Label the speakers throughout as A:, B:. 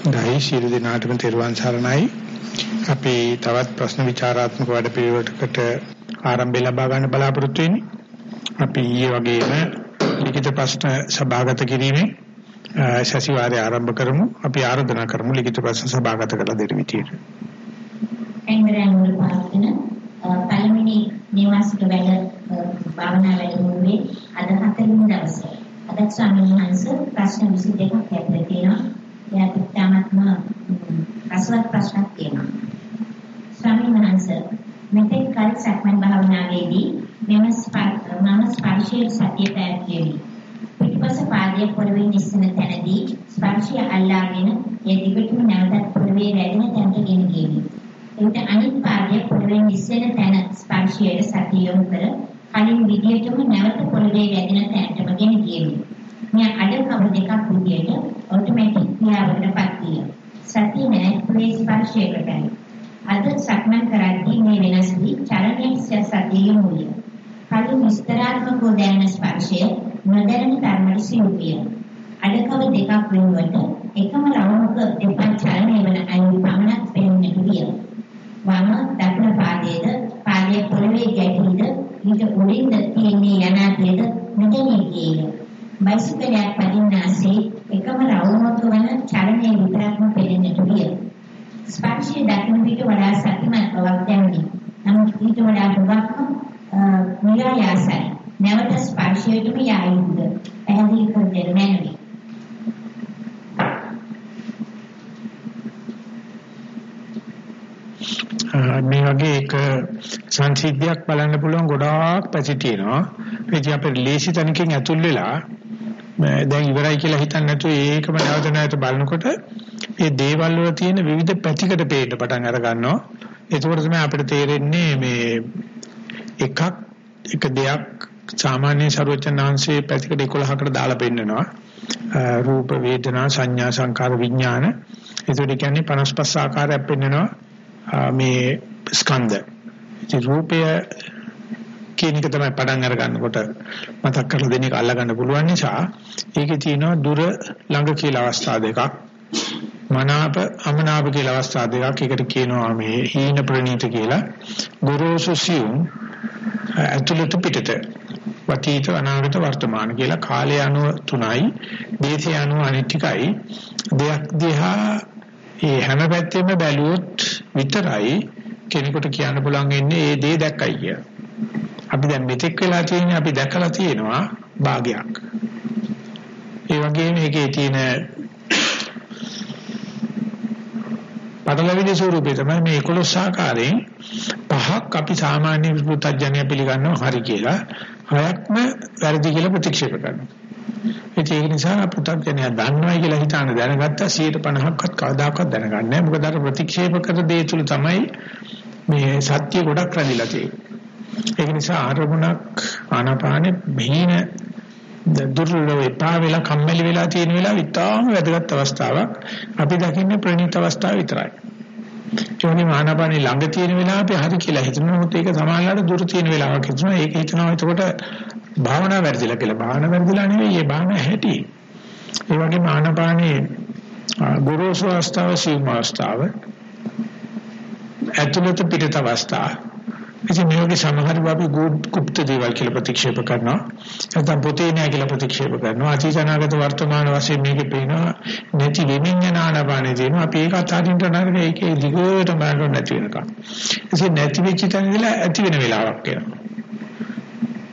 A: ගයි ශීල දිනාටම තෙරුවන් සරණයි. අපි තවත් ප්‍රශ්න විචාරාත්මක වැඩපිළිවෙලකට ආරම්භය ලබා ගන්න බලාපොරොත්තු වෙන්නේ. අපි ඊයේ වගේම ලිඛිත ප්‍රශ්න සභාගත කිරීමේ සැසිවාරය ආරම්භ කරමු. අපි ආරාධනා කරමු ලිඛිත ප්‍රශ්න සභාගත කරලා දෙන්න විදියට.
B: එන්වරන් වල පාස්කන පළවෙනි නිවාසික වැඩ භාවනා වැඩමුළුවේ අද හතරින් දවසේ අද ස්වාමීන් වහන්සේ ප්‍රශ්න 22ක් ඇතුළේ තියෙනවා. එයාට තාමත්ම රසවත් ප්‍රශ්නක් තියෙනවා. ස්වාමීන් වහන්සේ මෙතෙක් කල සක්මන් භාවනාවේදී මෙම මම ස්පර්ශයේ සතිය පැවැත්වේවි. පිටිපස පාදයේ පොළවේ නිස්සන තැනදී ස්පර්ශය අල්ලාගෙන ඒ දිගටම නැවතත් පොළවේ රැඳෙන තැනට ගෙන ගියමි. එවිට අනිත් පාදයේ පොළවේ නිස්සන තැන ස්පර්ශයට සතිය යොමු කර කලින් විදියටම නැවත පොළවේ රැඳෙන තැනටම ගෙන ගියමි. මේ අඩ කව දෙකක් විදියට ඔටෝමැටික් ක්‍රියාවකටපත් විය. සතිය නැත්නම් ස්පර්ශයකටයි. අද සක්මන් කරද්දී මේ වෙනස් වී චලනයේ සතිය යොමු විය. කලින් විස්තරාත්මකව දැනෙන ස්පර්ශය නොදැනෙන තරමට සියුම් විය. අඩකව දෙකක් වෙනුවට එකම ලවණක දෙපා චලනය වන අයුරු පමණක් පෙනෙන්නට විය. වම දකුණ පාදයේද පාදයේ පොළවේ ගැටීද ඊට උඩින්ද තියෙන්නේ යනාදීද නොදැනී ගියේය. බයිසිකලයක් පදින්නාසේ එකම රවුමක වන චලනයේ විතරක්ම පෙනෙන්නට විය. ස්පර්ශයේ දකුණු පිට වඩා සතිමත් බවක් දැනුනි. නමුත් ඊට වඩා හුඟක්ම නිරායාසයි. නැවත ස්පර්ශයටම යා යුතුද? පැහැදිලි කර දෙන්න මැනවි.
A: මේ වගේ එක සංසිද්ධියක් බලන්න පුළුවන් ගොඩාක් පැති තියෙනවා. ඒ අපේ ලේසි තැනකින් ඇතුල් වෙලා දැන් ඉවරයි කියලා හිතන්නේ නැතුව ඒකම නැවත නැවත බලනකොට මේ දේවල් වල තියෙන විවිධ පැතිකඩ පේන්න පටන් අර ගන්නවා. ඒකෝට තමයි අපිට තේරෙන්නේ මේ එකක් එක දෙයක් සාමාන්‍ය ਸਰවචනාංශයේ පැතිකඩ 11කට දාලා පෙන්නනවා. රූප වේදනා සංඥා සංකාර විඥාන. ඒකට කියන්නේ 55 ආකාරයක් පෙන්නනවා. මේ ස්කන්ධ. ඉතින් රූපය කියන එක තමයි පටන් අර ගන්නකොට මතක් කරලා දෙන එක අල්ල ගන්න පුළුවන් නිසා ඒකේ තියෙනවා දුර ළඟ කියලා අවස්ථා දෙකක්. මනාප අමනාප කියලා අවස්ථා දෙකක්. ඒකට කියනවා මේ හීන ප්‍රනීත කියලා. ගොරෝසු සියුම් ඇතුළත පිටත වතීත අනාගත වර්තමාන කියලා කාලය අනුව තුනයි දේශය අනුව අනිත්‍යයි දෙයක් දිහා ඒ හැම පැත්තෙම බැලුවොත් විතරයි කෙනෙකුට කියන්න පුළුවන් ඉන්නේ ඒ දේ දැක්කයි කිය. අපි දැන් මෙතෙක් වෙලා තියෙන්නේ අපි දැකලා තියෙනවා භාගයක්. ඒ වගේම මේකේ තියෙන පටලවිලි ස්වරූපේ තමයි මේ 11 ආකාරයෙන් පහක් අපි සාමාන්‍ය පුතඥය පිළිගන්නවා හරි කියලා හයක්ම වැරදි කියලා ප්‍රතික්ෂේප කරනවා. ඒක නිසා පුතඥය දන්නවයි කියලා හිතාන දැනගත්තා 150ක්වත් කවදාකවත් දරගන්නේ නැහැ. මොකද අර ප්‍රතික්ෂේප කර දේ තුල තමයි මේ සත්‍ය ගොඩක් රැඳිලා තියෙන්නේ. ඒක නිසා ආරමුණක් ආනාපානෙ බහින දුර්ලභ එපා වෙලා කම්මැලි වෙලා තියෙන වෙලාව ඉතාම වැදගත් අවස්ථාවක්. අපි දකින්නේ ප්‍රණීත අවස්ථාව විතරයි. ඒකනේ ආනාපානෙ ළඟ තියෙන වෙලාව අපි හරි කියලා හිතනවා. මොකද ඒක සමානලාට දුර තියෙන වෙලාවක් හිතනවා. ඒක හිතනවා එතකොට භාවනා වැඩිලා කියලා. භාවනා වැඩිලා නෙවෙයි, ඒ භාවනා හැටි. ඒ වගේම ආනාපානේ ගුරුසු අවස්ථාව සීම අවස්ථාව ඇතුළත පිටත අවස්ථාව ඉතින් මේ වගේ සමහර අපි গুপ্ত දේවල් කියලා ප්‍රතික්ෂේප කරනවා. නැත්නම් පොතේ නෑ කියලා ප්‍රතික්ෂේප කරනවා. අතීතනාගත වර්තමාන වශයෙන් මේකේ පේනවා නැති වෙමින් යන ආනපානේ තියෙනවා. අපි ඒක අතාරින්න නරක ඒකේ දිගට බලන්න නැති වෙනකම්. ඉතින් නැති වෙච්ච තැන ඉඳලා ඇති වෙන වෙලාවක් එනවා.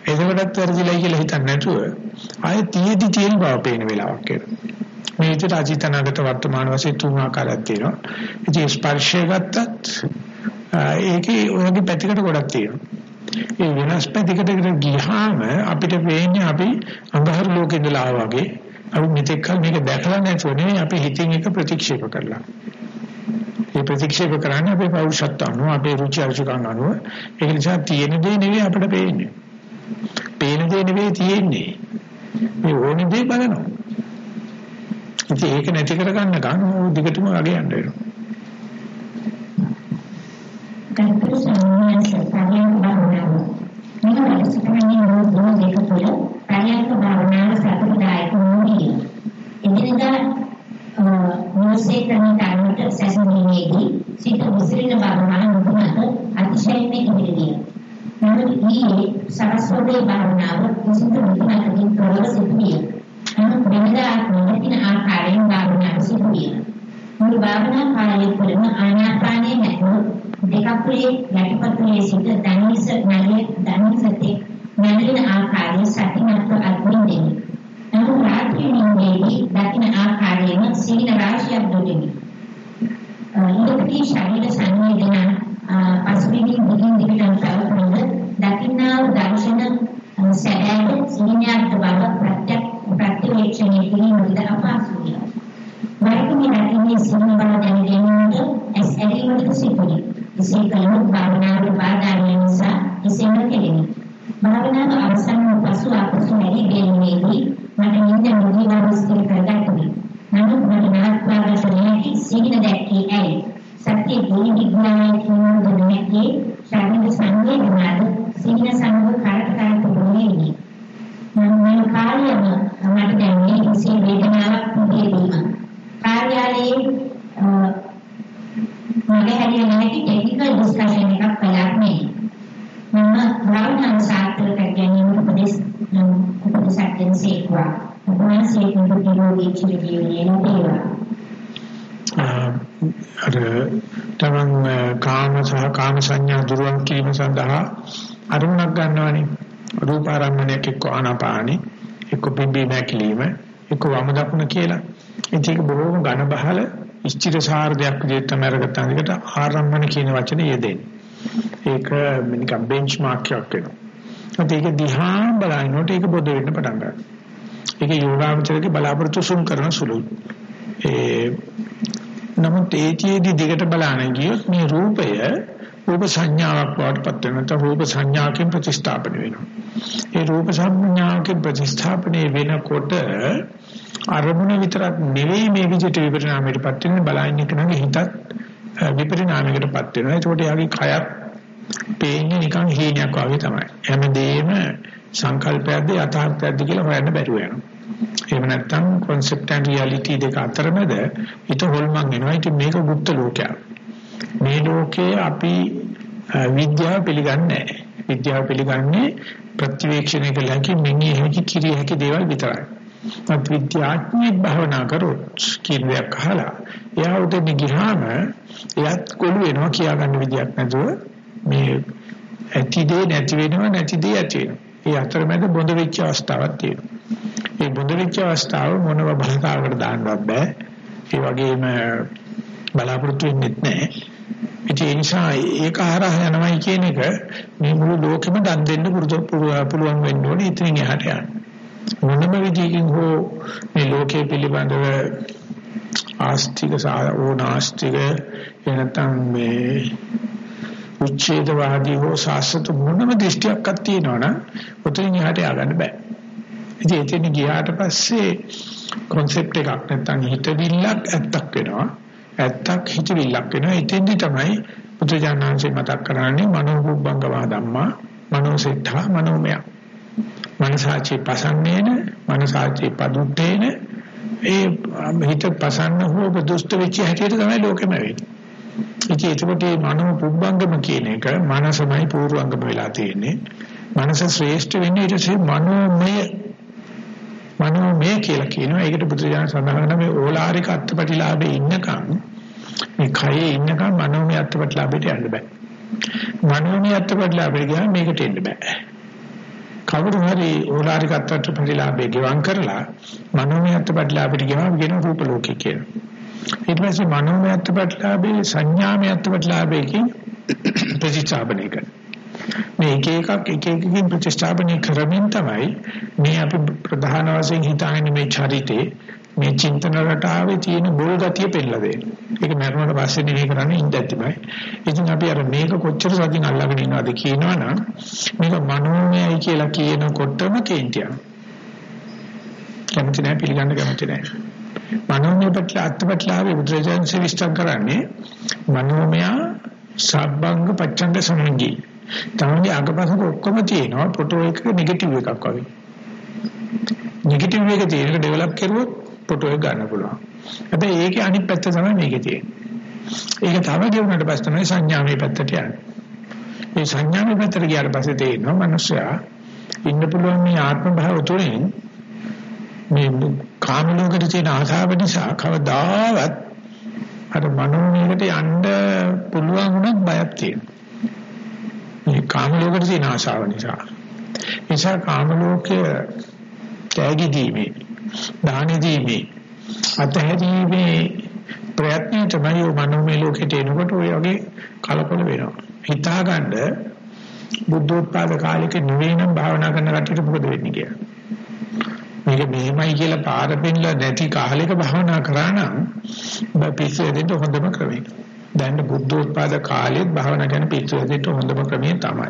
A: එතකොටත් වැරදිලා කියලා හිතන්නේ නැතුව ආයේ තියේදි තියෙන බව පේන වෙලාවක් එනවා. මේ විදිහට අතීතනාගත වර්තමාන වශයෙන් තුන් ආකාරයක් තියෙනවා. ඉතින් ස්පර්ශය ගත්තත් ඒකේ ඔයගේ පැතිකඩ ගොඩක් තියෙනවා. ඒ වෙනස් පැතිකඩකට ගියාම අපිට වෙන්නේ අපි අඟහරු ලෝකෙ ඉඳලා වගේ අපි මෙතෙක් කල මේක දැකලා නැතුව නෙවෙයි අපි හිතින් එක ප්‍රතික්ෂේප කරලා. ඒ ප්‍රතික්ෂේප කරන්නේ අපේ පෞරුෂත්ව අනුව අපේ රුචි අරුචිකම් අනුව ඒක නිසා තියෙන දේ නෙවෙයි අපිට පේන්නේ. පේන දේ නෙවෙයි තියෙන්නේ. මේ ඕනේ දේ බලනවා. ඉතින් ඒක නැති කරගන්න ගන්න දිගටම වගේ යන්න වෙනවා.
B: ගරුතර සම්මාන සත්‍යයෙන් භාවනාව. මේ වැඩසටහනේ මොහොත දෙක තුළ ප්‍රායෝගික භාවනාව සතුටුදායක වුණේ. එදිනදා අනුසේ කරන ධර්මයට සැසඳීමේදී සිත විසිරෙන බව මන මුදුනට අතිශයින්ම ඉදිරිය. නමුත් ඊයේ සරස්වතී භාවනාව විසිත මුදුනකින් තොරව සිදුවිය. නමුත් වෙනදා නොදකින ආකාරයෙන් භාවනාව සිදුවිය. මුළු භාවනා කාලය පුරම ආනාපානයේ නැතුව දෙකපුලේ යටිපතුලේ සිට ධනිස නැලිය ධනිසතේ නැලින ආකාරය සතිමත්ව අත්විඳින්න. නමුත් රාත්‍රී නිින්දේදී දකින ආකාරයෙන් සීන රාශියක් දුටිමි. ඊටදී ශරීර සංවේදන පසුබිමින් දිගින් දිගටම සලකනද දකින්නා වූ දර්ශන සැබෑ සීනයක් බව ප්‍රත්‍යක්ෂ ප්‍රතිවේක්ෂණය කිරීමද අපහසුය. වරකමි දකින්නේ සීන බව දැන ගැනීමට ඇස් ඇරීමට සිදුවේ. එසේ කලොත් භාවනාවේ බාධා නිසා එසේම කෙරෙමි. භාවනාව අවසන් වූ පසු ආපසු නැගී ගැනීමේදී මට නිින්ද නොගියව ස්ථිර කරගත්තුමි. නමුත් මට නරත්වාගත නොහැකි සීන දැක්කේ ඇයි? සත්‍ය දී විඥානයේ කියනු දැනන්නේ ශරීර සංවේදනාද සීන සංව කාරක කාරක බොන්නේ. මම මේ කාර්යම මට දැනෙන්නේ විශේෂ වේදනාවක් පිළිදීම. කාර්යාලයේ මගේ හැදියේ නැති ටෙක්නිකල් ඩිස්කෂන් එකක් කළා නේ. මම භාවනා සාර්ථක ගැනීම උපදෙස් උපදෙසක් දෙන්සේක්වා. වහන්සේ කුඩු නිරෝගී චිරජීවනයේ නේවා.
A: අර තමන් කාම සහ කාම සංඥා දුරුවන් කිරීම සඳහා අරුණක් ගන්නවනේ. රූපාරම්මණයක් එක්ක ආනාපානි එක්ක පිම්බි නැකිලිම එක්ක වම දකුණ කියලා. ඒක බොහොම ඝන බහල ස්ථිර සාරදයක් විදිහට තමයි අරගත්ත අනිකට ආරම්මන කියන වචනේ යෙදෙන්නේ. ඒක නිකන් බෙන්ච්මාර්ක් එකක් වෙනවා. ඒක දිහා බලනකොට ඒක බොද වෙන්න පටන් ගන්නවා. ඒක යෝගාවචරයේ බලාපොරොත්තු සුන් කරන සුළුයි. ඒ නමුත් ඒතියෙදි දිගට බලන ගියොත් මේ රූපය රූප සංඥාවක් වඩපත් වෙනත රූප සංඥාකින් ප්‍රතිස්ථාපන වෙනවා. ඒ රූප සංඥාකින් ප්‍රතිස්ථාපනය වෙනකොට අරමුණ විතරක් නෙවෙයි මේ විදිහට විපරිණාමයටපත් වෙන බලයින් එක නම් හිතත් විපරිණාමයකටපත් වෙනවා. ඒකට යාගේ කයත් පේන්නේ නිකන් හීනයක් වගේ තමයි. හැමදේම සංකල්පයක්ද යථාර්ථයක්ද කියලා හොයන්න බැරුව යනවා. එහෙම නැත්නම් concept and reality දෙක අතරමැද හිත හොල්මන් වෙනවා. ඉතින් මේක බුද්ධ ලෝකයක්. මේ ලෝකේ අපි විද්‍යාව පිළිගන්නේ නැහැ. විද්‍යාව පිළිගන්නේ ප්‍රතිවේක්ෂණය කළ හැකි මෙන්නේ හැකි කිරිය හැකි දේවල් විතරයි. මත් විද්‍යාත්මක භවනා කරොත් කීයක් අහලා එයා උදේ ගියාම එයාත් කොළු වෙනවා කියා ගන්න විදියක් නැතුව මේ ඇති දේ නැති වෙනවා නැති දේ ඇති වෙනවා. ඒ අතරමැද බොඳ වෙච්ච අවස්ථාවක් තියෙනවා. මේ බොඳ වෙච්ච අවස්ථාව මොනව භාෂාවකට දාන්නවත් බෑ. ඒ වගේම බලාපොරොත්තු වෙන්නෙත් නැහැ. ඒ නිසා ඒක හරහා යනවයි කියන එක මේ මුළු ලෝකෙම දන් දෙන්න පුළුවන් වෙන්න ඕනේ ඉතින් එහාට යන්න. මොනම විදිහකින් හෝ මේ ලෝකයේ පිළිබඳව ආස්තික ඕනාස්තික එනතම් මේ උච්ඡේදවාදී හෝ සාස්වත මොනම දෘෂ්ටියක්වත් තියෙනවනම් උතරින් එහාට ය아가න්න බෑ. ඉතින් එතන ගියාට පස්සේ concept එකක් නැත්තම් හිතවිල්ලක් ඇත්තක් වෙනවා. ඇත්තක් හිතවිල්ලක් වෙනවා. එතෙන්දි තමයි බුදුජානනාංශය මතක් කරන්නේ මනෝබුබ්බංගවා ධම්මා මනෝසෙට්ඨා මනෝමය. මනසාචි පසන්නේන මනසාචි පදුත්තේන ඒ හිත පසන්න හෝ දුෂ්ට වෙච්ච හැටියට තමයි ලෝකෙම වෙන්නේ. ඉතින් ඒකට මේ මනෝ පුබ්බංගම කියන එක මනසමයි පූර්වංගම වෙලා තියෙන්නේ. මනස ශ්‍රේෂ්ඨ වෙන්නේ ඊට පස්සේ මනෝමය මනෝමය කියලා කියනවා. ඒකට බුදුරජාණන් සඳහන් කරන මේ ඕලාරික අත්පටිලාභේ ඉන්නකම් මේ කයේ ඉන්නකම් මනෝමය අත්පටිලාභයට යන්න බෑ. මනෝමය අත්පටිලාභයට ගියාම මේකට එන්න බෑ. කවුරු හරි ඕලාරික අත්පටිලාභේ ගෙවම් කරලා මනෝමය අත්පටිලාභයට ගියාම කියන රූප ලෝකේ කියනවා. ඊට පස්සේ මනෝමයත්ව ප්‍රතිලාභේ සංඥාමයත්ව ප්‍රතිලාභේකින් ප්‍රතිස්ථාපනය කරනවා මේ එක එකක් එක එකකින් ප්‍රතිස්ථාපනය කරමින් තමයි මේ අපි ප්‍රධාන වශයෙන් හිතාගෙන මේ චරිතේ මේ චින්තන රටාවේ තියෙන බොල් ගතිය පෙන්නලා දෙන්නේ. ඒක මරණයට පස්සේ නෙවෙයි කරන්නේ ඉඳද්දිමයි. ඉතින් අපි අර මේක කොච්චර සතින් අල්ලගෙන ඉනවද කියනවනම් මේක මනෝමයයි කියලා කියනකොටම කේන්තියක්. කැමති නැහැ පිළිගන්න කැමති නැහැ. මනෝමය පැත්ත අත්පත්ලාවේ බුදුරජාණන්සේ විස්තර කරන්නේ මනෝමය සබ්බංග පච්චංග සමංගී. තමයි අගපසක ඔක්කොම තියෙනවා ෆොටෝ එක නෙගටිව් එකක් වගේ. නෙගටිව් එක තියෙනක ඩෙවලොප් කරුවොත් ෆොටෝ එක ගන්න පුළුවන්. හැබැයි ඒකේ අනිත් පැත්ත තමයි මේකේ තියෙන්නේ. ඒක තව ගෙවුනට පස්සේ තමයි සංඥාමය පැත්තට යන්නේ. මේ සංඥාමය පැත්තට ගියාට පස්සේ තේරෙනවා මනුස්සයා ඉන්න පුළුවන් මේ ආත්ම භාව තුළින් මේ කාම ලෝකෙට තියෙන ආශාව නිසා කවදාවත් අර මනෝමයකට යන්න පුළුවන් වුණත් බයක් තියෙනවා. මේ කාම ලෝකෙට තියෙන ආශාව නිසා. නිසා කාම ලෝකයේ තෑගි දීමේ, දාන දීමේ, අතහැරීමේ ප්‍රයත්නය තමයි මනෝමය ලෝකෙට එනකොට ඔය වගේ කලකොල වෙනවා. හිතාගන්න බුද්ධෝත්පාද කාලෙක නිවේනම් භාවනා කරන කට්ටියට මොකද වෙන්නේ කියලා. මේක මෙහෙමයි කියලා පාර පෙන්නලා නැති කාලෙක භාවනා කරා නම් පිස්සු දෙන්න හොඳම ක්‍රමය. දැන් බුද්ධෝත්පාද කාලෙත් භාවනා කරන පිස්සු දෙන්න හොඳම ක්‍රමය තමයි.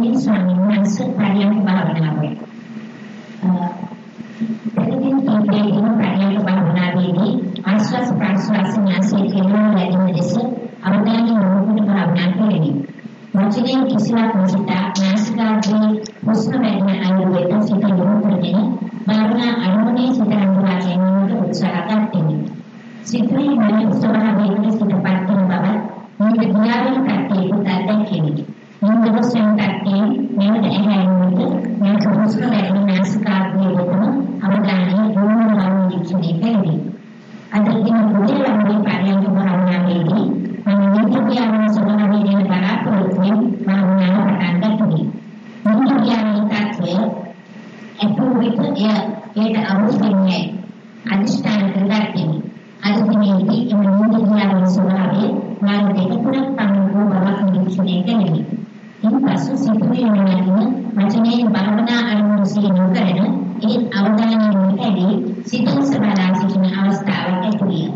B: ගෞරවනීය ස්වාමීන් වහන්සේ පරියන්ක භාවනාවේ එදින තීන්දුව පරියන්ක භාවනාවේදී ආස්වාස් ප්‍රාස්වාස් ඥාසයේ කෙරෙන ලැබෙන ලෙස අවධානය යොමු භාවනා කෙරෙමි. වචනයෙන් කිසිවක් නොසිතා නාසිකාග්‍රේ හුස්ම වැටෙන අයුරට සිත යොමු කරගෙන භාවනා අනුමනේ සිත අඳුරා ගැනීමට උත්සාහ ගන්නෙමි. සිතේ මන ස්වභාවයෙන් සිතපත් වන බව නිද ගියාවෙන කටේ උත් අත්දැකීමි. නිදවසෙන් කටේ නිද ඇහැෙන්නට මේ හුස්ම වැටෙන නාසිකාග්‍රේ වෙතම අවධානය යොමු කරන ඉක්ෂණය අද දින පොඩි ළමයි පරියන්ක භාවනාවේදී මම නිත්‍යයන් සමාවෙන්න බලාපොරොත්තු වෙන භාවනාව පටන් ගන්නවා. නිත්‍යයන් තාක්ෂය අපෝවිත එය ඒට අවශ්‍යන්නේ අදිෂ්ඨාන කරගන්න. අද දිනේදී එම නිත්‍යයන් සමාවේ මාන දෙක තුනක් පමණ වූ බවක් නිරීක්ෂණය කෙරෙමි. ඉන්පසු සිතුවේ වෙනදින වචනේ භාවනා අනුමුණ සිහිනු කරන ඒ අවධානය යොමුකදී සිතන සබලා සිටින අවස්ථාවක් ඇතිවිය.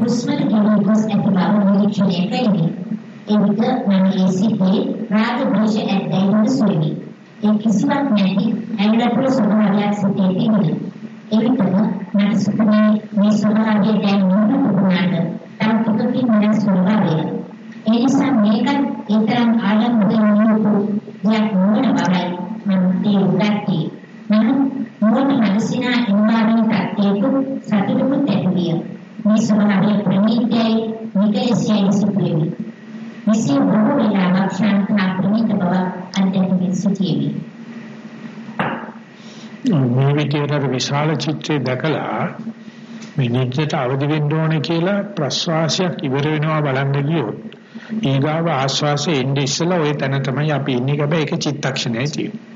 B: හුස්මට ගෙවී ගොස් ඇති බව නිරීක්ෂණය කෙරෙමි. ඒ විට මම ඒ සිටේ රාග දෝෂ ඇද්දැයි සුවිමි. ඒ කිසිවක් නැති ඇඟලපුර ස්වභාවයක් සිටේ තිබුණා. ඒ විටම මට සුපනේ මේ ස්වභාවය දැන් නොපුරුණාට තම පුතකින් වෙනස් ස්වභාවය. ඒ නිසා මේකත් ඒතරම් ආලම් දෙන්නු දෙයක් නොවන බවයි මම තේරුම් මම මොන මනසිනා ඉන්වාරින් කටේක සතුටුත් ඇතිවිය. මේ ස්වභාවය ප්‍රණීතයි නිකේසියයි සිටියමි. මෙසේ බොහෝ වෙලාවක් ශාන්තනා ප්‍රණීත බව අත්දැකීම් සිටියමි.
A: මේ විදිහට විශාල චිත්‍රය දැකලා මේ නිජයට අවදි වෙන්න ඕනේ කියලා ප්‍රස්වාසයක් ඉවර වෙනවා බලන්න ගියොත් ඊගාව ආශ්වාසයේ ඉන්නේ ඉස්සලා ওই තැන තමයි අපි ඉන්නේ හැබැයි ඒක චිත්තක්ෂණයයි තියෙන්නේ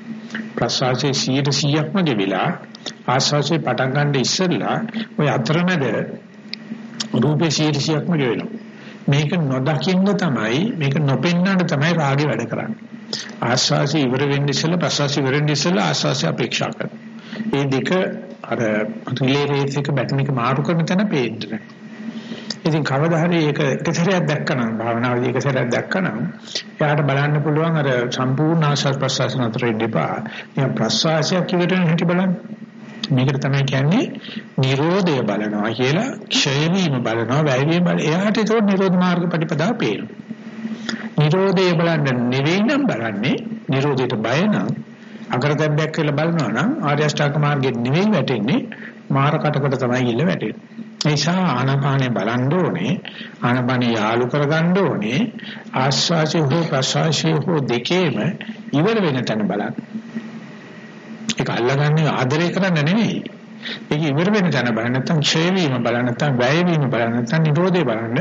A: ප්‍රශ්වාසයේ 100%ක්ම ගෙවිලා ආශ්වාසයේ පටන් ගන්න ඉස්සෙල්ලා ওই අතරමැද රූපේ 100%ක්ම ගෙවෙනවා මේක නොදකින්න තමයි මේක නොපෙන්නන්න තමයි රාගේ වැඩ කරන්නේ ආශ්වාසය ඉවර වෙන්න ඉස්සෙල්ලා ප්‍රශ්වාසය ඉවර වෙන්න ඉස්සෙල්ලා ආශ්වාසය අපේක්ෂා කරනවා මේ දෙක අර රිලේ රේස් එක බැටන් එක මාරු කරන තැන පේන්නේ ඉතින් කවදා හරි ඒක එක සැරයක් දැක්කනම් භාවනාවේදී එක සැරයක් දැක්කනම් එයාට බලන්න පුළුවන් අර සම්පූර්ණ ආශ්වාස ප්‍රශ්වාස නතර ඉඳපා. මේ ප්‍රශ්වාසයක් ඉවරෙන හැටි බලන්න. මේකට තමයි කියන්නේ නිරෝධය බලනවා කියලා ක්ෂය වීම බලනවා වැය වීම බල එයාට ඒක නිරෝධ මාර්ග ප්‍රතිපදාව පේනවා. නිරෝධය බලන්න නෙවෙයි නම් බලන්නේ නිරෝධයට බය නම් අගරදැබ්බයක් කියලා බලනවා නම් ආර්ය අෂ්ටාංග මාර්ගෙ නෙවෙයි වැටෙන්නේ මාර කටකට තමයි ගිල්ල වැටෙන්නේ. ඒ නිසා ආනාපානේ බලන්න ඕනේ ආනාපානේ යාලු කරගන්න ඕනේ ආශ්වාසය හෝ ප්‍රශ්වාසය හෝ දෙකේම ඉවර වෙන තැන බලන්න. ඒක අල්ලගන්නේ ආදරය කරන්න නෙවෙයි. ඒක ඉවර වෙන තැන බලන්න නැත්නම් ක්ෂය වීම බලන්න නැත්නම් වැය වීම බලන්න නැත්නම් නිරෝධය බලන්න.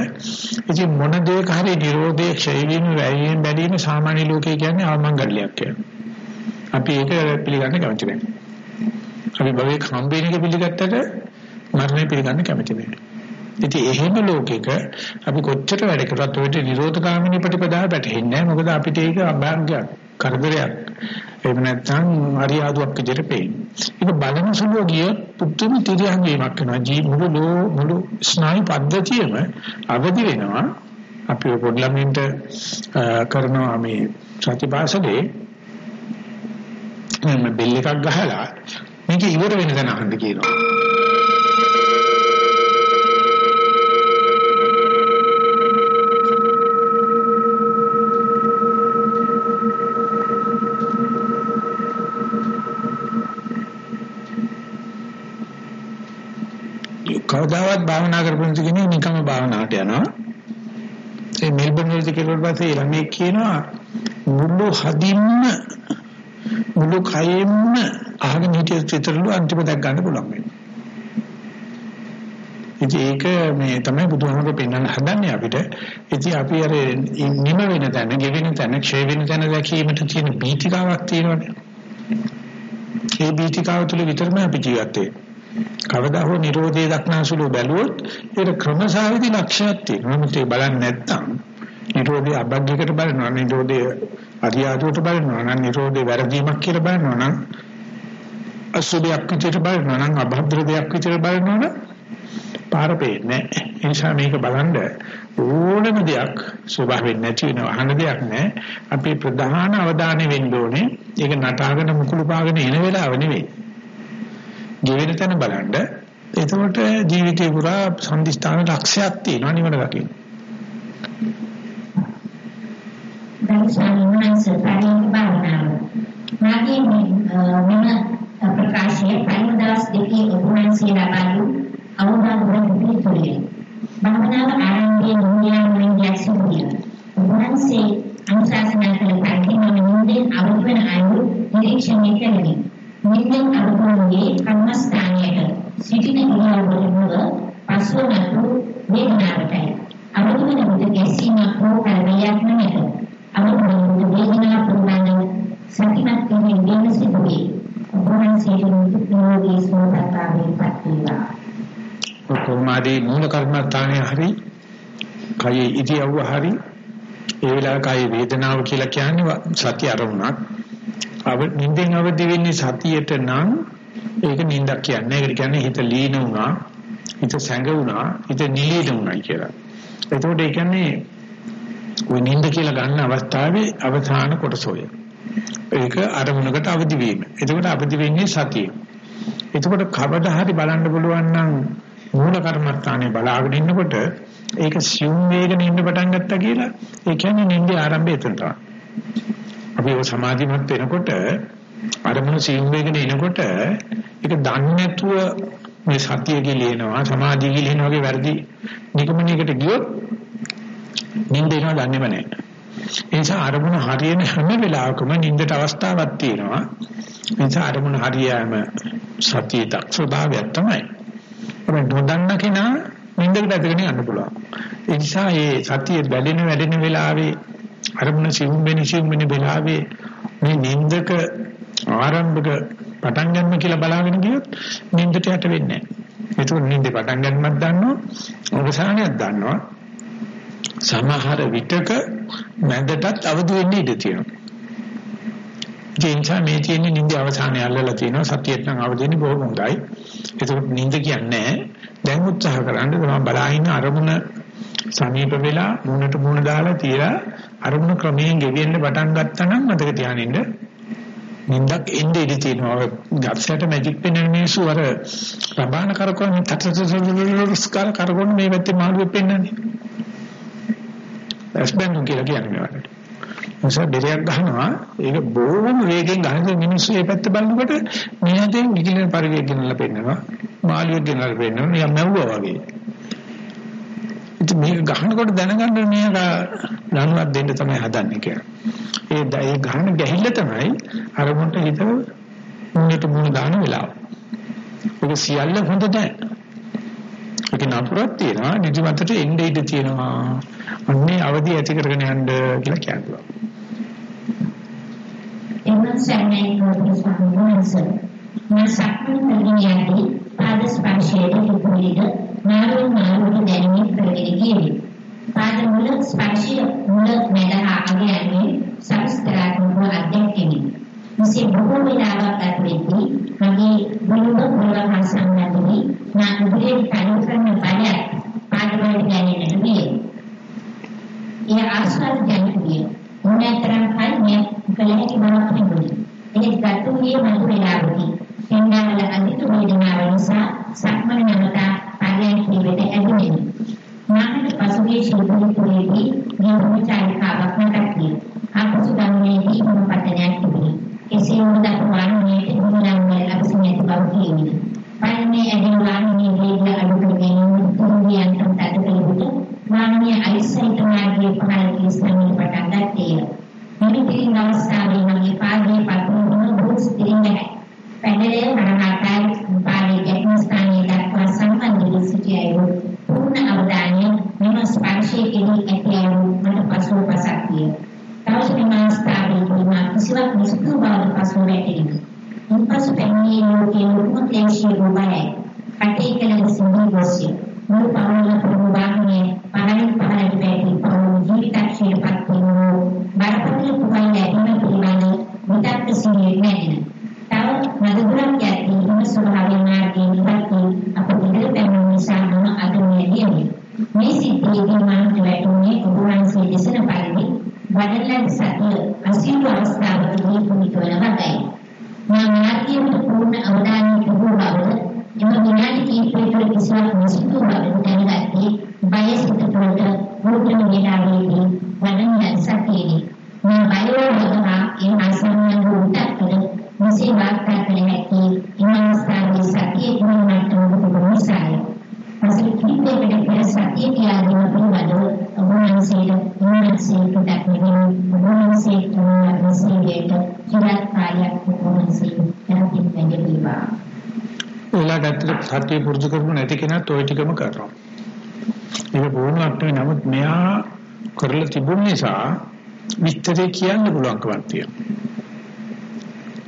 A: ඉතින් මොන දෙයක හරි නිරෝධය ක්ෂය වීම වැය වීම බැලීම සාමාන්‍ය ලෝකේ කියන්නේ ආමංගල්‍යයක් කියලා. අපි ඒක පිළිගන්න කැමති නැහැ. අපි භවයේ හම්බෙන එක පිළිගත්තට මරණය පිළිගන්න කැමති නැහැ. ඉතින් එහෙම ලෝකෙක අපි කොච්චර වැඩ කරත් ඔය නිරෝධගාමිනී ප්‍රතිපදාව වැටෙන්නේ නැහැ. මොකද අපිට ඒක අභාග්‍යයක්, කරදරයක්. එහෙම නැත්නම් හරියාදුවක් විදිහට පේන්නේ. ඒක බලන සුළුව ගිය පුදුම තිරියන් වීමක් වෙනවා. ජී මුළු මුළු ස්නායු පද්ධතියම අවදි වෙනවා. අපි පොඩි ළමින්ට කරනවා මේ සතිපාසලේ මේ බෙල් එකක් ගහලා මේක ඉවර වෙන තැන අහන්න කියනවා. කවදාවත් භාවනා කරපු නිසා කෙනෙක් නිකම්ම භාවනාවට යනවා. ඒ මෙල්බන් වලදී කියලා පස්සේ ළමෙක් කියනවා මුළු හදින්ම මුළු කයෙන්ම අහගෙන හිටිය විතරලු අන්තිම දැක් ගන්න පුළුවන් වෙනවා. ඉතින් ඒක මේ තමයි බුදුහාමුදුරු පෙන්වන්න හදන්නේ අපිට. ඉතින් අපි අර නිම වෙන තැන, ගෙවෙන තැන, ක්ෂය වෙන තැන දැකීමට තියෙන බීතිකාවක් තියෙනවනේ. ඒ බීතිකාව තුළ විතරම අපි ජීවත් වෙන්නේ. කවදා හෝ Nirodhe දක්නාසුළු බැලුවොත් ඒක ක්‍රමසාවිදි ලක්ෂයක් තියෙනවා. නමුත් ඒ බලන්නේ නැත්නම් Nirodhe අබද්ධයකට බලනවා. Nirodhe අරියාදුවට බලනවා නම් Nirodhe වැරදීමක් කියලා බලනවා නම් අසුභයක් විදිහට බලනවා නම් අභද්‍ර දෙයක් විදිහට බලනවා නම් පාර පේන්නේ ඒ නිසා මේක බලන්න ඕනම දෙයක් ස්වභාවයෙන් නැති වෙන අහන දෙයක් නෑ අපේ ප්‍රධාන අවධානය වෙන්න ඕනේ ඒක නටාගෙන මුකුළු පාගෙන එන වෙලාව නෙවෙයි. ජීවිත තැන බලන්න. එතකොට ජීවිතේ පුරා සම්දිස්ථාන ලක්ෂයක් තියෙනවා නිවන දකින්න.
B: දැන් සාමාන්‍යයෙන් සතරේ භාවනාව මාගේ මෙම ප්‍රකාශයේ පළමු දවස් දෙකේ උපන්සේ ලබාලු අවබෝධ පිළිතුරේ භාවනාව ආරම්භයේ නියමයෙන් යැසිය උපන්සේ අනුශාසනා කළ පරිදි මම නින්දෙන් අවබෝධන අයු නිරීක්ෂණය කළෙමි නින්දෙන් අවබෝධයේ කර්මස්ථානයට සිටින ඉරියව්වල පසුව නතු වේදනාවටයි අවබෝධන මුද ගැසීමක් හෝ කරදරයක් නැත අවබෝධන මුද වේදනාව පුරාණ සතිමත් කිරීම වෙන සිදුවේ උපන්සේට නිරෝගී සෝපතාවේ පත්විලා
A: කොහොමදී මූල කර්මස්ථානයේ හරි කයේ ඉතියව්ව හරි ඒ වෙලාව කයේ වේදනාව කියලා කියන්නේ සතිය අරමුණක්. අව නිින්දෙන් අවදි වෙන්නේ සතියට නම් ඒක නිින්දක් කියන්නේ. ඒකට කියන්නේ හිත ලීන වුණා, හිත සැඟ වුණා, හිත නිලීන වුණා කියලා. එතකොට ඒ කියන්නේ ওই නිින්ද කියලා ගන්න අවස්ථාවේ අවසාන කොටසෝය. ඒක අරමුණකට අවදි වීම. එතකොට අවදි වෙන්නේ සතිය. එතකොට කවදා හරි බලන්න පුළුවන් නම් මූල කර්මස්ථානේ බලාගෙන ඉන්නකොට ඒක සියුම් වේගන ඉන්න පටන් ගත්තා කියලා ඒ කියන්නේ නිින්දේ ආරම්භය එතන තමයි. අපි ඔය සමාධිමත් වෙනකොට අරමුණ සියුම් වේගන එනකොට ඒක දන්නේ නැතුව මේ සතිය ගිලිනවා සමාධිය ගිලිනවා වගේ වැඩි නිගමනයකට ගියොත් නිින්ද එනවා දන්නේම නැහැ. ඒ නිසා අරමුණ හරියන හැම වෙලාවකම නිින්දට අවස්ථාවක් තියෙනවා. ඒ නිසා අරමුණ හරියෑම සතියේ දක්ෂ භාවයක් තමයි. අපිට නොදන්න කෙනා නින්දකට ඇදගෙන යන්න පුළුවන්. ඒ නිසා මේ සතිය බැලෙන වැඩෙන වෙලාවේ අරමුණ සිවුම් වෙන සිවුම් වෙන වෙලාවේ මේ නින්දක ආරම්භක පටන් ගන්න කියලා බලාගෙන ගියොත් නින්දට යට වෙන්නේ නැහැ. ඒක නින්දේ පටන් ගන්නවත් දන්නවා අවසානයක් දන්නවා. සමහර විටක මැදටත් අවදි වෙන්න ඉඩ තියෙනවා. ජීන්සා මේ තියෙන නිින්ද අවසානයේ අල්ලලා තියෙනවා සතියට නම් අවදිනේ බොහොම හොඳයි. ඒකට නිින්ද කියන්නේ දැන් උත්සාහ කරන්න තමයි බලාගෙන අරමුණ සමීප වෙලා මූණට මූණ දාලා තියලා අරමුණ ක්‍රමයෙන් ගෙවෙන්න පටන් ගත්තා නම් මතක තියානින්න නිින්දක් එන්නේ ඉඳී තියෙනවා. ගස්සට මැජික් පෙන් මිනිස්සු අර රබාන කරකවන තටටටටස්කාර කරකවන මේ පැත්තේ මාළුවෙ පෙන්නන්නේ. ඇස්බැන් කියලා කියන්නේ මේවට. නිසා බෙරයක් ගහනවා ඒක බොහොම වේගෙන් ගහන මිනිස්සු මේ පැත්ත බලනකොට මෙයාටෙන් නිකිලන පරිවේග ගෙනලා පෙන්නනවා මාළියෙක් ගෙනලා පෙන්නනවා නිකන් මැව්වා වගේ. ඉතින් මේක ගහනකොට දැනගන්න මෙයා ලණුවක් දෙන්න තමයි හදන්නේ කියලා. ඒ ඒ ගහන ගැහිල්ල තමයි අරමුණට හිත මුණට මුණ දාන වෙලාව. ඔක සියල්ල හොඳ නැහැ ඒක නපුරක් තියෙනවා නිදිමතට එන්නේ ඉඳ තියෙනවා. අන්නේ අවදි ඇති කරගෙන යන්න කියලා කියනවා
B: එම සැමයෙන් ගොඩ සම්බන්ධ මසක්මන් කලියදී පාද ස්පර්ශයේ හිතුවේද නාරුව නාරුව දැනීම කරගෙන ගියේ. පාද මුල ස්පර්ශය මුල මැදහා අගයන්නේ සමස්තරාත්මක අධ්‍යක්ෂණි. මෙසේ බොහෝ වෙලාවක් ගත වෙද්දී මගේ බලුව බලව හා සම්බන්ධවී මා උදේ කලින් කරන බලය පාද වලට දැනෙන්නට විය. ඒ ආස්වාද ජනකීය මොනතරම් කල්මිය කල හැකි බවක් තිබුණි. ඒ ගතුයේ මතු වෙලාවදී සිංහල අධිතු වේදනාව නිසා සක්මන නමත පරයන් කීවෙට ඇදුණෙමි. මාකට පසුගිය ශිල්පීතුරේදී නියම චාරිකාවක් නැටි. ආපසු ගමනේදී මම පතනයක් තිබුණි. එසේ වුණත් වාහනයේ තිබුණා නම් ලැබසුනේ බව කියමිනි. පන්නේ ඇදී වාහනයේ වේගය අඩු මානවීය අයිසයිට් මාර්ගයේ පහළට ඉස්ලාමී පටන් ගත්තේය. මිනිතින් අවස්ථාවේ මගේ පාදයේ පතුරු දුස් දෙන්නේ පැනලේ මනහතයි පාලි ජැක්නිස්ථානයේ දක්වා සම්බන්ධ සිටියයි පුර්ණ අවධානය මෙම ස්පර්ශයේ කෙරී ඇති අයුරු මට පසු පසක් විය. තවසි මාස්ථාවේ මා කිසිවක් නිසුදු බව පසු වැටිණි. ඉන්පසු පැමිණියේ ලෝකයේ මුත්‍යශීලී බවයි. කටේ කළ සිංහි ගොසිය. මුළු පවුල ප්‍රමුඛාගනේ පරණ පහළට පැටි පවුල ජීවිතක්ෂයේ පත් වූ බරපතල පුහුණු ලැබීම පිළිබඳ විතක්ක සිහියේ නැගෙන. තව නදුරක් යද්දී හිම ස්වභාවයෙන් මාර්ගයේ නිවර්ති අප ඉදිරි පැමිණ නිසා මම අද මෙදී මේ සිද්ධියේදී මම වැටුනේ ඔබ වහන්සේ දෙසන පරිදි වඩලන් සතිය අසීරු අවස්ථාවකදී පුනිතවන වගයි. මා මාර්ගයේ පූර්ණ අවධානය යොමු බව එම විනාඩි කිහිපයකට කිසිවක් නොසිතූ බව දැනගත්තේ බය සිත තුළට මුල්තන වේලාවේදී වඩන සතියේදී මේ බයෝ වගා ඒ ආසන්නයන් උටක් කර මෙසේ වාර්තා කළ හැකි එම අවස්ථාවේ සතියේ ගුණමට්ටම ඔබ නිසායි. අසල කිහිපයකට පෙර සතිය කියලා දෙන පිළිබඳව ඔබ වහන්සේට උන්වහන්සේට දක්වමින් ඔබ වහන්සේට උන්වහන්සේට චිරත් කාලයක් ඔබ වහන්සේට යහපත් වෙන්නේවා.
A: ඔයාලට ඇත්තට සතිය පුරුදු කරමු නැති කෙනාත් ওই ටිකම කරනවා. ඒක බොහොමක් නෙවෙයි නමුත් මෙයා කරලා තිබුණ නිසා විස්තරේ කියන්න පුළුවන්කමක් තියෙනවා.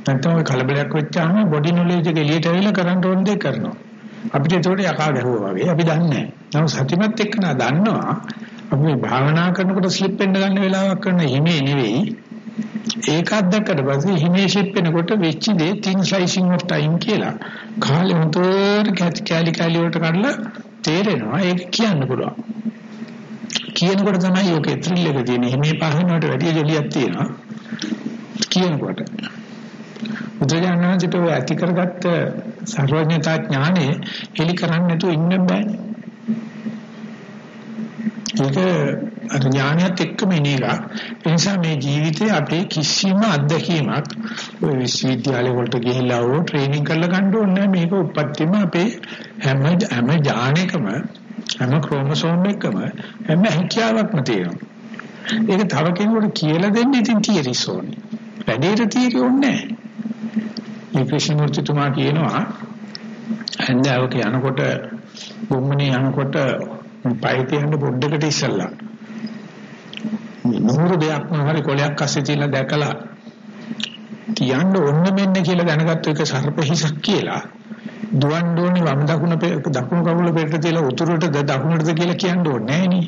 A: නැත්නම් ඔය කලබලයක් වෙච්චාම බොඩි නොලෙජ් එක එළියට ඇවිල්ලා කරන්න ඕන දේ කරනවා. අපිට ඒකට යකා ගැහුවා වගේ අපි දන්නේ නැහැ. නමුත් සතිමත් එක්ක නා දන්නවා අපි මේ භාවනා කරනකොට ස්ලිප් වෙන්න ගන්න වෙලාවක් කරන හිමේ නෙවෙයි ඒක අත්දැකලා පස්සේ හිමේ ෂිප් වෙනකොට වෙච්ච දේ thin slicing of time කියලා. කාලේ හොඳට කැලි කැලි වලට කඩලා තේරෙනවා. ඒක කියන්න පුළුවන්. කියනකොට තමයි ඔකේ thrill එක තියෙන්නේ. හිමේ පහනකට වැඩි ජොලියක් තියෙනවා. කියනකොට. බුදුජානනාංශයට ඔය ඇති කරගත්ත සර්වඥතා ඥානෙ හෙලි කරන්නේ නැතුව ඉන්න බෑනේ ඒක අර ඥානයත් එක්කම එන එක. ඒ නිසා මේ ජීවිතේ අපේ කිසිම අත්දැකීමක් ඔය විශ්වවිද්‍යාලය වලට ගිහිල්ලා ඕ ට්‍රේනින් කරලා ගන්න ඕනේ මේක උපත්තිම අපේ හැම හැම ඥානයකම හැම ක්‍රෝමසෝම් එකම හැම හැකියාවක්ම තියෙනවා. ඒක තව කෙනෙකුට කියලා දෙන්න ඉතින් තියරිස් ඕනේ. වැඩේට තියරි ඕනේ නැහැ. මේ ක්‍රිෂ්ණමූර්තිතුමා කියනවා හන්දාවක යනකොට බොම්මනේ යනකොට පය තියන්න පොඩ්ඩකට ඉස්සල්ලා නూరు දෙයක් මොනවාරි කොලයක් අස්සේ තියලා දැකලා තියන්න ඕන්න මෙන්න කියලා දැනගත්ත එක සර්ප හිසක් කියලා. දුවන් දෝනි වම් දකුණ දකුණු කකුල පෙරට තියලා උතුරටද දකුණටද කියලා කියන්න ඕනේ නෑනේ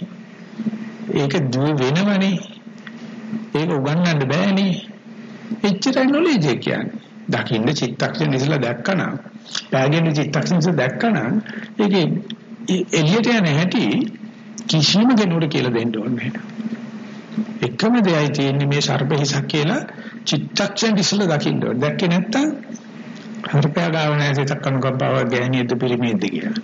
A: ඒක වෙනවනේ. ඒක උගන්වන්න බෑනේ. එච්චරයි නොලෙජ් එක කියන්නේ. දකින්න චිත්තක්ෂණ ඉස්සලා දැක්කනම් පෑගෙන චිත්තක්ෂණ ඉස්සලා දැක්කනම් ඒකේ එළියට යන හැටි කිසිම කෙනෙකුට කියලා දෙන්න ඕනේ එකම දෙයයි තියෙන්නේ මේ සර්ප හිසක් කියලා චිත්තක්ෂණ ඉස්සලා දකින්න ඕනේ. දැක්කේ නැත්තම් හර්පයා ගාව නැහැ සිතක් අනුකම්පාව ගෑණියද පිරිමේද කියලා.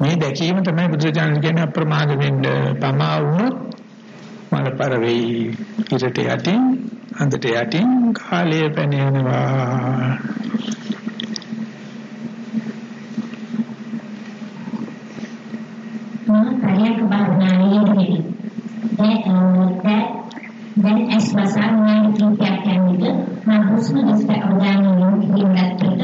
A: මේ දැකීම තමයි බුදුරජාණන් කියන්නේ අප්‍රමාද වෙන්න පමා වුණොත් මලපර වෙයි. ඉරට යටින් අන්දට යටින් කාලය පැනෙනවා.
B: මම පරියන්ක භාවනාවේ යෙදෙන්නේ. දැන් ඇස් වසන්නේ කිහිපයක් යන්නේ මම හුස්ම දිස්ත අවධානය යොමු කිරීමකට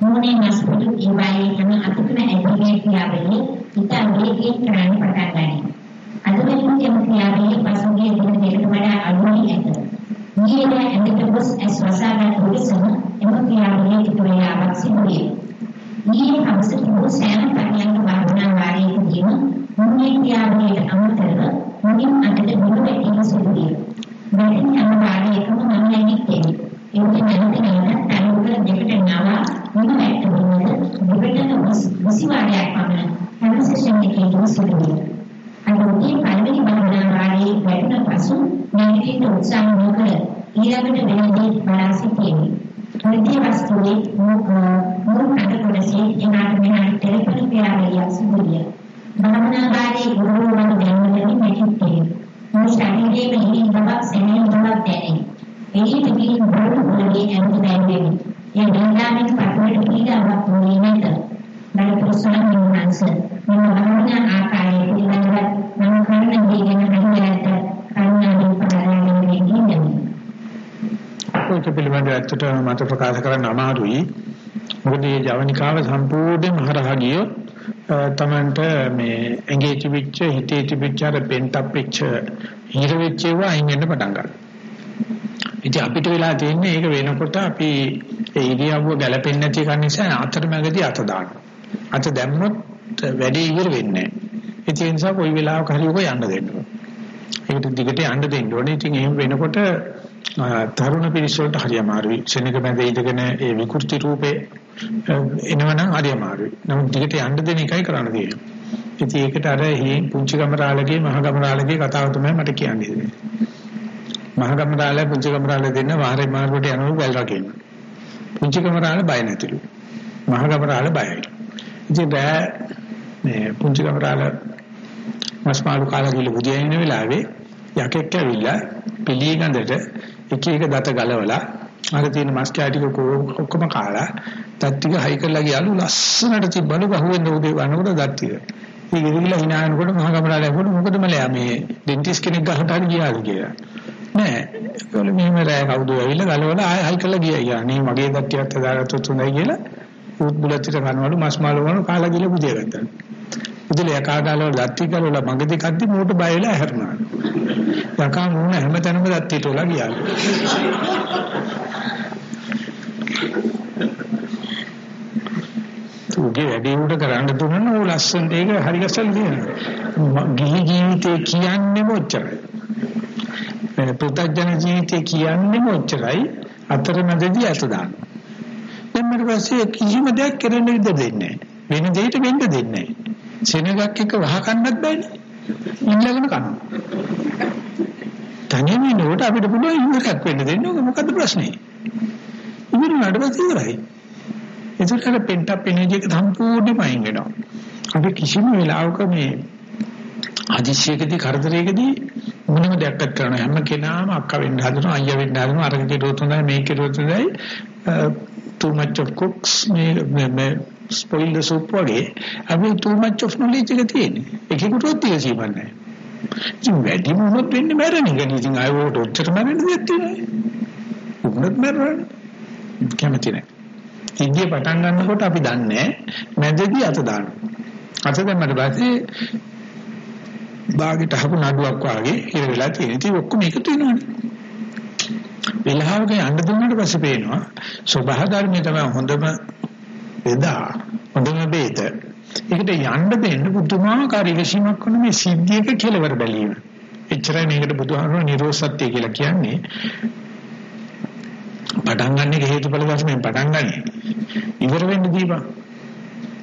B: මොනේ මස්පුඩු ඉවයි යන අතුතුන ඇදීමේ ක්‍රියාවලිය ඉතා වේගයෙන් කරන්න පටන් ගන්නවා. අද වෙනකොට යම් ක්‍රියාවලිය පසුගිය දින දෙකට වඩා අඩු වී ඇත. නියම ඇඳට ගොස් ඇස් වසාගත් උදෙසම එම ක්‍රියාවලිය ටික වේලාවක් සිදු වේ. නියම අවසර වූ සෑම පරියන්ක භාවනා වාරයකදීම මොනේ ක්‍රියාවලියට අමතරව මුලින් අතට මුළු වැටීම සිදු වේ. වැටෙන හැම වාරයකම මම නැගිටින්නේ. ඒක නැවත නැවත තනුකර දෙකට නවා මුළු වැටීමද දෙකට විසිවාරයක් පමණ හැම සෙෂන් එකකම සිදු වේ. අනුන්ගේ පළවෙනි භාවනා වාරයේ වැටෙන පසු නැගිටින්න උත්සාහ නොකර ඊළඟට වෙනදී බලා සිටින්නේ. ප්‍රති වස්තුවේ මුල් කඩ කොටසේ එනාට මෙහාට ටෙලිෆෝන් ක්‍රියාවලියක් සිදු වේ. භාවනාකාරී ගුරුවරුන් දැනුමකින් නැතිවේ. මේ ශරීරයේ මෙහි බවක් සෙනෙහ බවක් දැනේ. එහි තිබී බොරු වලදී ඇඳ දැනෙන්නේ. ඒ දන්දාමින් පටවට පීඩාවක් වුණේ නැත. බල ප්‍රසන්න නිවන්ස. මම භාවනා ආකාරයේ පිළිබඳව මම කරන දේ ගැන හිතලට කරුණාවෙන් පාරාගෙන ඉන්නේ.
A: ඒක පිළිබඳව ඇත්තට මට ප්‍රකාශ කරන්න අමාරුයි. මොකද මේ ජවනිකාව සම්පූර්ණයෙන්ම හරහා ගියොත් තමන්ට මේ ඇඟේ තිබිච්ච හිතේ තිබිච්ච අර පෙන්ට් අප් වෙච්ච හිර වෙච්ච ඒවා අයින් වෙන්න පටන් ගන්නවා. ඉතින් අපිට වෙලා තියෙන්නේ ඒක වෙනකොට අපි ඒ ඉරියව්ව ගැලපෙන්නේ නැති කන් නිසා අතරමැදදී අත දානවා. අත දැම්මොත් වැඩේ ඉවර වෙන්නේ නැහැ. ඒ නිසා කොයි වෙලාවක හරි ඔක යන්න දෙන්න ඕනේ. ඒකට දිගට යන්න දෙන්න ඕනේ. ඉතින් එහෙම වෙනකොට තරුණ පිරිස වලට හරි අමාරුයි. ශනික මැද ඉඳගෙන ඒ විකෘති රූපේ එනවනම් හරි අමාරුයි. නමුත් දිගට යන්න දෙන එකයි කරන්න තියෙන්නේ. ඉතින් ඒකට අර හේ පුංචි ගමරාලගේ මහ ගමරාලගේ කතාව තමයි මට කියන්නේ. මහ ගමරාලේ පුංචි ගමරාලේ දෙන්න වාරේ මාර්ගයට යනකොට වැල් රකින්න. පුංචි ගමරාල බය නැතිලු. මහ ගමරාල බයයි. ඉතින් බෑ මේ පුංචි ගමරාල මස් මාළු කාලා ගිහලා බුදියා ඉන්න වෙලාවේ යකෙක් ඇවිල්ලා පිළිය ගඳට එක එක දත ගලවලා අර තියෙන මස් කැටි ඔක්කොම කාලා දත් ටික හයි කරලා ගියලු ලස්සනට තිබ්බලු ගහුවෙන් උදේ වනකොට දත් ටික. ඒක ඉතිරිලා hina යනකොට මහා කමරාල යනකොට මොකද මලයා මේ ඩෙන්ටිස් කෙනෙක් ගහට හරි ගියාද කියලා. නෑ ඒකවල මෙහෙම රෑ කවුද ඇවිල්ලා ගලවලා ආයෙ හයි කරලා ගියා. යා නේ මගේ දත් ටිකත් හදාගත්තොත් හොඳයි කියලා උත් බුලත්තිට කනවලු මස් මාළු වුණා කාලා ගිහලා බුදියා ගත්තා. ඉතින් යකා ගාලවල දත් ටික ගලවලා මගදී කද්දි මූට බය වෙලා හැරුණා. යකා මූණ හැමතැනම දත් ටික වල ගියා. උගේ වැඩේ උඩ කරන්න දුන්නා නෝ ලස්සනට ඒක හරි ගස්සලා තියෙනවා. ගිහි ජීවිතේ කියන්නේ මොච්චරයි. වෙන පුතඥ ජීවිතේ කියන්නේ මොච්චරයි අතරමැදදී අත දාන්න. දැන් මට පස්සේ කිසිම දෙයක් කරන්න ඉඩ දෙන්නේ නැහැ. වෙන දෙයකට වෙන්න දෙන්නේ නැහැ. සෙනගක් එක වහකන්නත් බෑනේ. ඉන්නගෙන කනවා. තනියම ඉන්නකොට අපිට පුළුවන් ඉන්නකක් වෙන්න දෙන්න ඕක මොකද්ද ප්‍රශ්නේ? ඉතින් නඩ පස්සේ ඉවරයි. ඒකට අර පෙන්ට් අප් එනර්ජි එක සම්පූර්ණයෙන්ම අයින් වෙනවා. අපි කිසිම වෙලාවක මේ අදිශයකදී කරදරයකදී මොනම දෙයක් කරන හැම කෙනාම අක්කා වෙන්න හදනවා අයියා වෙන්න හදනවා අරක කෙරුවොත් හොඳයි මේක කෙරුවොත් හොඳයි too much of cooks මේ මේ spoil the soup වගේ අපි too much of knowledge එක තියෙන්නේ එකෙකුටවත් තියෙ සීමන්නේ ඉතින් වැඩි මොනොත් වෙන්නේ මැරෙන එක ඉතින් ආයෙත් ඔච්චර මැරෙන්න දෙයක් තියෙනවා උනත් මැරෙන්නේ කැමති නැහැ සිද්ධිය පටන් ගන්නකොට අපි දන්නේ මැදදී අත දානවා. අත දැම්මට පස්සේ බාගෙට හපු නඩුවක් වාගේ ඉර වෙලා තියෙන. ඉතින් ඔක්කොම එකතු වෙනවනේ. වෙලාවක යන්න දුන්නාට පස්සේ පේනවා සබහා ධර්මයේ තමයි හොඳම බෙදා හොඳම බේත. ඒකට යන්න දෙන්න පුදුමාකාර ඉවසීමක් කරන මේ සිද්ධියක කෙලවර බැලීම. එච්චරයි මේකට බුදුහාමුදුරුවෝ නිරෝසත්‍ය කියලා කියන්නේ. පටන් ගන්න එක හේතුඵල ධර්මයෙන් පටන් ගන්නේ. ඉවර වෙන්න දීපන්.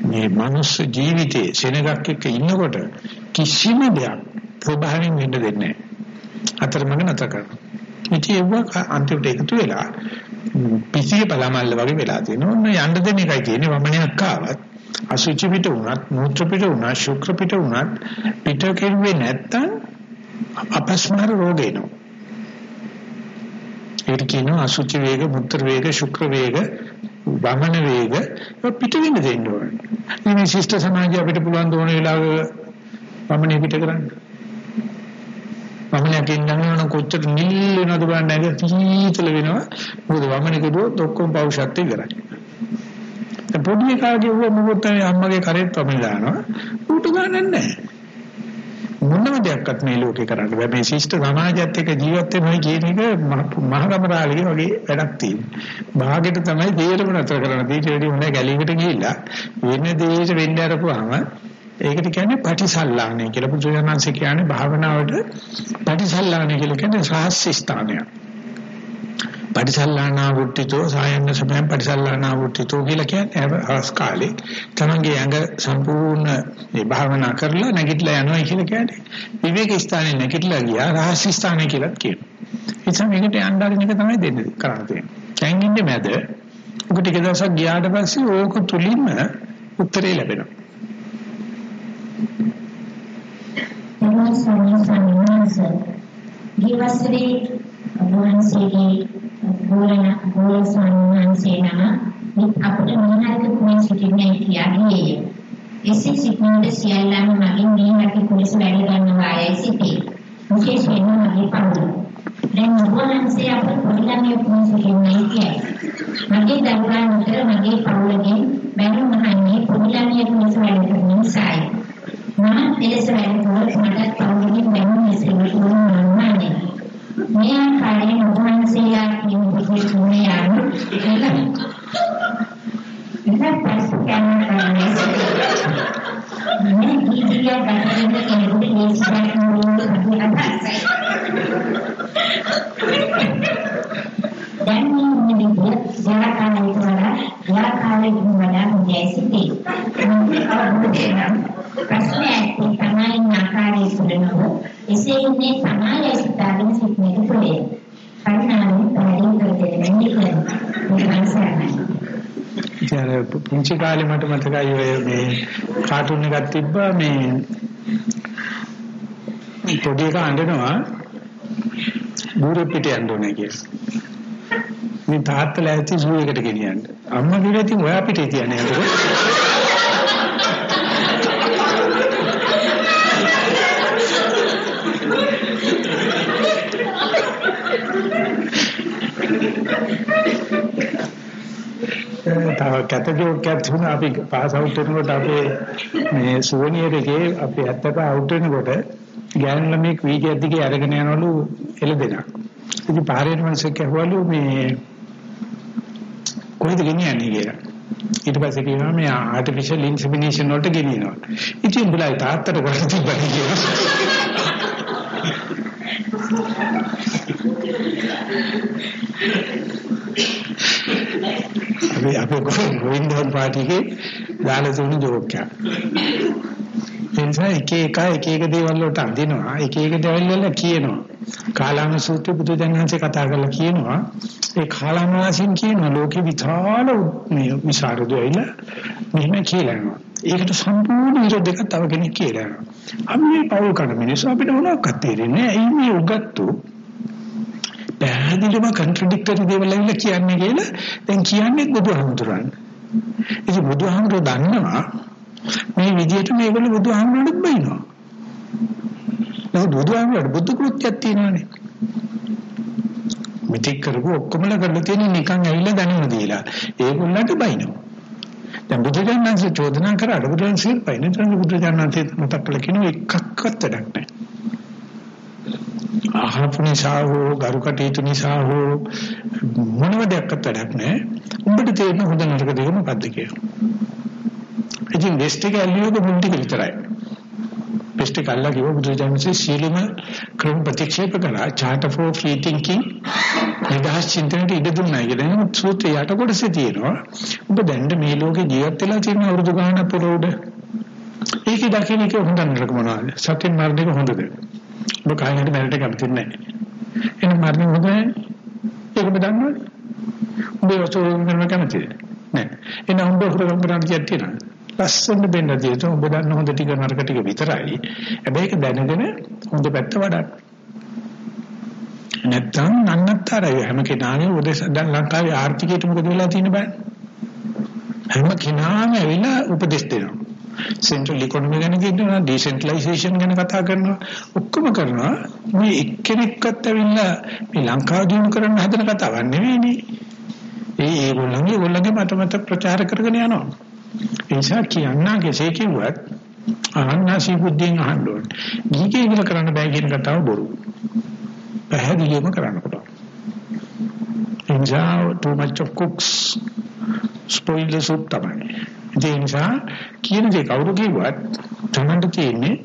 A: මේ මනුස්ස ජීවිතේ සෙනගක් එක්ක ඉන්නකොට කිසිම දෙයක් ප්‍රබහයෙන් වෙන්න දෙන්නේ නැහැ. අතරමඟ නැතර කරනවා. ඉතින් ඒක අන්තිමට එකතු වෙලා පිසිය බලමල්ල වගේ වෙලා තියෙනවා. ඔන්න යන්න දෙන එකයි තියෙන්නේ වමනයක් ආවත් අසුචි පිට වුණත් මූත්‍ර පිට වුණත් ශුක්‍ර පිට වුණත් පිට කෙරුවේ නැත්තම් අපස්මාර රෝග එනවා. ඒකට කියනවා අසුචි වේග, මුත්‍ර වේග, ශුක්‍ර වේග, වමන වේග පිට වෙන්න දෙන්න ඕනේ. මේ ශිෂ්ට සමාජය අපිට පුළුවන් දෝන වෙලාවක වමනේ පිට කරන්න. වමනයක් ඉන්නවනම් කොච්චර නිල් වෙනවද බලන්න නැග තීතල වෙනවා. මොකද වමනේ කරුවොත් ඔක්කොම පෞෂත්වය ඉවරයි. දැන් පොඩි එකාගේ වුව මොකද අම්මගේ කරේත් වමනේ දානවා. ඌට ගන්නන්නේ නැහැ. මොනම දෙයක්වත් මේ ලෝකේ කරන්න බෑ මේ ශිෂ්ට සමාජයත් එක්ක ජීවත් වෙනවා කියන එක මහගමරාලගේ වගේ වැඩක් තියෙනවා. භාගෙට තමයි දේරම නතර කරන්න දීටේදී මොනේ ගැලීකට ගිහිල්ලා වෙන දෙයකට වෙන්න අරපුවාම ඒකට කියන්නේ පටිසල්ලාණය කියලා පුදුජනන්සේ කියන්නේ භාවනාවට පටිසල්ලාණය කියලා කියන්නේ රහස්‍ය ස්ථානයක්. පටිසල්ලානා වුට්ටිතෝ සායන්න සමයන් පටිසල්ලානා වුට්ටිතෝ කියලා කියන්නේ අවස් කාලේ තමන්ගේ ඇඟ සම්පූර්ණ මේ භාවනා කරලා නැගිටලා යනවා කියලා කියන්නේ විවේක ස්ථානේ නැගිටලා ගියා රහස්‍ය ස්ථානේ කියලා කියනවා. ඒ නිසා මේකට යන්න ආරින එක තමයි දෙන්නේ කරන්න තියෙන්නේ. දැන් ඉන්නේ මැද ඔක ටික දවසක් ගියාට පස්සේ ඕක තුලින්ම උත්තරේ ලැබෙනවා.
B: නමස්කාර සම්මානස. ගියවස්තරේ වහන්සේගේ ගෝලන ගෝල සම්මානසේ නම අපට මහානක කුමේ සිටින්නේ කියා ගියේ. එසේ සිටිනද සියල්ලම මගින් මීහක කුලස වැඩ ගන්නවා යයි සිටී. විශේෂයෙන්ම මගේ පවුල. දැන් වහන්සේ අපට පොඩිලමිය කුමේ සිටින්නේ කියයි. මගේ දරුවා නතර මගේ පවුලගෙන් බැනුම් අහන්නේ පොඩිලමිය කුමේ වැඩ කරන නිසායි. මම එලෙස වැඩ කළොත් මට පවුලගෙන් බැනුම් මෙසේම ඕනන්නේ. මේ ආකාරයෙන් වහන්සේලා කියන විදිහට යන ප්‍රශ්න කරනවා. මේ ඉදිරිය ගන්න කෙනෙකුට මේ සිද්ධාර්ථ මුලින්ම අදහසයි. දැන් මේ විදිහට ජාතකයකට වඩා ජාතකයකට වඩා හොඳයි සිටි. මොකද අවබෝධය නම් ප්‍රශ්නයක් තමයි ආකාරයේ සුළනෝ එසේ ඉන්නේ තමයි සිතාගෙන සිටින පොලේ. පරිණාමය පැහැදිලි කර දෙන්නේ කියන්නේ.
A: ඉතින් පුංචි කාලේ මට මතකයි ඔය මේ කාටුන් එකක් තිබ්බා මේ පොඩි එක අඬනවා බූර පිට යන්න ඕනේ කියලා. මේ තාත්තලා ඇති සූ එකට ගෙනියන්න. අම්මා කිව්වා ඉතින් ඔයා පිටේ තියන්නේ නේද? තව කැටජෝක්යක් තුන අපි පාස් අවුට් වෙනකොට අපේ මේ සුවනියර් එකේ අපි ඇත්තට අවුට් වෙනකොට ගෑනු ළමෙක් වීදියක් දිගේ අරගෙන යනවලු එළදෙනා. ඉතින් පාරේ මිනිස්සු කැහුවලු මේ කොහෙද ගෙනියන්නේ කියලා. ඊට පස්සේ කියනවා මේ ආටිෆිෂල් ඉන්සෙමිනේෂන් වලට ගෙනියනවා. ඉතින් උඹලා තාත්තට කොහෙද තිබ්බන්නේ කියලා. අපි අපේ ගෝවින්දන් පාටිගේ දාලා තුන ජෝක් එකක්. එනිසා එක එක එක එක දේවල් වලට අඳිනවා එක එක දේවල් වල කියනවා. කාලාම සූත්‍ර බුදු දඥාන්සේ කතා කරලා කියනවා ඒ කාලාම වාසීන් කියනවා ලෝකේ විශාල මේ විසරදු ඇවිල්ලා මෙහෙම කියලා යනවා. ඒකට සම්පූර්ණ විරුද්ධ එකක් තව කෙනෙක් කියලා යනවා. අපි මේ පවල් කරන මිනිස්සු අපිට මොනවක්වත් තේරෙන්නේ නැහැ. ඒ මේ උගත්තු පැහැදිලිව කන්ට්‍රඩික්ටරි දේවල් ඇවිල්ලා කියන්නේ කියලා දැන් කියන්නේ බුදුහාමුදුරන්. ඉතින් බුදුහාමුදුර දන්නවා මේ විදිහට මේගොල්ලෝ බුදුහාමුදුරන්ට බයිනවා. නමුත් බුදුහාමුදුරට බුදු කෘත්‍යයක් තියෙනවානේ. මිත්‍යක් කරපු ඔක්කොමලා කරලා තියෙන නිකන් ඇවිල්ලා දැනුම දීලා. ඒගොල්ලන්ට බයිනවා. දැන් බුදුජානනාංශ චෝදනා කරාට බුදුන්සේ බයින දැන් බුදුජානනාංශේ මතක් කළ කෙනෙක් එකක්වත් වැඩක් නැහැ. අහපු නිසා හෝ ගරු කටයුතු නිසා හෝ මොනම දෙයක්වත් වැඩක් නැහැ. උඹට තේරෙන හොඳ නරක දෙක මොකද්ද කියලා. ඉතින් වෙස්ට් එක ඇල්ලියෝක මුල් ටික විතරයි. වෙස්ට් එක අල්ලා කිව්ව බුදුජානකසේ සීලම ක්‍රම ප්‍රතික්ෂේප කළා charter for free thinking නිදහස් චින්තනයට ඉඩ දුන්නා කියලා. නමුත් සූත්‍රය යට කොටසේ තියෙනවා. ඔබ දැන් මේ ලෝකේ ජීවත් වෙලා තියෙන අවුරුදු ගාණක් පුරවුඩ. ඒකේ දකින්න එක හොඳ නරක මොනවද? සත්‍ය මාර්ග එක හොඳද? ඔබ කායයට මැරෙට කැමති නැහැ. එහෙනම් මරණය හොඳ ඒක ඔබ දන්නවද? ඔබ වස්තුවෙන් කරන කැමතිද? නැහැ. එහෙනම් ඔබ හුරගම් කරන්න තියෙනවා. ලස්සන බෙන්න තියෙනවා. ඔබ දන්න හොඳ ටික නරක ටික විතරයි. හැබැයි ඒක දැනගෙන හොඳ පැත්ත වඩන්න. නැත්තම් නන්නතරයි හැම කෙනාගේ උදේස දැන් ලංකාවේ ආර්ථිකයට මොකද වෙලා තියෙන්නේ බලන්න. හැම කෙනාම ඇවිල්ලා උපදෙස් දෙනවා. සෙන්ට්‍රල් ඉකොනොමි ගැන කියනවා ඩිසෙන්ට්‍රලයිසේෂන් ගැන කතා කරනවා. ඔක්කොම කරනවා. මේ එක්කෙනෙක්වත් ඇවිල්ලා මේ ලංකාව දිනු කරන්න හදන කතාවක් නෙවෙයිනේ ඒ ඒගොල්ලන්ගේ ඒගොල්ලන්ගේ මත මත ප්‍රචාර කරගෙන යනවා. ඒ නිසා කියන්නා කෙසේ කිව්වත් අහන්නාසි බුද්ධියෙන් අහන්න ඕනේ. ගීකේ ඉගෙන කරන්න බෑ කියන කතාව බොරු. පැහැදිලිවම කරන්න පුළුවන්. ඒ නිසා too much of cooks spoil the soup තමයි. ඒ නිසා කියන දේ කවුරු කිව්වත් තමන්ට තියෙන්නේ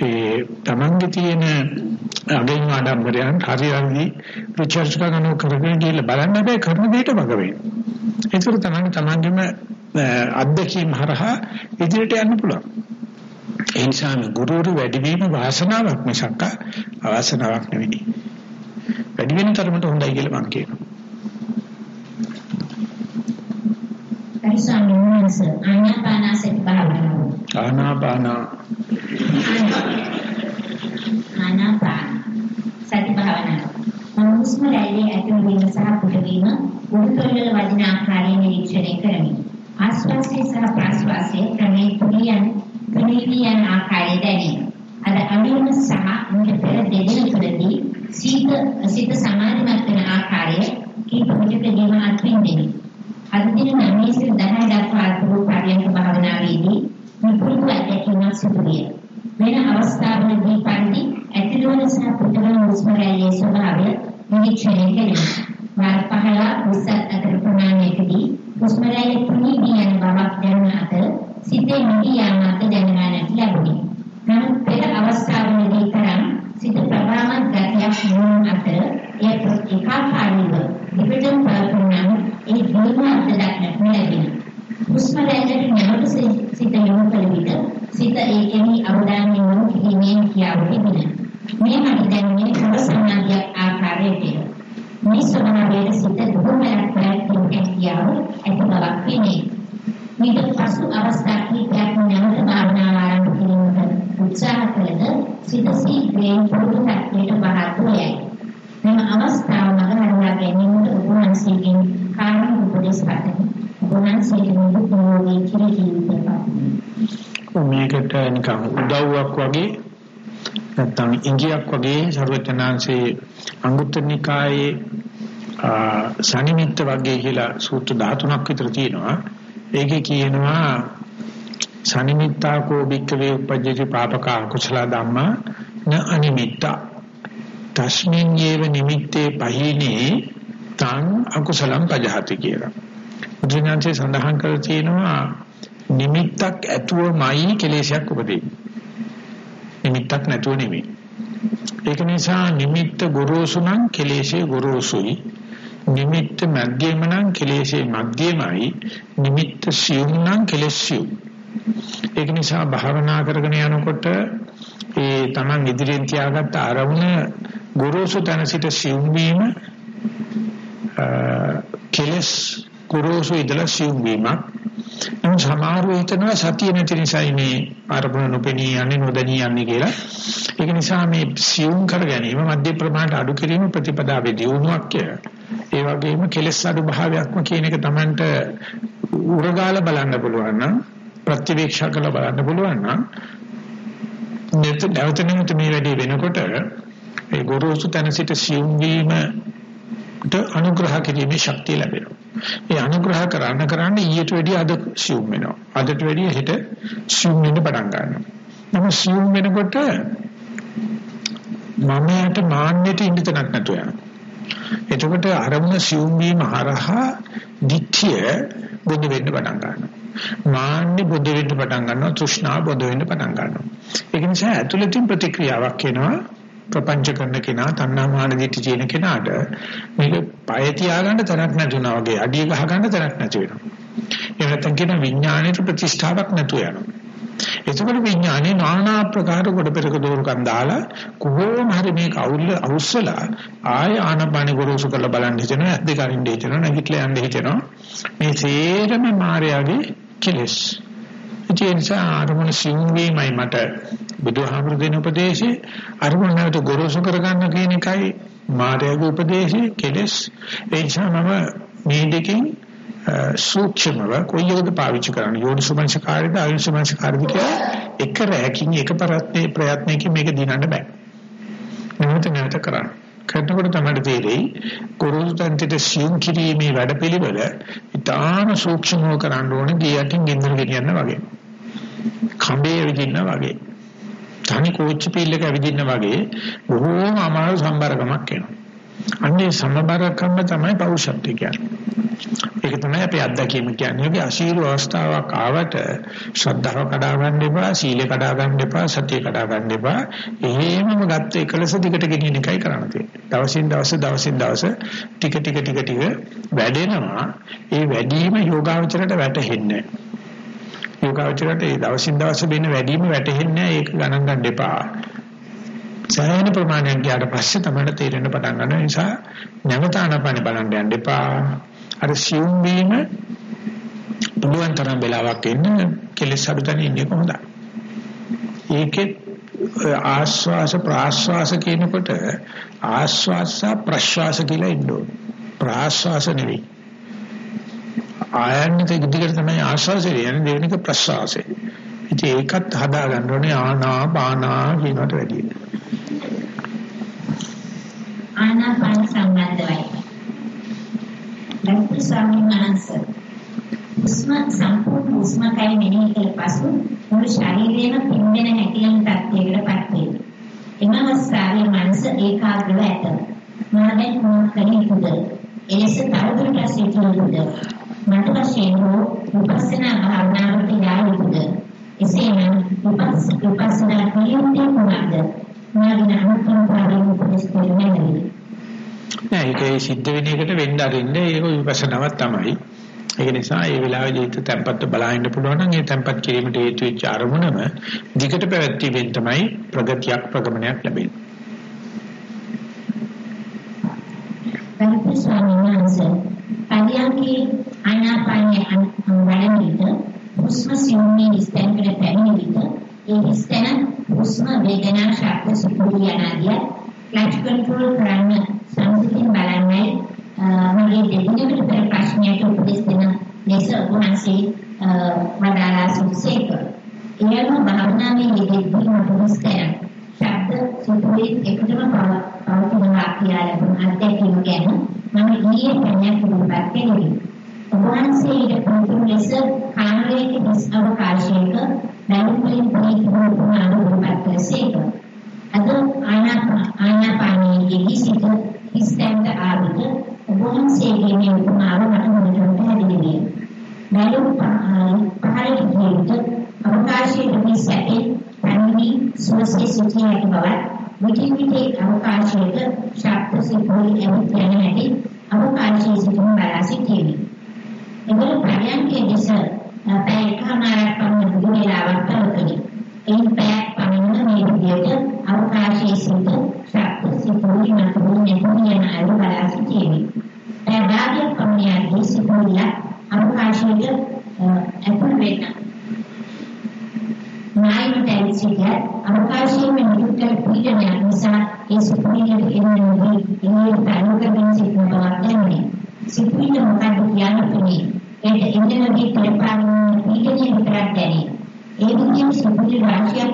A: ඒ තමන්ගේ තියෙන අගෙන් ආඩම්බරයන් හරි හරි රිචර්ජ් කරන කරගෙන ගිහලා බලන්න බෑ කරන දෙයට වග වෙන්න. ඒතර තමයි තමන්ගේම අත්දැකීම් හරහා ඉදිරියට යන්න පුළුවන්. ඒ නිසා මේ ගුරුවරු වැඩි වීම වාසනාවක් මිසක් අවාසනාවක් නෙවෙයි. වැඩි වෙන තරමට හොඳයි කියලා මම කියනවා.
B: ස්වාමීන් වහන්සේ ආනාපානසති භාවනාව.
A: ආනාපාන
B: ආනාපාන සති භාවනාව. හුස්ම රැල්ලේ ඇතුළු වීම සහ පිටවීම උඩුතොලවල වදින ආකාරය නිරීක්ෂණය කරමි. ආශ්වාසය සහ ප්‍රශ්වාසය ක්‍රමයෙන් කුලියන් කුලියන් ආකාරය දැනේ. අද අනුම සහ මුල පෙර දෙදින තුළදී සීත සිත සමාධිමත් වෙන ආකාරය කීප විටකදීම අත්විඳිනේ. අද දින 9 සිට 10 දක්වා අතුරු පරියන්ක භාවනාවේදී නිපුරුදු අධ්‍යක්ෂණයක් සිදු විය. වෙන අවස්ථාවලදී පරිදි ඇතිවන සහ පිටවන හුස්ම රැල්ලේ ස්වභාවය නිරීක්ෂණය කෙරේ. වාර 15 උසස් අතර ප්‍රමාණයකදී හුස්ම රැල්ල තුනී යන බවක් දැනුන අතර සිතේ නිදි යාමත් දැනගන්නට ලැබුණි. නමුත් පෙර අවස්ථාවලදී තරම් සිත ප්‍රබලමත් ගතියක් වුණ අතර එය ඒකාකාරීව විපජන් පරපුරනම් ඒ දිනු අත දක්නට ලැබිණි. හුස්ම රැල්ලට නැවත සිත යොමු කළ විට සිත ඒකෙහි අවධානය යොමු කිරීමෙන් කියාවු තිබුණා. මේ මට දැනුනේ පොර සමාධියක් ආකාරයටය. මේ ස්වභාවයේ සිත දුරමයක් ප්‍රයත්න කියාව ඇති බවක් පෙනේ. මීට පසු අවස්ථා කිහිපයක් නැවත භාවනාව ආරම්භ කිරීමට උත්සාහ කළද සිත සීඝ්‍රයෙන් පුරුදු තත්ත්වයට බහත් වූයයි. මෙම අවස්ථාව මඟ හරවා ගැනීමට ඔබ වහන්සේගෙන් කාරණා උපදෙස් පතමි. ඔබ වහන්සේගේ නිදුක් නිරෝගී චිර ජීවිතය පතමි.
A: මේකට නිකන් උදව්වක් වගේ නැත්නම් ඉංගියක් වගේ සර්වඥාන්සේ අංගුත්තර නිකායේ සනිමිත්ත වර්ගය කියලා සූත්‍ර 13ක් විතර තියෙනවා. ඒකේ කියනවා සනිමිත්තාකෝ භික්ඛවේ උපජ්ජති පාපකා කුසල ධම්මා න අනිමිත්තා තස්මින් යේව නිමිත්තේ පහිනේ තං අකුසලම් පජහති කියලා. බුදුන්වහන්සේ සඳහන් කරලා තියෙනවා නිමිත්තක් ඇතුවමයි කෙලෙසයක් උපදින්නේ. නිමිත්තක් නැතුව නෙමෙයි. ඒක නිසා නිමිත්ත ගොරෝසු නම් කෙලෙසේ ගොරෝසුයි. නිමිත්ත මධ්‍යම නම් කෙලෙසේ මධ්‍යමයි. නිමිත්ත සියුම් නම් කෙලෙස් සියුම්. ඒක නිසා භාවනා කරගෙන යනකොට ඒ Taman ඉදිරියෙන් තියාගත්ත අරමුණ ගොරෝසු තැන සිට සියුම් වීම කෙලස් ගොරෝසු ඉදලා සියුම් වීමක් නම් සමහරව හිතනවා සතිය නැති නිසායි මේ අරමුණ නොපෙනී යන්නේ නොදැනී යන්නේ කියලා. ඒක නිසා මේ සියුම් කර ගැනීම මධ්‍ය ප්‍රමාණයට අඩු කිරීම ප්‍රතිපදාවේ දියුණුවක් කියලා. ඒ වගේම කෙලස් අඩු භාවයක්ම කියන එක Tamanට උරගාල බලන්න පුළුවන් නම් ප්‍රතිවීක්ෂා කරලා බලන්න පුළුවන් නම් නැවත නැවත මේ වැඩේ වෙනකොට ඒ ගොරෝසු තැන සිට සියුම් වීමට අනුග්‍රහ කිරීමේ ශක්තිය ලැබෙනවා. ඒ අනුග්‍රහ කරන්න කරන්න ඊට වැඩිය අද සියුම් වෙනවා. අදට වැඩිය හෙට සියුම් වෙන්න පටන් ගන්නවා. නමුත් සියුම් වෙනකොට මමයට මාන්නයට ඉඳ තැනක් නැතුව යනවා. එතකොට අරමුණ සියුම් වීම හරහා දිට්ඨිය බුද්ධ වෙන්න පටන් ගන්නවා. මාන්නේ බුද්ධ වෙන්න පටන් ගන්නවා. තෘෂ්ණාව බුද්ධ වෙන්න පටන් ගන්නවා. ඒක නිසා ඇතුළතින් ප්‍රතික්‍රියාවක් එනවා. ප්‍රපංච කරන කෙනා තණ්හාමාන දිටි තියෙන කෙනාට මේක පය තියාගන්න තරක් නැතුණා වගේ අඩිය ගහ ගන්න තරක් නැති වෙනවා. ඒ නැත්තම් කියන විඥාණයට ප්‍රතිෂ්ඨාවක් නැතු වෙනවා. එතකොට විඥානේ নানা ආකාර කොට පෙරක දෝරුකම් දාලා කොහොම හරි මේක අවුල්ල අවුස්සලා ආය ආනපාන ගොරෝසු කරලා බලන්න හිතෙනවා ඇද්ද කරින්න හිතෙනවා නැගිටලා යන්න හිතෙනවා. මේ සේරම මායාවේ කෙලස්. ඒ නිසා අරමුණ සිං වීමයි මට බුදුහාමුදුරු දෙන උපදේශේ අරමුණ නැවත ගොරෝසු කරගන්න කියන එකයි මායාවේ උපදේශේ කෙලස්. ඒ නිසා මම මේ දෙකෙන් සූක්ෂමව කොයියකද පාවිච්චි කරන්නේ යෝනිසුමංසකාරයද අයෝනිසුමංසකාරයද කියලා එක රැකින් එක ප්‍රයත්නේ ප්‍රයත්නයකින් මේක දිනන්න බෑ. නැවත නැවත කරන්න. කරනකොට තමයි තේරෙයි කුරුළු තන්තිට සියුම් කිරීමේ වැඩපිළිවෙල ඉතාම සූක්ෂමව කරන්න ඕනේ ගියටින් ගෙන්දර ගෙනියන්න වගේ. කඹේ විදින්න වගේ. තනි කෝච්චි පිල්ල එක විදින්න වගේ බොහෝම අමාරු සම්බරකමක් එනවා. අන්නේ සමබරකම තමයි පෞරුෂත්වය කියන්නේ. ඒක තමයි අපේ අත්දැකීම කියන්නේ. ඔබ අශීරු අවස්ථාවක් ආවට ශ්‍රද්ධාව කඩා ගන්න එපා, සීලය කඩා ගන්න එපා, සතිය කඩා ගන්න එපා. එහෙමම ගත්ත එකලස දිගට ගෙනියන එකයි කරන්න තියෙන්නේ. දවසින් දවස දවසින් දවස ටික ටික ටික ටික වැඩෙනවා. ඒ වැඩිම යෝගාවචරයට වැටහෙන්නේ යෝගාවචරයට ඒ දවසින් දවස වෙන වැඩිම වැටහෙන්නේ ඒක ගණන් ගන්න එපා. සෑහෙන ප්‍රමාණයක් ගියාට පස්සේ තමයි තේරෙන්න පටන් ගන්න නිසා නැවත ආනපන බලන්න යන්න එපා. අර සියුම් වීම පුළුවන් තරම් වෙලාවක් ඉන්න කෙලෙස් අඩුතන ඉන්නේ කොහොමද? ඒකේ ආස්වාස ප්‍රාස්වාස කියනකොට ආස්වාස ප්‍රශ්වාස කියලා ඉන්න ඕනේ. ප්‍රාස්වාස නෙවෙයි. ආයන්නික දිගට තමයි ආස්වාසය යන්නේ දෙවෙනික ප්‍රශ්වාසය. ඉතින් ඒකත් හදා ගන්න ඕනේ ආනා බානා කියනකට වැඩිය.
B: ආනාපාන සම්බන්ධවයි. ගෞතම ස්වාමීන් වහන්සේ උස්ම සම්පූර්ණ උස්ම කය මෙනෙහි කළ පසු මුළු ශරීරයම පිම්බෙන හැකිලන තත්ත්වයකටපත් වේ. එම අවස්ථාවේ මනස ඒකාග්‍රව ඇත. මා දැන් මොන කණේ පුද. එලෙස තවදුරටත් සිටිනුද මට වශයෙන් හෝ විපස්සනා භාවනාවට යා යුතුද? එසේනම් විපස්සනා කිරීමේ කුමක්ද? මාගේ අනුකම්පාවෙන් උපදෙස් දෙන්නේ
A: නෑ ඒකේ සිද්ධ වෙන එකට වෙන්න අරින්න ඒක විපස්සනාවක් තමයි. ඒක නිසා ඒ වෙලාවේදී හිත තැම්පත් බලහින්න පුළුවන් නම් ඒ තැම්පත් කිරීමට හේතු වෙච්ච අරමුණම දිගට පැවැත්වීමෙන් තමයි ප්‍රගතියක් ප්‍රගමනයක් ලැබෙන්නේ.
B: ගරුතර ස්වාමීන් වහන්සේ පරියන්කේ ආනාපානයේ අනුවැඩ විට හුස්ම සිවුම්නේ ස්තැන්කට පැමිණ විට ඒ ස්තැන හුස්ම වේදනා ශක්ති සුපුරිය යනාදිය ක්ලච් කන්ට්‍රෝල් කරන්න සම්පූර්ණ බලන්නේ මගේ දෙදිනකට පෙර ප්‍රශ්නයට උපදෙස් දෙන ලෙස වහන්සේ වදාළා සුසේක. එයම භාවනාවේ යෙදෙද්දී මට විස්තරය. ශබ්ද සුපුරි එකටම පවතිනවා කියලා ලැබුණ අත්දැකීම ගැන මම ඊයේ ප්‍රඥා කුරුපත් කෙරෙහි. වහන්සේ ඊට පොදු ලෙස කාමරයක දිස් අවකාශයක බැලුම්වලින් පිළිතුරු පුරාණ කුරුපත් කළසේක. අද ආනාපානයේ සිට ඉස්තැන්ද ආවිත වහන්සේගේ මේ උපමාව මට මුලින්ම පැහැදිලි විය. බැලුම් පහළට ගියොත් අවකාශයේ මේ සැපේ පැමිණි සුවසේ සිටින හැටි බවත් විටින් විට අවකාශයක ශබ්ද සිතුවිලි ඇවිත් යන හැටි අවකාශයේ සිටින බලා සිටීමේ. එවල පරයන්කේ දෙස පැය එකමාරක් පමණ දුර වේලාවක් පැවතුණි. එයින් පැයක් පමණ මේ විදිහට අවකාශයේ සිට ශබ්ද සිතුවිලි මතුවී නැතුව යන අයුරු බලා සිටීමේ. පැය භාගයක් පමණ යද්දී සිතුවිලි අවකාශයේ ඇතුල් වෙන්න. නායකට ඇවිසිට අවකාශයේ නිරුත්තර පීඩනයක් නිසා ඒ සිතුවිලි එන්නේ ඒ ප්‍රාණකයෙන් සිටින බවක් දැනේ. සිතුවිලි මොකක්ද කියන්නේ? ඒක ඉන්ද්‍රනදී පෙරපාරන පීඩනය විතරක් දැනේ. ඒ විදිහට සිතුවිලි රාශියක්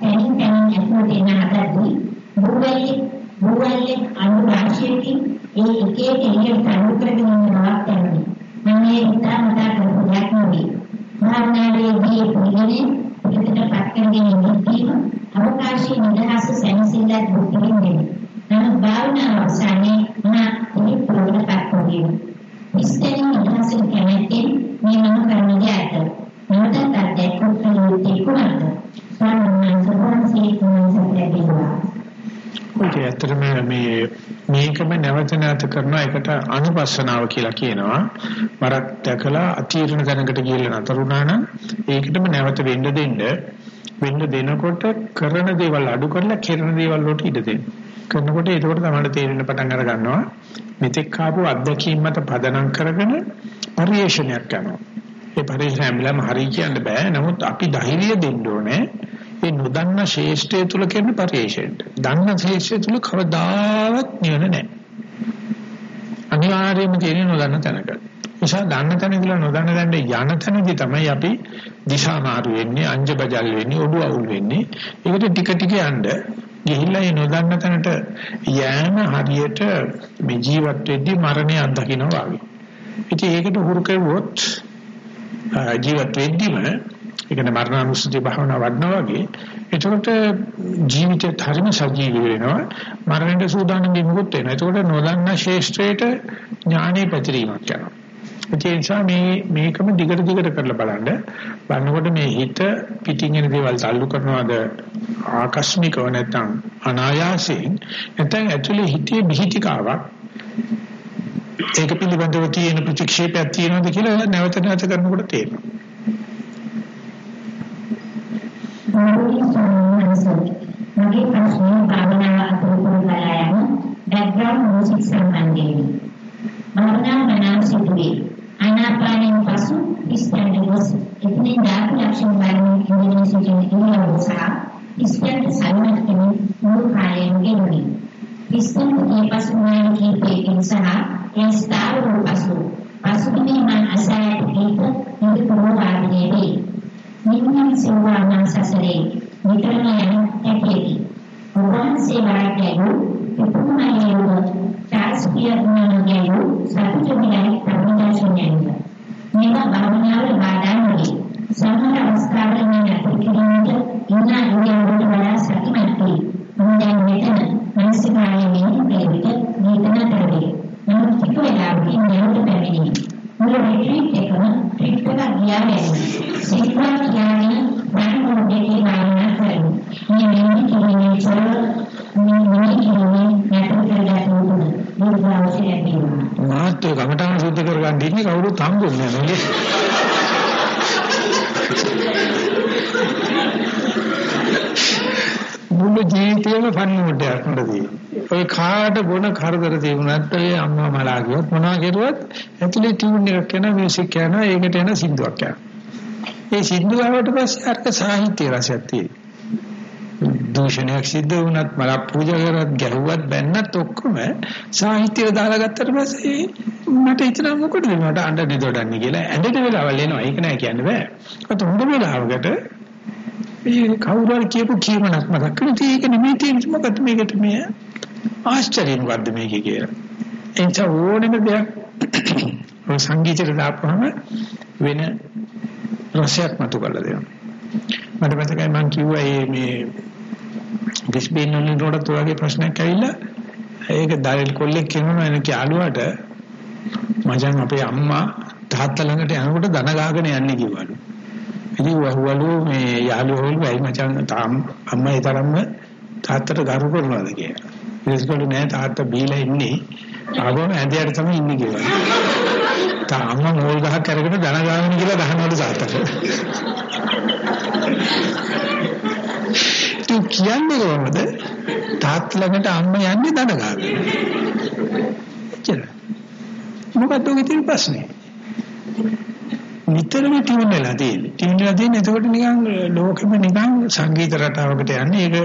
B: තැනින් තැනින් ඇතුළට එන හදද්දී භූවැලි භූවැලි අණු රාශියකින් ඒ එක එක එළියට අණු කරගෙන යන බවක් දැනුනි. මම ඒ හිතා මතා කරපු දෙයක් නෙවෙයි. භාවනාවේදී පිළිගන්නේ
A: අනුපස්සනාව කියලා කියනවා. වරක් දැකලා අතීරණ දැනකට කියලා නතරුණා නම් ඒකටම නැවත වෙන්න දෙන්න වෙන්න දෙනකොට කරන දේවල් අඩු කරලා කරන දේවල් වලට ඉඩ දෙන්න. කරනකොට ඒකෝට තමයි තේරෙන්න පටන් අර ගන්නවා. මෙතෙක් ආපු අත්දැකීම් මත පදනම් කරගෙන පරිේශනයක් කරනවා. ඒ පරිශ්‍රයම්ලම හරි කියන්න බෑ. නමුත් අපි ධෛර්යය දෙන්න ඕනේ. ඒ නොදන්න ශේෂ්ඨය තුල කරන පරිශ්‍රයට. දන්න ශේෂ්ඨය තුල කවදාවත් නිවන නැහැ. අනිවාර්යයෙන්ම තියෙන නොදන්න තැනක. නිසා දන්න තැන කියලා නොදන්න තැනට යන තැනදී තමයි අපි දිශා මාරු වෙන්නේ, අංජබජල් වෙන්නේ, ඔඩු අවුල් වෙන්නේ. ඒකට ටික ටික යන්න ගිහිල්ලා ඒ නොදන්න තැනට යෑම හරියට මේ ජීවත් වෙද්දී මරණය අත්දකින්නවා වගේ. ඉතින් ඒකට හුරු කරුවොත් ජීවත් වෙද්දිම ඒකනේ මරණානුස්සති භාවනා වඩනවා වගේ එතකොට ජීවිතේ හරිම සජීවී වෙනවා මරණයට සූදානම් වෙමුත් වෙනවා එතකොට නොදන්නා ශේෂ්ත්‍රයට ඥානෙ පැතිරීමක් යනවා ඒ නිසා මේ මේකම දිගට දිගට කරලා බලන්න බලනකොට මේ හිත පිටින් එන දේවල් تعلق කරනවාද ආකස්මිකව නැත්නම් අනායාසයෙන් නැත්නම් ඇතුලේ හිතේ බිහිතිකාවක් ඒක පිළිබඳව තියෙන ප්‍රතික්ෂේපයක් තියෙනවද කියලා නැවත නැවත කරනකොට තේරෙනවා.
B: මගේ ප්‍රශ්නේ භාවනාව අතුරුපුරු කරලා යන බෑග්ග්‍රවුන්ඩ් මියුසික් සම්බන්ධයෙන්. භාවනාව මනාව සිදුවේ. ආනාපානෙන් පසු ඉස්තැන්ඩස් එතනින් දාපු ලක්ෂණ වලින් ඉන්දියන් සිටින ඉරියව්ව ඉස්තැන්ඩ් සල්මත් කෙනෙක් මුළු කාලයම ගෙවුණි. ඉස්තැන්ඩ් කී පසු මම කීපේ සහ ඒ ස්ථාවර වූ පසු පසුබිමේ මම අසායට ඒක නිදි ප්‍රෝවාදයේදී නිම්න සේවාවන් සසරේ විතරම යන හැටියකි. වහන්සේ වාක්‍යය උපමායව චාල්ස් පියර්මන්ගේ සතුටුමිලයි ප්‍රබෝධශුන්‍යයි. මේක භාවනාවේ බාධා නෙවෙයි. සමහර අවස්ථාවල මේ අපිරිකිරීමට ඉන්න
A: කාට බොන කරදර තිබුණත් ඔය අම්මා මලා කියොත් මොනවා කරුවත් ඇතුලේ ටියුන් එකක් යන මියුසික් යන ඒකට එන සින්දුවක් යන. ඒ සින්දුවට පස්සේ අර්ථ සාහිත්‍ය රසයක් තියෙනවා. දූෂණයක් සිද්ධ වුණත් මල පූජා කරත් ගැහුවත් බැන්නත් ඔක්කොම සාහිත්‍යය දාලා ගත්තට පස්සේ මට හිතෙනවා මොකටද මට අඬන්නේ දොඩන්නේ කියලා ඇඬෙන වෙලාවල් එනවා ඒක නෑ කියන්න බෑ. අත හොඳ වෙලාවකට මේ කවුරු හරි කියපු කීමනක් මතක් කරගන්න ඒක නෙමෙයි තියෙන්නේ මොකද මේකට මේ ආශ්චර්ය මොකද්ද මේකේ කියලා. එන්ට ඕනෙම දෙයක් ඔය සංගීතයට දාපුවම වෙන රසයක් මතු කරලා දෙනවා. මට මතකයි මම කිව්වා මේ ඩිස්බින් වලින් උඩට ඔයගේ ප්‍රශ්නයක් ඇවිල්ලා ඒක දරල් කොල්ලෙක් කියනවා එන යාළුවාට මචං අපේ අම්මා තාත්තා ළඟට යනකොට දන ගාගෙන යන්නේ කිව්වලු. ඉතින් වහුවලු මේ යාළුවෝ වෙයි මචං තාම අම්මා ඒ තරම්ම තාත්තට ගරු කරනවාද කියලා. ඒකවල නෑ තාත්තා බීලා ඉන්නේ. ආවම ඇඳයට තමයි ඉන්නේ කියලා. තාම මෝල් ගහක් අරගෙන දන ගාගෙන කියලා ගහනවලු තාත්තට. තු කියන්නේ කොහොමද? තාත්තා ළඟට අම්මා යන්නේ දන ගාගෙන. එච්චර. මොකක්ද ඔගේ තියෙන ප්‍රශ්නේ? නිතරම ටියුන් වෙලා තියෙන්නේ. ටියුන් වෙලා තියෙන්නේ එතකොට නිකන් ලෝකෙම නිකන් සංගීත රටාවකට යන්නේ. ඒක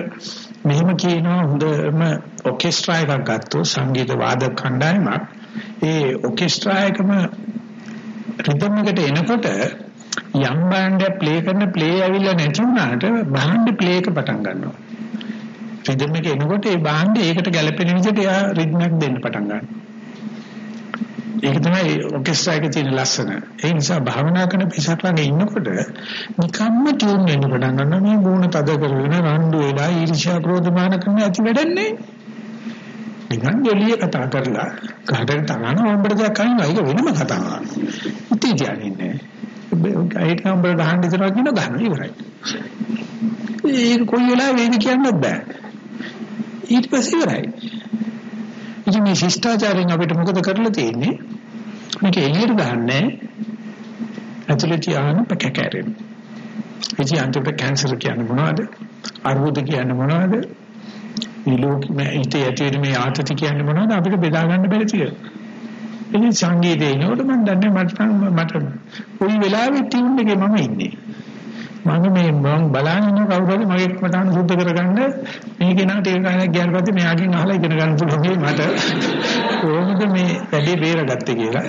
A: මෙහෙම කියනවා හොඳම ඔකෙස්ට්‍රා එකක් ගත්තොත් සංගීත වාදක කණ්ඩායමක් ඒ ඔකෙස්ට්‍රා එකම රිද්ම් එකට එනකොට යම් බෑන්ඩ් එක ප්ලේ කරන ප්ලේ ඇවිල්ලා නැති වුණාට බෑන්ඩ් ප්ලේ එක පටන් ගන්නවා. රිද්ම් එක එනකොට ඒ බෑන්ඩ් ඒකට ගැලපෙන විදිහට එයා රිද්මයක් දෙන්න පටන් ගන්නවා. ඒක තමයි ඔකෙස්ට්‍රා එකේ තියෙන ලස්සන. ඒ නිසා භාවනා කරන පිසක් ළඟ ඉන්නකොට නිකම්ම ටියුන් වෙන්න පටන් ගන්නවා මේ මූණ තද කරගෙන රණ්ඩු වෙලා ඊර්ෂ්‍යා ක්‍රෝධ මාන කරන ඇති වැඩන්නේ. නිකන් එළිය කතා කරලා කාටද තනන ඔම්බට දෙයක් අයිනවා ඒක වෙනම කතාවක්. ඉතින් කියන්නේ ඒක නම්බර ගහන්න ඉතනවා කියන ගන්න ඉවරයි. ඒක කොයි වෙලාවෙ වෙන්නේ කියන්නත් බෑ. ඊට පස්සේ ඉවරයි. ඉතින් මේ ශිෂ්ටාචාරයෙන් අපිට මොකද කරලා තියෙන්නේ? මේක එළියට දාන්නේ ඇතුළේ තියාගෙන පැකකැරෙන. ඉතින් අන්තිමට කැන්සර් කියන්නේ මොනවද? අර්බුද කියන්නේ මොනවද? මේ ලෝකෙ ඉතේ ඇතුළේ මේ ආතති කියන්නේ මොනවද? අපිට බෙදා ගන්න බැරි ටික. ඉතින් සංගීතේ නෝඩ මම දන්නේ මට මට කොයි වෙලාවෙ ටියුන් එකේ මම ඉන්නේ. මම මේ මම බලන්නේ කවුරු හරි මගේ කමටහන් සුද්ධ කරගන්න. මේක නාට ඒක ගානක් ගියාට පස්සේ මෙයාගෙන් අහලා ඉගෙන ගන්න පුළුවන් මට. කොහොමද මේ වැඩේ බේරගත්තේ කියලා.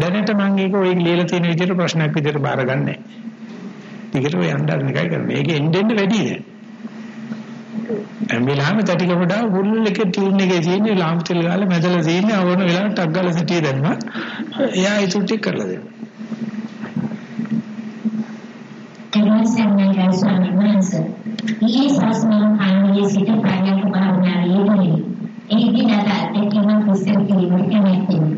A: දැනට මම ඒක ඔය ලියලා තියෙන විදිහට ප්‍රශ්නයක් විදිහට බාරගන්නේ ටිකට ඔය යන්න එකයි කරන්නේ. මේක එන්නෙන් වැඩි නෑ. එම්බෙලාම තටික වඩා බුල්ල එක ටියුන් එකේ තියෙන ලාම් තෙල් ගාලා මැදලා තියෙන අවන වෙලාවට ටක් ගාලා සිටිය දැම්මා. එයා ඒක ටික කරලා දෙනවා.
B: සර්ණයි ගරු ස්වාමීන් වහන්සේ. ඊයේ සස්මන් කාණ්ඩයේ සිට ප්‍රඥා භාවනාවේ යෙදුණේ. එහිදී නට අධ්‍යක්ෂකව විස්තර කිරීමට කැමැත්තෙමි.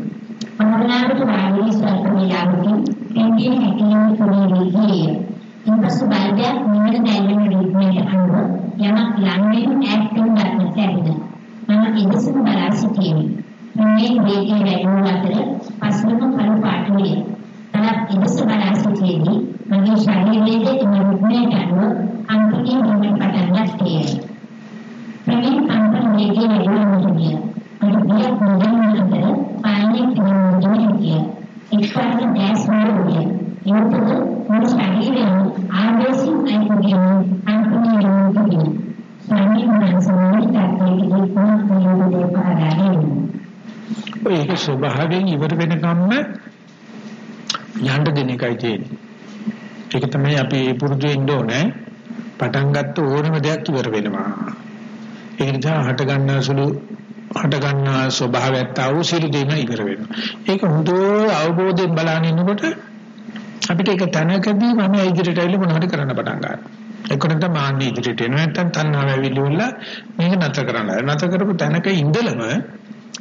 B: භාවනාවට වාඩි ස්වල්ප වේලාවකින් එන්ජින් හැකියාව පුරේ ගියේ. ඉන්පසු බල්දයක් නිවන දැල්වෙන රිද්මයට අනුව යමක් යන්නේ ඇක්ටිව් ගන්නට ලැබුණා. මම ඉදසම බලා සිටියෙමි. මේ වේගයේ වැඩි අතර පස්වම කළු පාට විය. තවත් ඉදස බලා සිටියේදී මගේ ශරීරයේ තියෙන රුධිරයට අනුව අන්තිමේ වීම පටන් ගත්තේ. ප්‍රවීණ කම්පන වේගය වැඩි වෙනවා. අර බියක් මුලින්ම අතර පාන්නේ තියෙනවා. එක්ස්ට්‍රා ඩෑස් වලිය. ඒකද මුළු ශරීරයම ආවේශින් අයිතිගෙන අන්තිමේ වීම ස්වාමීන් වහන්සේ තාත්තේගේ කොහොමද පාරාගෙන.
A: ඒක ස්වභාවයෙන් ඉවර වෙනකම්ම යන්න දෙන එකයි තියෙන්නේ. ඒක තමයි අපි පුරුදු වෙන්න ඕනේ. පටන් ගත්ත ඕනම දෙයක් ඉවර වෙනවා. ඒ නිසා හට ගන්න සුළු හට ගන්න ස්වභාවයත් ආවෝ සිළු දෙන ඉවර වෙනවා. ඒක හොඳ අවබෝධයෙන් බලන ඉන්නකොට අපිට ඒක තනකදී මම ඉදිරියට ඇවිල්ලා මොනවද කරන්න පටන් ගන්නවා. ඒක නැත්නම් මාන්න ඉදිරියට එනවා නැත්නම් තණ්හාව ඇවිල්ලා මේක නැතර කරන්න. නැතර කරපු තැනක ඉඳලම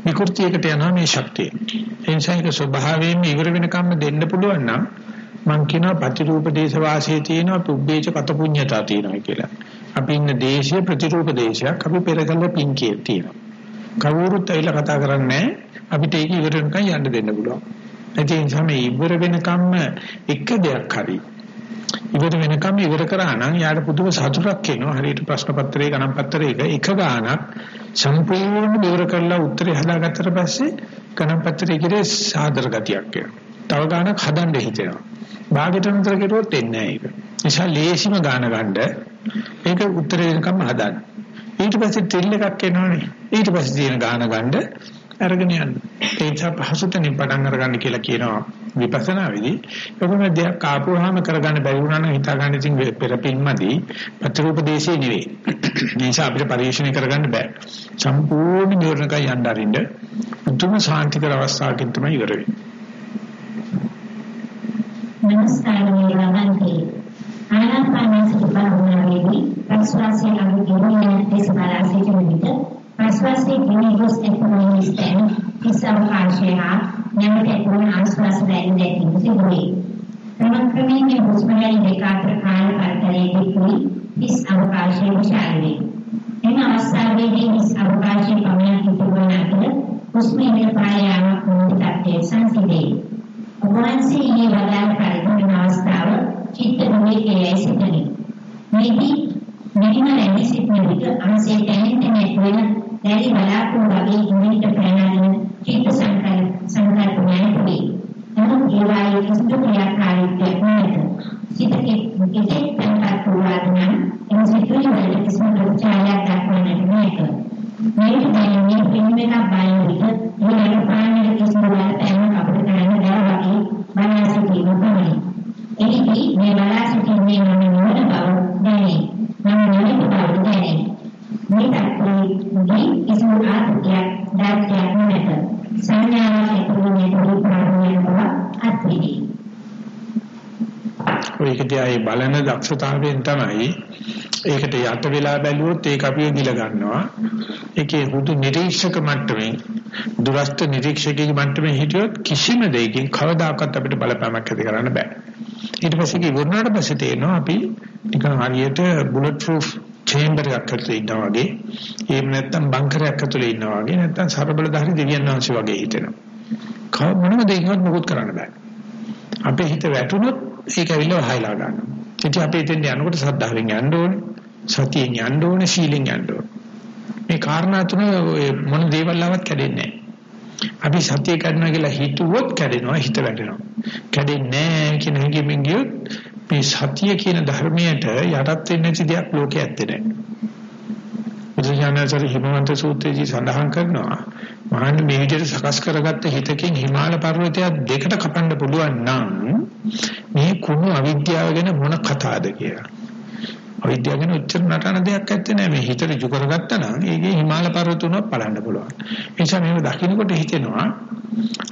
A: විකෘතියකට යනවා මේ ශක්තිය. ඒ නිසා ඒක ස්වභාවයෙන්ම ඉවර වෙනකම්ම දෙන්න පුළුවන් නම් මං කියනවා ප්‍රතිරූප දේශ වාසයේ තියෙනවා පුබ්බේච කත පුඤ්ඤතා තියෙනවා කියලා. අපි ඉන්න දේශය ප්‍රතිරූප දේශයක් අපි පෙරකල්ල පින්කේ තියෙනවා. කවුරුත් ඇවිල්ලා කතා කරන්නේ අපිට ඒක ඉවර වෙනකන් යන්න දෙන්න පුළුවන්. ඒ නිසා මේ ඉවර වෙනකම්ම එක දෙයක් හරි ඉවර වෙනකම් ඉවර කරා නම් යාට පුදුම සතුටක් එනවා හරියට ප්‍රශ්න පත්‍රයේ ගණන් පත්‍රයක එක ගානක් සම්පූර්ණ ඉවර කරලා උත්තරේ හදාගත්තට පස්සේ ගණන් පත්‍රයේ ඉතිරේ සාදර ගතියක් එනවා තව ගානක් හදන්න හිතෙනවා භාගයට නතර කෙරුවොත් එන්නේ නැහැ ඒක නිසා ලේසිම ගාන ගන්න ඒක උත්තරේ වෙනකම් හදන්න ඊට පස්සේ ට්‍රිල් එකක් එනවනේ ඊට පස්සේ තියෙන ගාන ගන්න අරගෙන යන්න. ඒ නිසා පහසුතනින් පටන් අරගන්න කියලා කියනවා විපස්සනා වෙදී. ඒකම දෙයක් ආපුවාම කරගන්න බැරි වුණා නම් හිතා ගන්න ඉතින් පෙරපින්මදී පතරූපදේශේ නෙවෙයි. ඒ නිසා අපිට පරිශ්‍රණය කරගන්න බෑ. සම්පූර්ණ නිවර්ණක යන්න අරින්න උතුම් සාන්තිකර අවස්ථාවකින් තමයි ඉවර වෙන්නේ.
B: නමස්කාර වේලාවන්ති ආනාපානසති භාවනාවේදී ප්‍රශ්වාසයේ අනුගමනය දෙස බලා සිටින විට ප්‍රශ්වාසයේ ගෙන ගොස් එක්වන ස්තෙන් කිස් අවකාශය හා නැවත එක්වන ආශ්වාස දැරීම දැකීම සිදුවේ. ක්‍රමක්‍රමයෙන් මේ හුස්ම රැලි දෙක අතර කාල පරතරයේදී කිස් අවකාශයේ විශාල වේ. එම අවස්ථාවේදී කිස් අවකාශයේ පමණක් ඉතිවන අතර හුස්ම ඉහළ පාය යාම කුණුටත්තේ සංසිඳේ. ඔබවන්සේ ඊයේ වදාළ පරිදි වෙන අවස්ථාව චිත්ත විවේකයේ සිටිනේ. මේදී මෙහිම රැඳී සිටින විට අංශයේ දැනෙන නැතිවෙන දැරි බලාපොරොත්තු වගේ ඉදිරියට පැනගෙන චිත්ත සංකල්ප සංකල්පයන් වේ. නමුත් ඒවායේ කිසිදු ක්‍රියාකාරීත්වයක් නැත. සිතේ කිසිේ සංකල්ප වලදනම් එම සිතුවිලි වලට කිසිම ප්‍රතිචාරයක් දක්වන්නට නැත. මේක දැනෙන්නේ පින්වෙන බයින් විට ඊළඟ පාණ්ඩ කිසිදු බලපෑමක් අපිට කරන්න බැහැ වගේ බලා සිටීම පමණයි. එහිදී මේ බලා සිටීමේ මම නොවන බව දැනේ. මම නොවන බව දැනේ. මේ තත්ත්වයේ කිසිදු ආත්මයක් දැක්කයක් නැත. සංඥාවක් ඇතුළේ පරිපාලනය බව අත්විඳි.
A: ඔයකදී ආයේ බලන දක්ෂතාවයෙන් තමයි ඒකට යට වෙලා බැලුවොත් ඒක අපිව ගිල ගන්නවා. ඒකේ හුදු නිරීක්ෂක මට්ටමේ දුරස්ත නිරීක්ෂකගේ මට්ටමේ හිටියොත් කිසිම දෙයකින් කවදාකවත් අපිට බලපෑමක් ඇති කරන්න බෑ. ඊට පස්සේ ඉවරනාට පස්සේ තේරෙනවා අපි නිකන් හරියට බුලට් ප්‍රූෆ් චේම්බර් එකක් ඇතුලේ ඉන්නවා වගේ එහෙම නැත්නම් බංකරයක් ඇතුලේ ඉන්නවා වගේ නැත්නම් සරබලධාරී දෙවියන් වහන්සේ වගේ හිතෙනවා. කව මොනම දෙයක්වත් මොකුත් කරන්න බෑ. අපේ හිත වැටුනොත් ඒක ඇවිල්ලා වහයලා ගන්නවා. ඉතින් අපි එතෙන් යනකොට සද්ධාවෙන් යන්න ඕනේ, සතියෙන් යන්න ඕනේ, සීලෙන් යන්න ඕනේ. මේ කාරණා තුන මොන දේවල් ආවත් කැඩෙන්නේ නැහැ. අපි සතිය කරනවා කියලා හිතුවොත් කැඩෙනවා, හිත වැටෙනවා. කැඩෙන්නේ නැහැ කියන හැඟීමෙන් ගියොත් මේ සතිය කියන ධර්මයට යටත් වෙන්නේ නැති දෙයක් ලෝකයේ ඇත්තේ නැහැ. බුදුසසුනේ හිමවන්ත සූත්‍රයේදී සඳහන් කරනවා මහන්නේ මේ විදිහට සකස් කරගත්ත හිතකින් හිමාල පර්වතය දෙකට කපන්න පුළුවන් නම් මේ කුණු අවිද්‍යාව ගැන මොන කතාවද කියලා. අවිද්‍යාව ගැන උච්චර නටන දෙයක් ඇත්තේ නැහැ මේ හිතට ජු කරගත්තා නම් ඒකේ හිමාල පර්වත උනක් බලන්න පුළුවන්. ඒ නිසා මේව දකින්නකොට හිතෙනවා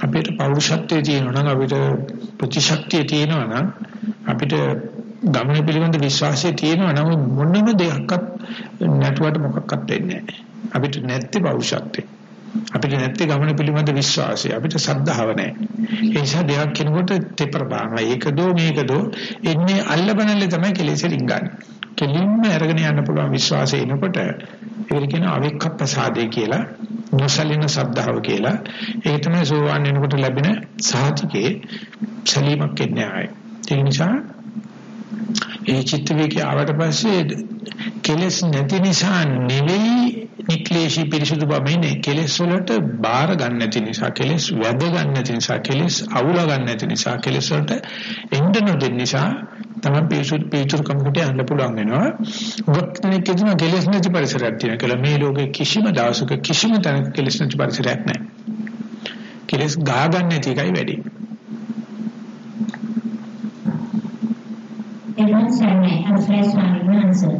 A: අපිට පෞරුෂත්වයේ තියෙනවා නම් අපිට ප්‍රතිශක්තිය තියෙනවා නම් අපිට ගමන පිළිබඳ විශ්වාසය තියෙනවා නම් මොනම දෙයක්වත් නැතුවට මොකක්වත් වෙන්නේ නැහැ. අපිට නැත්තේ පෞරුෂත්වය. අපිට නැත්තේ ගමන පිළිබඳ විශ්වාසය. අපිට සද්ධාව නැහැ. ඒ නිසා දෙයක් කෙනෙකුට තෙපර බානවා. ඒකදෝ මේකදෝ එන්නේ අල්ලබනල්ලේ තමයි කෙලෙස් ලින්ගන්නේ. කෙලින්ම අරගෙන යන්න පුළුවන් විශ්වාසය එනකොට ඒකට කියන අවික්ක ප්‍රසාදේ කියලා නොසලින සද්ධාව කියලා. ඒක තමයි සෝවාන් වෙනකොට ලැබෙන සාහිතිකේ සලීමක් එන්නේ ආයේ. ඒ නිසා ඒ චිත්ත වේගය ආවට පස්සේ කෙලස් නැති නිසා නෙවෙයි නික්ලේශී පිරිසුදු බවෙන්නේ කෙලස් වලට බාර ගන්න නැති නිසා කෙලස් වැද ගන්න නැති නිසා කෙලස් අවුල ගන්න නැති නිසා කෙලස් වලට එන්න නොදෙන්න නිසා තමයි පිරිසුදු පිරිසුදු කමකට යන්න පුළුවන් වෙනවා. ගොක්කනේ කියන කෙලස් නැති පරිසරයක් තියෙනවා කියලා මේ ලෝකේ කිසිම දවසක කිසිම තැනක කෙලස් නැති පරිසරයක් නැහැ. කෙලස් ගා ගන්න නැති එකයි වැඩි.
B: එවන් සර්ණයි අවසරයි ස්වාමීන් වහන්සේ.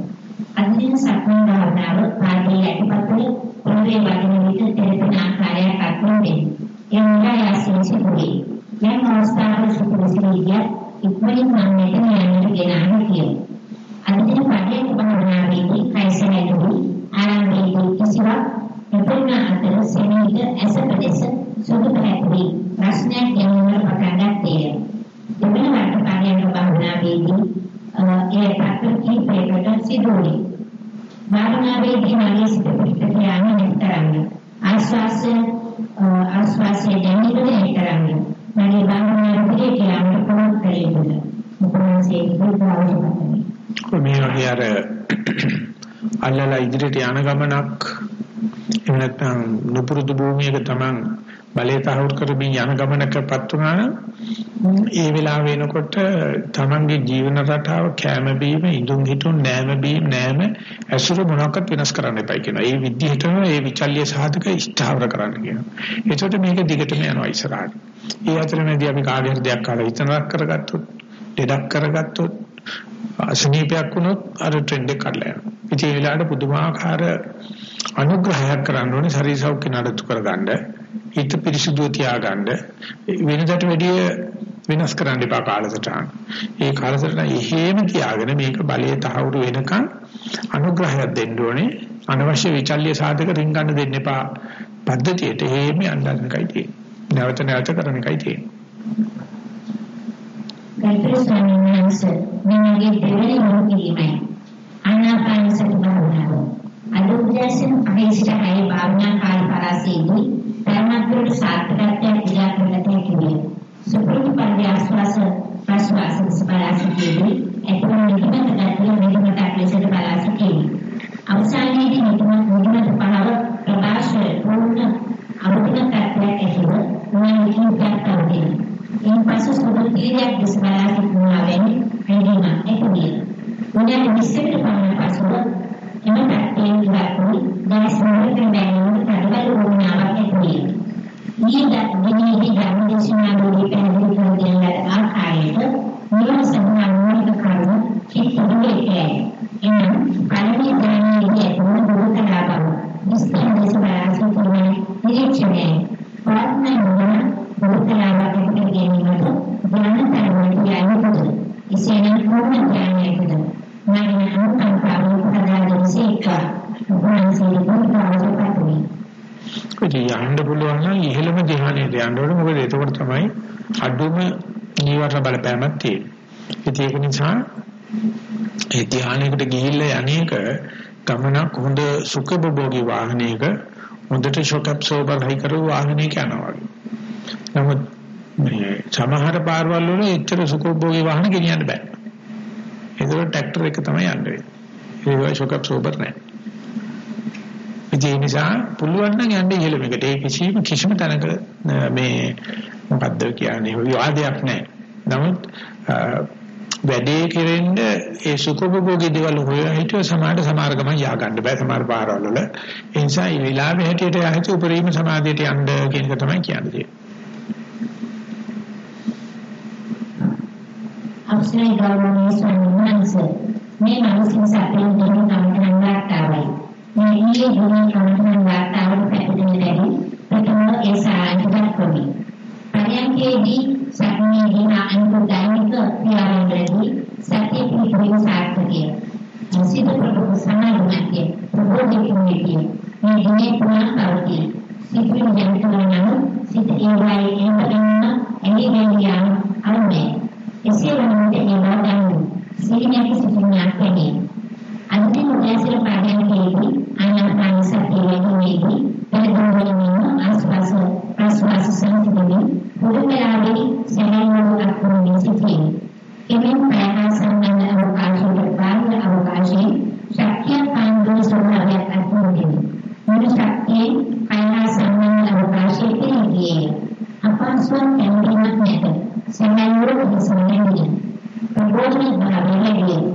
B: අදින සක්මන් භාවනාව පාදයේ යටිපතුල පොළවේ වදින විට තෙරපෙන ආකාරයක් අත්වෙන්නේ. ඒ මුලායසින් සිදුවේ. යම් අවස්ථාවක සිදුවිසිලිය ඉක්මනින් මම මෙතන යන්නට ගෙන හිටියේ. අදින පාදයේ භාවනාවේදී කයිසලෙහි ආරම්භයේදී කිසිවක් එපෙන්න අතර සෙනීද ඇස ප්‍රදේශ සුදු පැහැදිලි ප්‍රශ්නයක් ගැනීමට පටන් ගත්තේ. දෙවන වර්තමානයේ භාවනාවේදී ඒ පැත්තට කීපයකට සිදුවේ. භාවනාවේදී මගේ සිත පිටට යන්නේ නැතරන්න. ආස්වාසය ආස්වාසය දැනෙන්නේ නැතරන්න. මගේ භාවනාවේ කියන්න පුළුවන් කලේද මොකක්සේ ඉදිරියට අවශ්‍යයි
A: මේ වගේ අර අල්ලලා ඉදිරියට යන ගමනක් එහෙම නැත්නම් නුපුරුදු භූමියක තමන් බලය තහවුරු කරමින් යන ගමනකපත් වුණා ඒ වෙලාව වෙනකොට තමන්ගේ ජීවන රටාව කැම බීම ඉදුම් හිටුන් නෑම බීම නෑම ඇසුර මොනවාක්වත් වෙනස් කරන්න එපා කියනවා. ඒ විදිහටම ඒ විචල්්‍ය සාධක ස්ථාවර කරන්න කියනවා. එතකොට මේක දිගටම යනවා ඉස්සරහට. ඒ අතරමැදි අපි කාගේ හරි දෙයක් කාලා විතරක් කරගත්තොත්, දෙඩක් කරගත්තොත්, අසනීපයක් වුණොත් අර ට්‍රෙන්ඩ් එක කඩලා යනවා. ඉතින් ඒ වෙලාවට පුදුමාකාර අනුග්‍රහයක් කරන්න ඕනේ ශරීර සෞඛ්‍ය නඩත්තු කරගන්න හිත පිරිසිදු තියාගන්න වෙනදට වැඩිය වෙනස් කරන්න එපා කාලසටහන. ඒ කාලසටහන එහෙම තියාගෙන මේක බලයේ තහවුරු වෙනකන් අනුග්‍රහයක් දෙන්න ඕනේ. අනවශ්‍ය විචල්්‍ය සාධක රින් ගන්න දෙන්න එපා. පද්ධතියට එහෙම යන්නයි තියෙන්නේ. නැවත නැවත කරන එකයි තියෙන්නේ.
B: ගල්පේ ස්වාමීන් වහන්සේ මගේ දෙවෙනි මොහොතේමයි ආනාපාන සති භාවනාව අනුද්දේශන අහිෂ්ඨයි භාවනා කාල පරාසීදී ධර්මත්වයට සාර්ථකත්වයක් දිලා කරගත හැකියි. සුපුරුදු පරිදි ආස්වාස ප්‍රස්වාස සබලාසිතේදී එතුම නිදිමත ගැටලු නිදිමතක් ලෙසට බලාසිතේයි. අවසානයේදී නිදිමත නිදිමත පහව ප්‍රකාශ පූර්ණ අමුතුක තත්ත්වයක් ඇතිව මොනිටින් කරතවදී. ඉන් පසු සුදු තීරයක් දෙස බලාසිතුනා වෙන්නේ හැදීම ඇතිවිය. උදේ 20කට පමණ පසුව එම පැත්තෙන් ඉවත්වී දැස් මොහොතේ බැලුම් කඩවල වුණාවක් ඇතිවිය. ඊට දිනෙහි ධර්මදේශනාවේදී පැහැදිලි කර දෙන ආකාරයට නිවන සම්මාන මූලික කරුණු චිත්තවිදේ එනම් පළවෙනි ධර්මයේ ඇතුළු දුරුකලා බව විස්තර ලෙස බලාසිත කිරීමේ නිරීක්ෂණය ප්‍රඥා නුවණ දුරුකලා බව ගැනීමට ඥානතරවලට යන්නට එසේනම් පූර්ණ ඥානයකද මරණ අනුකම්පාවෙන් පදාගෙන සීකා උපන්සේ දුරුකාවසපතුනි
A: ඉතින් යන්න පුළුවන් නම් ඉහළම ධ්‍යානයට යන්න ඕනේ මොකද එතකොට තමයි අඩුම නීවරණ බලපෑමක් තියෙන්නේ. ඉතින් ඒක නිසා ඒ ධ්‍යානයකට ගිහිල්ලා යන්නේක ගමනක් හොඳ සුඛභෝගී වාහනයක හොඳට ෂොක් ඇබ්සෝබර් හයි කරු වාහනයක යනවා වගේ. නමුත් මේ සමහර පාරවල් වල එච්චර සුඛභෝගී වාහන ගෙනියන්න බෑ. ඒකවල ට්‍රැක්ටර් එක තමයි යන්නේ. ඒක ෂොක් ඇබ්සෝබර් නෑ. ඒ නිසා පුළුවන් නම් යන්න ඉහළ මේකට ඒ කිසිම කිසිම තැනක මේ මොකද්ද කියන්නේ විවාදයක් නැහැ. නමුත් වැඩේ කෙරෙන්න ඒ සුඛභෝගී දේවල් හොයලා හිටිය සමාඩ සමාර ගමන් යා ගන්න බෑ සමාර පාරවල වල. ඒ නිසා මේ විලාපේ හැටියට යහිත උපරිම සමාධියට යන්න කියන එක තමයි කියන්නේ.
B: අවසරයි ගෞරවනීය ස්වාමීන් වහන්සේ මේ මානසික සැපයෙන් දෙන කමඨං වාර්තාවයි. මේ ඊයේ දුන්නේ කමඨං වාර්තාවට පැහැදිලි දෙන්නේ ප්‍රථම ඒ සායන්තර ක්‍රමී. පරයන්කේදී සක්මේදී අනුක දෛනික ක්‍රියාවන්වලදී සත්‍ය පිළිපදින සාර්ථකය. සිත ප්‍රබෝධ සමාධිය ප්‍රබෝධිකීමේදී මේ දිනේ පුරා පවතී. සිතින් ජනිතවන සිත ඒවායේ එන්න එන්නේ යන අනුමේ එසේ වුණත් ඒවා ගන්න සීනක සිටිනාක් වෙන්නේ අන්තිම උදෑසන පාඩම්කේදී ආනාපාන සතිය වැඩිමේදී පෙරදුරමින් ආස්වාස ආස්වාස සංසිඳෙමින් පුදුමයාවේ සැලෙන්නු අත්මුනේ සිටිනේ එමෙන් ප්‍රයත්න සම්බන්ධ අවකාශයට බාහිර අවකාශයේ ශක්තිය කාන්දේ ස්වභාවයක් අත්මුනේ මුළු ශක්තියේ කයනා සම්බන්ධ අවකාශයේ පිළිගියේ අපස්වන් කැඳීමක් නැත සමයවල සමයන්නේ ප්‍රබෝධන භාවයේදී ඉතිරි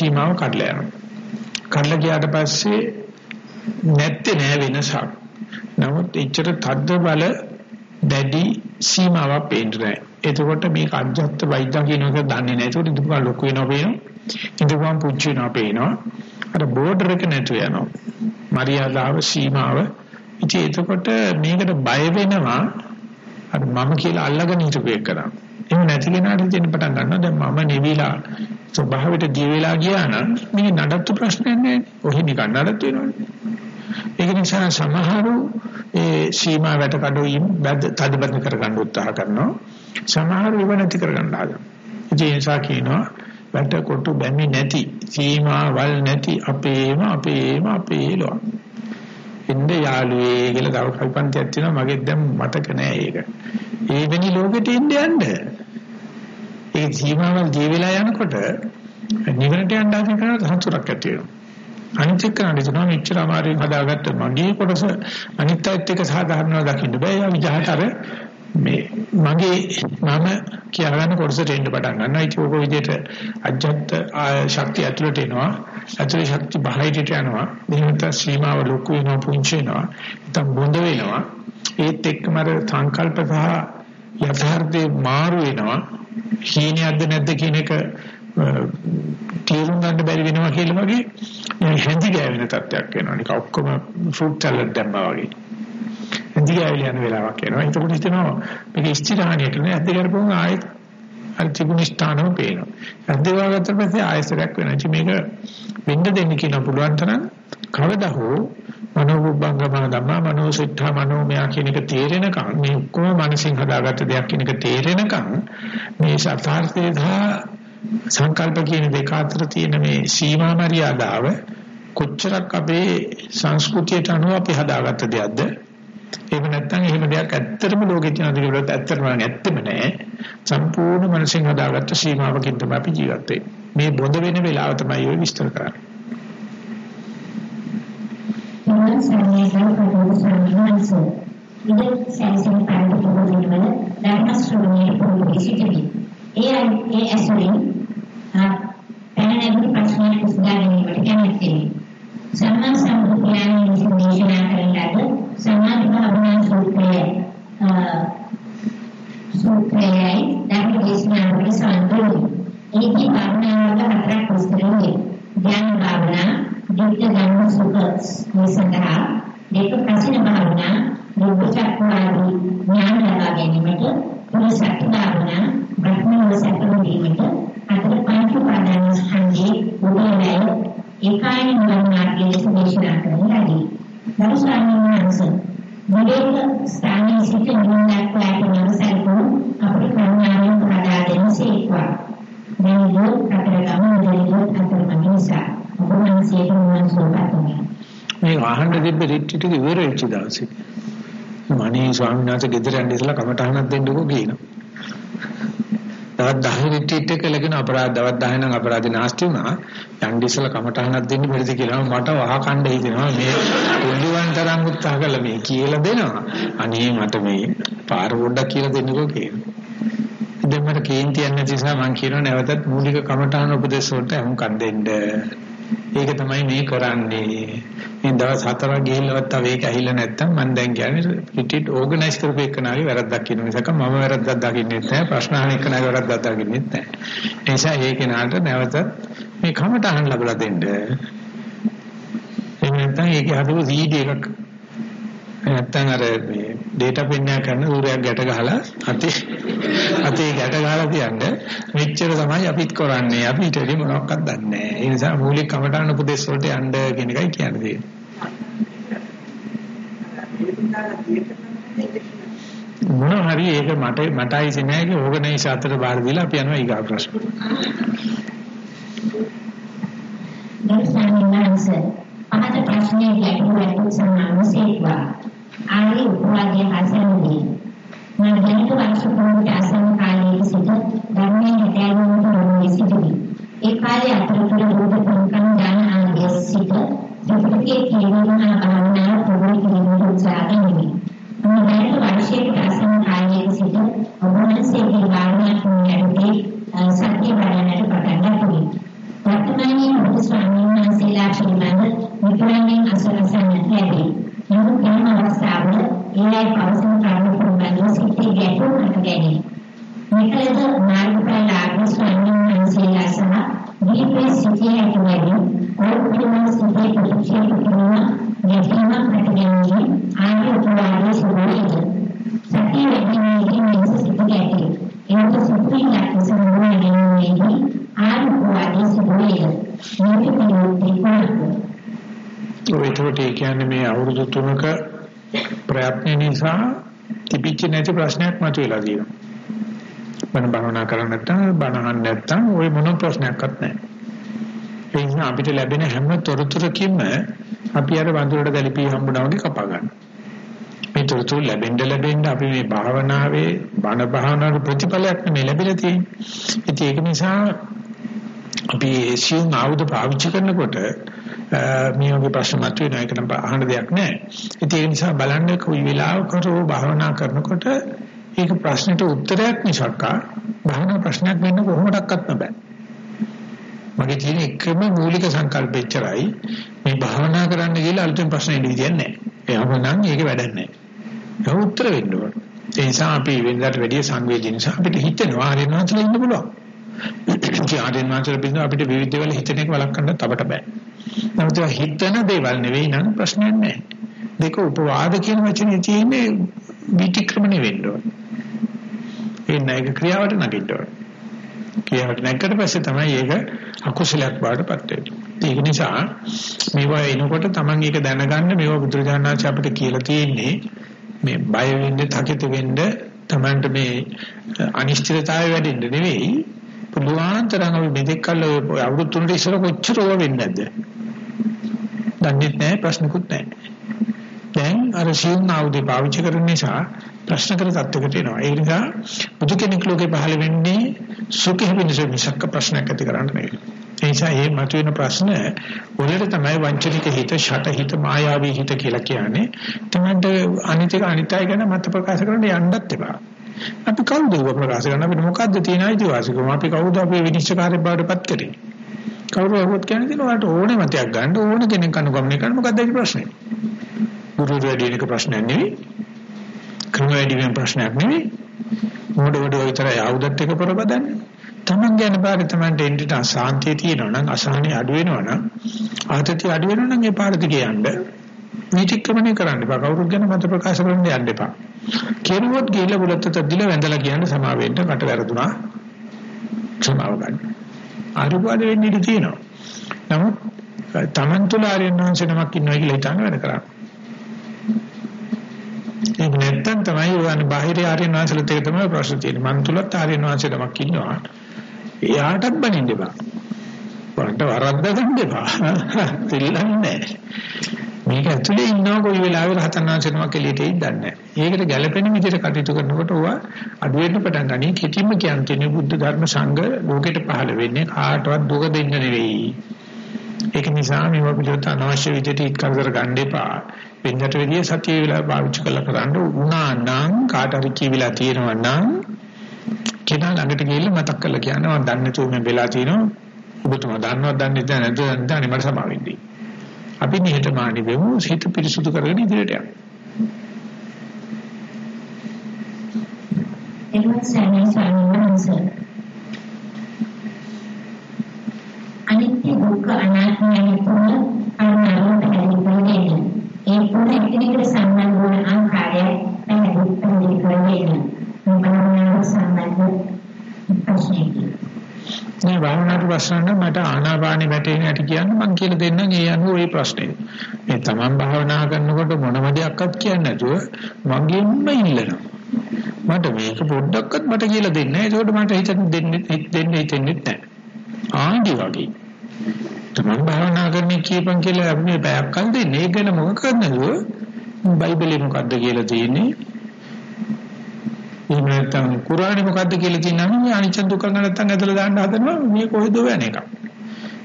A: සීමාව කඩලා යනවා. කඩලා ගියාට පස්සේ නැත්තේ නෑ වෙනසක්. නමුත් එච්චර තද්ද බල දැඩි සීමාවක් පේන්නේ නෑ. එතකොට මේක අජ්ජත් වෛද්‍ය කියන එක දන්නේ නැහැ. ඒකට ඉදුපා ලොකු වෙනවා පේනවා. ඉදුපා පුංචි වෙනවා පේනවා. අර බෝඩර් එක නැතු වෙනවා. මරියාදාව සීමාව. ඉතින් එතකොට මේකට බය වෙනවා. අර මම කියලා අල්ලගෙන හිටපු එක කරා. එහෙම නැති කෙනාට දෙන්න පටන් ගන්නවා. දැන් මම නිවිලා ස්වභාවයට දී වෙලා ගියා නම් මේ නඩත්තු ප්‍රශ්නයක් නැහැ. ඔහි නිකන් නඩත්තු වෙනවනේ. ඒක නිසා සමහරු ඒ සීමා වැට කඩෝයින් තදබද කරගන්න උත්සාහ කරනවා. සමහරු ඉව නැති කරගන්න හදනවා. ඒ නිසා කියනවා වැට කොටු බැමි නැති සීමාවල් නැති අපේම අපේම අපේලෝ. ඉන්න යාළුවේ කියලා තව කල්පන්තියක් තියෙනවා මගේ දැන් මතක නෑ ඒක. ඒ වෙනි ලෝකෙට ඉන්න යන්න. ඒ සීමාවල් ජීවිලා යනකොට නිවනට යන්න ආදින කරන හසුරක් ඇති වෙනවා. අනිත් එක්ක නඩිනවා මෙච්චර අමාරුවෙන් හදාගත්ත මගේ කොටස අනිත් අයත් එක්ක සාධාරණව දකින්න බෑ. යා විජහතර මේ මගේ මම කියලාගෙන කොටසට එන්න පටන් ගන්නවා. ඒක ඔබ විදිහට අජත්ත ශක්තිය ඇතුළට එනවා. ඇතුළේ ශක්තිය බාහිරට යනවා. මේකට සීමාව ලොකු වෙනවා පුංචි වෙනවා. නැත්නම් බොඳ වෙනවා. ඒත් එක්කම අර සංකල්ප සහ යථාර්ථේ මාරු වෙනවා. හීනයක්ද නැද්ද කියන එක තේරුම් ගන්න බැරි වෙනවා කියලා වගේ හැඳි ගෑවෙන තත්යක් වෙනවා. නික ඔක්කොම ෆෘට් සලාඩ් දැම්මා වගේ. හැඳි ගෑවිලා යන වෙලාවක් එනවා. එතකොට හිතෙනවා මේක ස්ථිරහානියට නේ ඇද්ද කරපුවම ආයෙත් අර තිබුණ ස්ථානම පේනවා. ඇද්ද වගත්තට පස්සේ ආයෙසරයක් වෙනවා. ඉතින් මේක වෙන්න දෙන්න කියන පුළුවන් තරම් කවදා හෝ මනෝබුද්ධංගම ධම්මා මනෝසිද්ධා මනෝමය කියන එක තේරෙනකම් මේ ඔක්කොම මනසින් හදාගත්ත දෙයක් කියන එක තේරෙනකම් මේ සත්‍යාර්ථය සහ සංකල්ප කියන දෙක අතර තියෙන මේ සීමා මරියාදාව කොච්චරක් අපේ සංස්කෘතියට අනුව අපි හදාගත්ත දෙයක්ද? එහෙම නැත්නම් එහෙම දෙයක් ඇත්තටම ලෝකෙ තියෙනවද කියලා ඇත්තටම නැත්තෙම නෑ. සම්පූර්ණ මනසින් හදාගත්ත සීමාවකින් තමයි අපි ජීවත් මේ බොඳ වෙන වෙලාව තමයි ඔය විස්තර කරන්නේ.
B: මම සම්මේලන ප්‍රතිපදාව ඉදිරි සැලසුම් කරන්න පුළුවන් වල ධර්ම ශ්‍රවණයේ පොදු සිටිවි. ඒ ඒ ඇසුරින් පැන නැගුණු ප්‍රශ්නයක් උස්දා ගැනීමට කැමැත්තෙමි. සම්මා සම්බුද්ධයන් විසින් දේශනා කරන ලද සමාධි භාවනා සූත්‍රය සූත්‍රයයි ධර්ම දේශනාවට සම්බන්ධයි. ඒකේ භාවනාවල හතරක් විස්තර වේ. ධ්‍යාන භාවනා, ධිට්ඨ ධම්ම සුඛ මේ සඳහා දෙක ප්‍රශ්න භාවනා, නිබ්බචක්වාදී ඥාන ලබා ගැනීමට පුරසත් භාවනා, බ්‍රහ්මව සැකවීමට අතර පංච උපාදාන ස්කන්ධයේ උදේලය ඒකායන මනෝමාර්ගයේ දේශනා කරන ලදී. දවසානින් වහන්සේ විවේක ස්ථානයේ සිට නිවනක් වාට නවසල්කෝ අපේ කරුණාවෙන් ප්‍රදා දෙන සේක්වා. මේ දුක් අතර ගමන දෙවියන් අතර මනිසා ඔබ වහන්සේට මොන සෝපතමයි.
A: මේ ආහඬ දෙබ්බ රිට්ටිට ඉවර වෙච්ච දවසේ මනේ ස්වාමීන් වහන්සේ ගෙදර යන්න ඉස්සලා කමටහනක් දෙන්නකෝ කියනවා. තවත් 10 රිට්‍රීට් එක ලගෙන අපරාධ දවස් 10 නම් අපරාධේ නාස්ති වුණා. යන්න ඉස්සලා කමටහනක් දෙන්න බැරිද කියලා මට වහ කණ්ඩ හිතෙනවා. මේ කුල්ලුවන් තරම් උත්සාහ කළා මේ කියලා දෙනවා. අනේ මට මේ පාර පොඩ්ඩක් කියලා දෙන්නකෝ කියනවා. දැන් මට කේන්තියක් නැති නිසා මම කියනවා නැවතත් මූලික කමටහන උපදේශ වලට අහුම්කම් දෙන්න. ඒක තමයි මේ කරන්නේ. මේ දවස් හතරක් ගිහිල්ලවත් තව ඒක ඇහිලා නැත්තම් මම දැන් කියන්නේ රිට්‍රීට් ඕගනයිස් කරපු එකනාගේ වැරද්දක් කියන මිසක මම වැරද්දක් දකින්නෙත් නැහැ ප්‍රශ්න අහන එකනාගේ වැරද්දක් දකින්නෙත් නැහැ. ඒ නිසා ඒ කෙනාට නැවත මේ කමටහන් ලැබලා දෙන්න. එහෙම නැත්නම් ඒකේ හදපු CD එකක් නැත්තම් අර මේ data පෙන්නා කරන ඌරයක් ගැට ගහලා අතේ අතේ ගැට ගහලා තියන්න මෙච්චර තමයි අපිත් කරන්නේ. අපි ඊට වැඩි මොනවක්වත් දන්නේ නැහැ. ඒ නිසා මූලික කමඨාන උපදේශ වලට යන්න කියන එකයි කියන්නේ. මොන හරි ඒක මට මටයි සෙනගේ ඕගනයිස් අතර බාර දීලා අපි යනවා ඊගා ප්‍රශ්න.
B: දැන් පහත ප්‍රශ්නයේ ගැටලුවට සමානසේක්වා ආදී උපවාදයේ හසුරුවී මම දැනට වර්ෂ පොළොවට අසම කාලයේ සිට ධර්මයේ හිතෑරීමට සිදුවේ. ඒ කාලේ අතරතුර බුද්ධ පුන්කම් ඥාන ආදී සිට ත්‍රිපිටකයේ කියවීම හා භාවනාව ප්‍රගුණ කිරීමට උත්සාහ ගනිමි. මම දැනට වර්ෂයකට අසන්න කාලයක සිට ඔබ වහන්සේගේ භාවනා කුණ්‍යයේදී සත්‍ය වඩන්නට පටන් ගන්නවා. වර්තමානයේ බුදු ස්වාමීන් වහන්සේලා පිළිබඳ විපරණයෙන් අසලසන්නට ලැබේ. නමුත් එම අවස්ථාවල ඒ අය පවසන කරුණු පිළිබඳව සිටී ගැටුම් හට ගැනීම. මෙකලද මාර්ගඵල ආගම ස්වාමීන් වහන්සේලා සහ දීපේ සිටිය හැකි වැඩි ඔවුන් පිළිබඳ සිටී ප්‍රතික්ෂේප කිරීම ගැටීමක් හට ගැනීම ආර්ය උපවාදයේ සුභයිද. සතිය වැඩිමේදී මෙලෙස සිටි ගැටේ. ඒක සුපිරි ලක්ෂණ සම්බන්ධ ගැනීමේදී ආර්ය උපවාදයේ සුභයිද. මේක පිළිබඳව
A: ඔය ඒකට කියන්නේ මේ අවුරුදු 3ක ප්‍රයත්න නිසා තිබිච්ච නැති ප්‍රශ්නයක් මතුවලා තියෙනවා. බණ භාවනා කරන්නේ නැත්නම් බණ අහන්නේ නැත්නම් ওই මොන ප්‍රශ්නයක්වත් නැහැ. ඒ නිසා අපිට ලැබෙන හැම තොරතුරකින්ම අපි අර වඳුරට ගැලපී හම්බුනා වගේ කපා ගන්නවා. මේ තොරතුරු ලැබෙන්න ලැබෙන්න අපි මේ භාවනාවේ බණ භාවනාවේ ප්‍රතිඵලයක් නෙමෙයි ලැබිලා තියෙන්නේ. ඒක නිසා අපි සියුම් ආයුධ පාවිච්චි කරනකොට මේ වගේ ප්‍රශ්න මතුවෙන එක නම් අහන්න දෙයක් නැහැ. ඒ නිසා බලන්න කොයි වෙලාවක හෝ භාවනා කරනකොට ඒක ප්‍රශ්නෙට උත්තරයක් මිසක් භාවනා ප්‍රශ්නයක් වෙන්න කොහොමඩක්වත් බෑ. මගේ තියෙන එකම මූලික සංකල්පෙච්චරයි මේ භාවනා කරන්න කියලා අලුතෙන් ප්‍රශ්න එන්නේ විදියක් නැහැ. එහෙම නම් ඒක වැඩක් නැහැ. ඒක උත්තර වෙන්න ඕන. ඒ නිසා අපි වෙනදාට වැඩිය සංවේදී නිසා අපිට හිතෙනවා හරියනවා ඉන්න පුළුවන්. ආර්යයන් වහන්සේලා පිළිබඳව අපිට විවිධ දේවල් හිතන එක වළක්වන්න තවට බෑ. නමුත් හිතන දේවල් නෙවෙයි නම් ප්‍රශ්නයක් නැහැ. දෙක උපවාද කියන වචනේ තියෙන්නේ විතික්‍රමණය වෙන්න ඕන. ඒ නැග ක්‍රියාවට නගින්න ඕන. ක්‍රියාවට නැගකට පස්සේ තමයි ඒක අකුසලයක් බාටපත් වෙන්නේ. ඒක නිසා මේවා එනකොට Taman ඒක දැනගන්න මේවා බුදුරජාණන් අපිට කියලා තියෙන්නේ මේ බය වෙන්න, තකිත වෙන්න, Tamanට මේ අනිශ්චිතතාවය වැඩිෙන්න නෙවෙයි පුළුවන් තරම් අපි මෙතෙක් කල් අවුරුදු තුනට ඉස්සර කොච්චර ඕවා වෙන්නේ නැද්ද? දන්නේ නැහැ ප්‍රශ්නකුත් නැහැ. දැන් අර සියුම් ආයුධ පාවිච්චි කරන නිසා ප්‍රශ්න කර තත්ත්වයකට එනවා. ඒ නිසා බුදු කෙනෙක් ලෝකේ පහළ වෙන්නේ සුඛෙ වෙනස මිසක් ප්‍රශ්නයක් ඇති කරන්න නෙවෙයි. ඒ නිසා මේ මතුවෙන ප්‍රශ්න වලට තමයි වංචනික හිත, ෂට හිත, මායාවී හිත කියලා කියන්නේ. තමන්ට අනිත්‍ය අනිත්‍ය ගැන මත ප්‍රකාශ කරන්න යන්නත් එපා. අපි කවුද ඔබ ප්‍රකාශ කරන්න? අපිට මොකද්ද තියෙන අයිතිවාසිකම? අපි කවුද අපේ විනිශ්චයකාරයෙක් බවට පත් කරේ? කවුරු හවුත් කියන්නේ දෙන ඔයාලට ඕනේ මතයක් ගන්න ඕන කෙනෙක් අනුගමනය කරන්න මොකද්ද ඒ ප්‍රශ්නේ? ගුරු වැඩිනක ප්‍රශ්නයක් නෙවෙයි. ක්‍රම වැඩිවෙන ප්‍රශ්නයක් නෙවෙයි. මොඩ වඩ විතරයි ආයුධත් එක පොරබදන්නේ. තමන් ගැන පාරේ තමන්ට එන්නට අසාන්තිය තියෙනවා නම් අසහනෙ අඩු වෙනවා නම් ආතතිය අඩු වෙනවා නම් ඒ පාරට ගියන්න විචක්‍රමණය කරන්න එපා. කවුරුත් ගැන මත ප්‍රකාශ කරන්න යන්න එපා. කෙරුවොත් ගිහිල්ලා බුලත් තද්දිල වැඳලා කියන්න සමා වෙන්න කට වැරදුනා. සමාව ගන්න. ආරුපාද වෙන්න ඉඩ තියෙනවා. නමුත් Taman තුල ආර්යයන් වහන්සේ නමක් ඉන්නවා කියලා හිතන්න වැඩ කරා. ඒක නැත්තම් තමයි ඔයන්නේ බාහිර ආර්යයන් වහන්සේලා දෙක තමයි ප්‍රශ්න තියෙන්නේ. මන් තුලත් ආර්යයන් වහන්සේ නමක් ඉන්නවා. එයාටත් බනින්න එපා. වරට වරද්ද ගන්න එපා. දෙල්ලන්නේ නැහැ. මේක ඇතුලේ ඉන්නව කොයි වෙලාවෙ රහතන් වහන්සේ නමක් එළියට එයිද දන්නේ නැහැ. ඒකට ගැළපෙන විදිහට කටයුතු කරනකොට ඕවා අඩු වෙන්න පටන් ගනී. කිතිම කියන්නේ බුද්ධ ධර්ම සංඝ ලෝකෙට පහළ වෙන්නේ කාටවත් දුක දෙන්න නෙවෙයි. ඒක නිසා මේවා පිළිබඳ අනවශ්‍ය විදිහට ඉත් කරදර ගන්න එපා. වෙනකට විදිය සතිය වෙලා පාවිච්චි කරලා කරන්න උනා නම් කාට හරි කියවිලා තියෙනවා නම් කෙනා ළඟට ගිහිල්ලා මතක් කරලා කියනවා මම දන්නේ නැතුව මේ වෙලා තියෙනවා. ඔබතුමා දන්නවද දන්නේ නැද්ද දන්නේ මට සමාවෙන්නේ. අපි නිහතමානී වෙමු හිත පිරිසුදු කරගෙන ඉදිරියට යමු.
B: එළුවන් සෑමේ ස්වාමීන් වහන්සේ. අනිත්‍ය දුක්ඛ අනාත්ම යන තුන අනුරාධ පැහැදිලි ඒ තුන එකිනෙකට සම්බන්ධ වන ආකාරය පැහැදිලි කරගෙන මොකක්ද සම්බන්ධ ප්‍රශ්නයකින්
A: මේ භාවනාවට ප්‍රශ්න මට ආනාපානෙ වැටෙන හැටි කියන්න මම කියලා දෙන්නම් ඒ අනුව ඒ ප්‍රශ්නේ. මේ තමන් භාවනා කරනකොට මොනම දෙයක්වත් කියන්නේ නැතුව මගෙන්ම ඉල්ලනවා. මට මේක පොඩ්ඩක්වත් මට කියලා දෙන්න. ඒකෝට මට හිතෙන් දෙන්නේ දෙන්න හිතෙන්නේ නැහැ. ආන්දි වගේ. තමන් භාවනා කරන්නේ කියපන් කියලා අපි මේ පැයක් කල් දෙන්නේ. ඒක ගැන මොකක්ද නේද? බයිබලේ මොකද්ද කියලා තියෙන්නේ? එහෙම නැත්නම් කුරානේ මොකද්ද කියලා කියනනම් මේ අනිච්ච දුක්ඛ නැත්නම් ඇදලා දාන්න හදනවා මේ කොහෙද වෙන එකක්.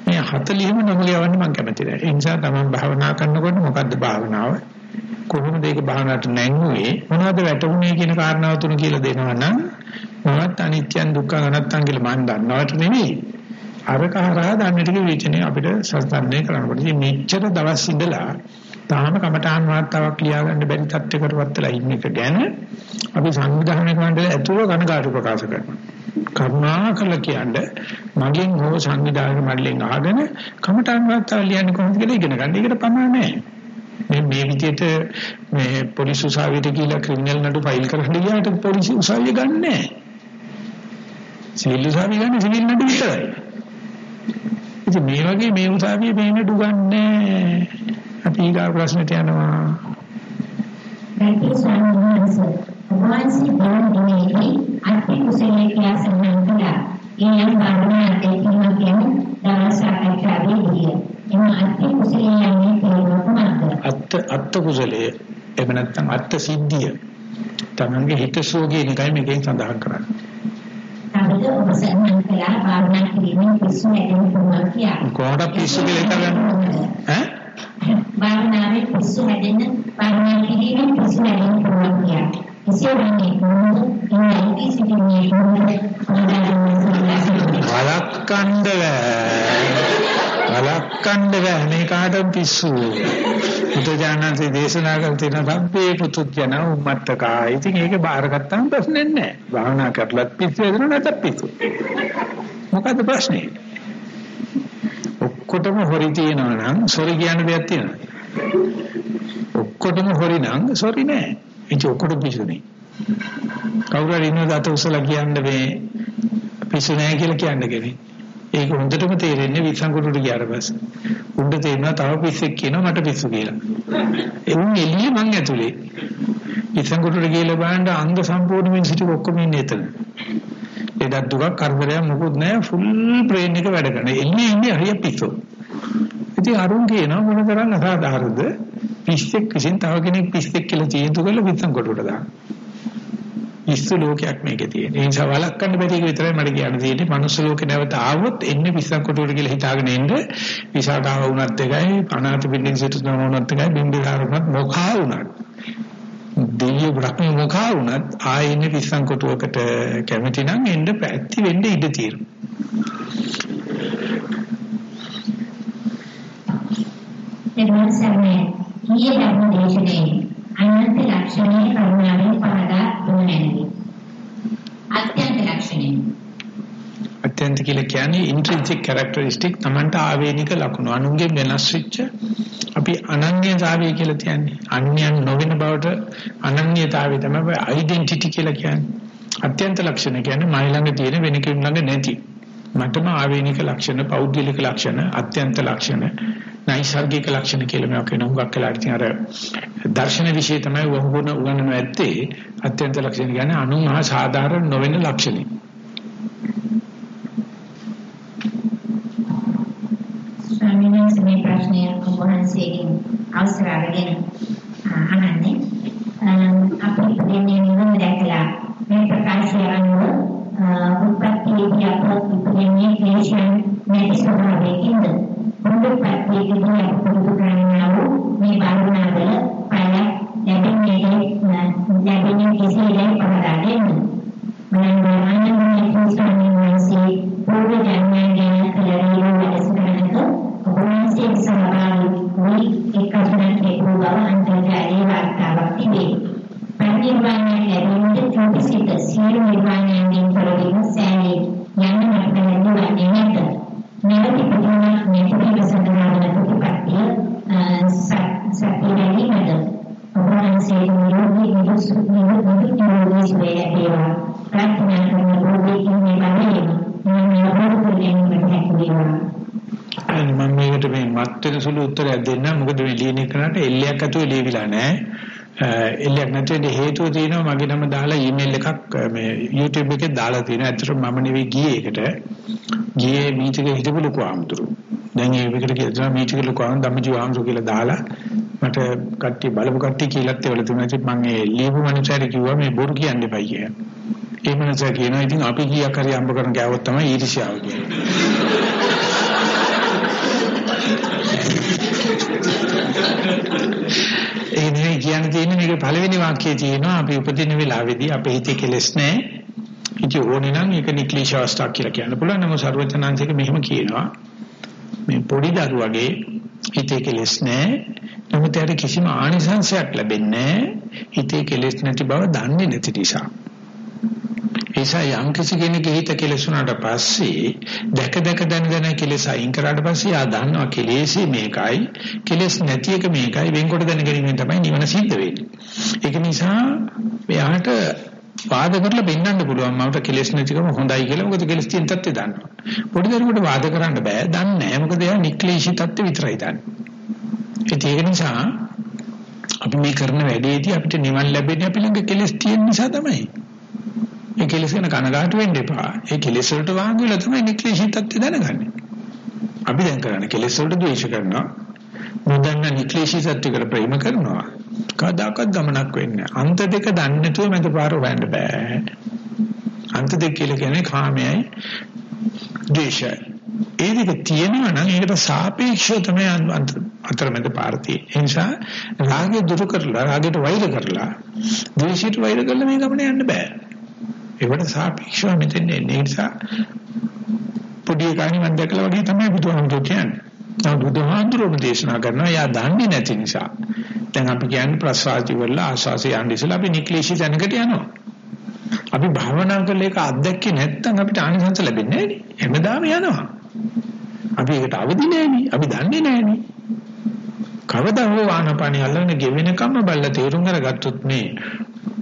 A: මේ 40ම නම ගවන්න මම කැමති නැහැ. ඒ නිසා තමයි භාවනා කරනකොට මොකද්ද භාවනාව? කොහොමද ඒක භාවනාවට නැංගුවේ? මොනවද වැටුනේ කියන කාරණාව තුන කියලා දෙනවා නම් මමත් අනිත්‍යං දුක්ඛං අනත්තං කියලා මම දන්නවට නෙවෙයි. අරක හරහා දන්න ටික විචනේ අපිට සස්තන්නේ කරනකොට ඉතින් මෙච්චර දවස් ඉඳලා තාම කමඨාන් වාර්තාවක් ලියාගන්න බැරි තත්ත්වයකටවත් වෙලා ඉන්න එක ගැන අපි සංවිධානය මණ්ඩලය ඇතුළු කනගාටු ප්‍රකාශ කරනවා. කරුණාකරලා කියන්නේ මගෙන් හෝ සංවිධානය මණ්ඩලයෙන් අහගෙන කමඨාන් වාර්තාව ලියන්නේ කොහොමද කියලා ඉගෙන ගන්න. ඒකට ප්‍රමාණ නැහැ. මේ මේ විදිහට මේ පොලිස් උසාවියට ගිහිල්ලා ක්‍රිමිනල් නඩු ෆයිල් කරන්න ගියාට පොලිස් උසාවිය ගන්නෑ නැහැ. සිවිල් උසාවිය ගන්න සිවිල් නඩු විතරයි. ඉතින් මේ වගේ මේ උසාවිය මේ නඩු ගන්නෑ. අපි ඊගා ප්‍රශ්නට යනවා.
B: You ස්වාමීන් වහන්සේ. වහන්සේ බෝධිමේදී අති කුසලයේ කියා සම්මන් කළා. ඒ යම් භාවනා දෙකීම කියන්නේ දවස් සාකච්ඡාවේදී. එම අති කුසලයේ යන්නේ කොහොමද?
A: අත් අත් කුසලයේ එහෙම නැත්නම් අත් සිද්ධිය. තමන්ගේ හිතසුව කියන එකයි මේකෙන් සඳහන් කරන්නේ.
B: අපිට ඔබ සම්මන් කළා භාවනා කිරීමෙන් පිස්සු හැදෙන්න පුළුවන් කියලා.
A: කොහොමද පිස්සු කියලා හිතගන්නේ? ඈ
B: භාවනාවේ පිස්සු හැදෙන්න භාවනා කිරීමෙන් පිස්සු හැදෙන්න පුළුවන් කියලා. එසේ වන්නේ කොහොමද? ඉන්නේ සිටින්නේ කොහොමද?
A: වලක්කණ්ඩ බෑ. වලක්කණ්ඩ බෑ මේ කාටද පිස්සු. බුදුජානන්සේ දේශනා කළ තියෙන සම්පේ පුතුජන උම්මත්තකා. ඉතින් ඒක බාරගත්තාම ප්‍රශ්නේ නැහැ. භාවනා කරලත් පිස්සු වෙනව නැත්නම් පිස්සු. මොකද්ද ප්‍රශ්නේ? ඔක්කොටම හොරි තියෙනවා නම් සොරි කියන දෙයක් තියෙනවා. ඔක්කොටම හොරි නම් සොරි නෑ. ඒක ඔක්කොට පිසුනේ. කවුරු හරි ඉන්නවද අත උසලා කියන්න මේ පිසු නෑ කියලා කියන්න කෙනෙක්. ඒක හොඳටම තේරෙන්නේ විසංගුරුට ගියාට පස්සේ. උඩ තේරෙනවා තව පිස්සෙක් කියනවා මට පිස්සු කියලා. එවුන් එළියේ මං ඇතුලේ. විසංගුරුට ගිහලා බලන්න අංග සම්පූර්ණ මිනිස්සු ටික ඔක්කොම ඉන්නේ එතන. ලෙඩක් දුකක් කරදරයක් මොකුත් නැහැ ෆුල් බ්‍රේන් එක වැඩ කරන. එන්නේ ඉන්නේ හරිය පිස්සු. ඉතින් අරුන් කියනවා මොන තරම් අසාධාරණද පිස්සෙක් විසින් තව කෙනෙක් පිස්සෙක් කියලා තීන්දුව කරලා පිස්සන් කොටුවට දාන. පිස්සු ලෝකයක් මේකේ තියෙන. ඒ නිසා වළක්වන්න බැරි එක විතරයි මට කියන්න තියෙන්නේ. මනුස්ස ලෝකේ නැවත ආවොත් එන්නේ පිස්සන් කොටුවට කියලා හිතාගෙන ඉන්න. විසාකාව වුණත් එකයි, අනාථ පිටින් සිටුන වුණත් එකයි, බිම්බිසාර වුණත් මොකා වුණත්. දෙවියෝ බ්‍රහ්ම මොකා වුණත් ආයෙන්නේ පිස්සන් කොටුවකට කැමති නම් එන්න පැත්ති වෙන්න ඉඩ තියෙනවා.
B: නිර්වාණ සරණයි. ඊයේ ධර්ම දේශනාවේ අනන්ත ලක්ෂණයේ කරුණාවෙන් පහදා දුන්නේ. අත්‍යන්ත ලක්ෂණය.
A: අත්‍යන්ත කියලා කියන්නේ intrinsic characteristic Tamanta ආවේනික ලක්ෂණ. අනුන්ගේ වෙනස් වෙච්ච අපි අනන්‍යතාවය කියලා කියන්නේ. අන්‍යයන් නොවන බවට අනන්‍යතාවය තමයි identity කියලා කියන්නේ. අත්‍යන්ත ලක්ෂණ කියන්නේ මයි ළඟ තියෙන වෙන කෙනෙකු ළඟ නැති. මටම ආවේනික ලක්ෂණ, පෞද්ගලික ලක්ෂණ, අත්‍යන්ත ලක්ෂණ, නයිසර්ගික ලක්ෂණ කියලා මේවා කියන හුඟක් වෙලා ඉතින් අර දර්ශන વિશે තමයි වහුවන උගන්වන ඇත්තේ අත්‍යන්ත ලක්ෂණ කියන්නේ අනුමහා සාධාරණ නොවන ලක්ෂණ.
B: ස්වාමීන් වහන්සේ මේ ප්‍රශ්නය ඔබ වහන්සේගෙන් අවසර අරගෙන අහන්නේ අපි දෙන්නේ නිවන දැකලා මේ ප්‍රකාශය අනුව උපත්තියේදී අපට ඉපදෙන්නේ ක්ලේශයන් නැති
A: හේතුව තියෙනවා මගේ නම දාලා ඊමේල් එකක් මේ YouTube එකේ දාලා තියෙනවා. ඇත්තටම මම නෙවෙයි ගියේ ඒකට. ගියේ මීටික හිටපු ලොකු ආමතුරු. දැන් ඒකට කියනවා මීටික ලොකු ආම ධම්මජීව ආමතුරු කියලා දාලා මට කට්ටිය බලපු කට්ටිය කියලාත් ඒවල තුනයි මම ඒ ලියපු මනුස්සයර කිව්වා මේ බොරු කියන්න එපා කියලා. ඒ මනස කියනවා ඉතින් අපි කීයක් හරි අම්බ කරන ගෑවොත් තමයි ඊර්ෂ්‍යාව කියන්නේ. ඒ නෙවෙයි කියන්න තියෙන්නේ මේක පළවෙනි වාක්‍යයේ තියෙනවා අපි උපදින වෙලාවේදී අපේ හිතේ කෙලෙස් නැහැ. ඉතින් ඕනේ නම් ඒක නික්ලිෂ අවස්ථාවක් කියලා කියන්න පුළුවන්. නමුත් සර්වචනාංශික මෙහෙම කියනවා. මේ පොඩි දරුවගේ හිතේ කෙලෙස් නැහැ. නමුත් ඒකට කිසිම ආනිසංශයක් ලැබෙන්නේ නැහැ. හිතේ කෙලෙස් නැති බව දන්නේ නැති නිසා. ඒසා යම් කිසි කෙනෙකුගේ හිත කෙලෙසුනාට පස්සේ දැක දැක දැන දැන කෙලෙස අයින් කරාට පස්සේ ආ දන්නවා කෙලෙසි මේකයි කෙලෙස් නැති එක මේකයි වෙන්කොට දැන ගැනීමෙන් තමයි නිවන සිද්ධ වෙන්නේ. ඒක නිසා එයාට වාද කරලා පෙන්වන්න පුළුවන් මට කෙලෙස් නැතිකම හොඳයි කියලා මොකද කෙලෙස් තියෙන තත්ත්වය දන්නවා. පොඩි දරුවෙකුට වාද කරන්න බෑ. දන්නේ නැහැ. මොකද එයා නික්ලේශී තත්ත්වය විතරයි දන්නේ. ඒක නිසා අපි මේ කරන වැඩේදී අපිට නිවන් ලැබෙන්නේ අපි ළඟ කෙලෙස් තියෙන නිසා තමයි. ඒ කෙලෙස් ගැන කනගාටු වෙන්න එපා. ඒ කෙලෙස් වලට වාංගු වෙලා තමයි නික්ලේශී තත්ත්වය දැනගන්නේ. අපි දැන් කරන්නේ කෙලෙස් වලට ද්වේෂ කරනවා. නොදන්න නික්ලේශී තත්ත්වයකට ප්‍රේම කරනවා. කවදාකවත් ගමනක් වෙන්නේ නැහැ. අන්ත දෙක දන්නේ නැතුව මඟ පාර හොයන්න බෑ. අන්ත දෙක කියලා කියන්නේ කාමයයි ද්වේෂයයි. ඒ දෙක තියෙනවා නම් ඒකට සාපේක්ෂව තමයි අතරමැද පාර තියෙන්නේ. ඒ නිසා රාගය දුරු කරලා රාගයට වෛර කරලා ද්වේෂයට වෛර කරලා මේ ගමන යන්න බෑ. ඒකට සාපේක්ෂව මෙතෙන් එන්නේ. ඒ නිසා පොඩි කාණි මම දැකලා වගේ තමයි බුදුහාමුදුරුවෝ කියන්නේ. නමුත් බුදුහාමුදුරුවෝ දේශනා කරනවා යා දන්නේ නැති නිසා. දැන් අපි කියන්නේ ප්‍රසවාසි වල ආශාසය යන්නේ ඉස්සලා අපි නික්ලේශී දැනකට යනවා. අපි භාවනා කරලා ඒක අත්දැකේ නැත්නම් අපිට ආනිසංස ලැබෙන්නේ නැහැ නේ. හැමදාම යනවා. අපි ඒකට අවදි නැහැනේ. අපි දන්නේ නැහැනේ. කවදා හෝ ආනපනිය අල්ලගෙන ගෙවෙනකම්ම බල්ල තේරුම් අරගත්තොත් මේ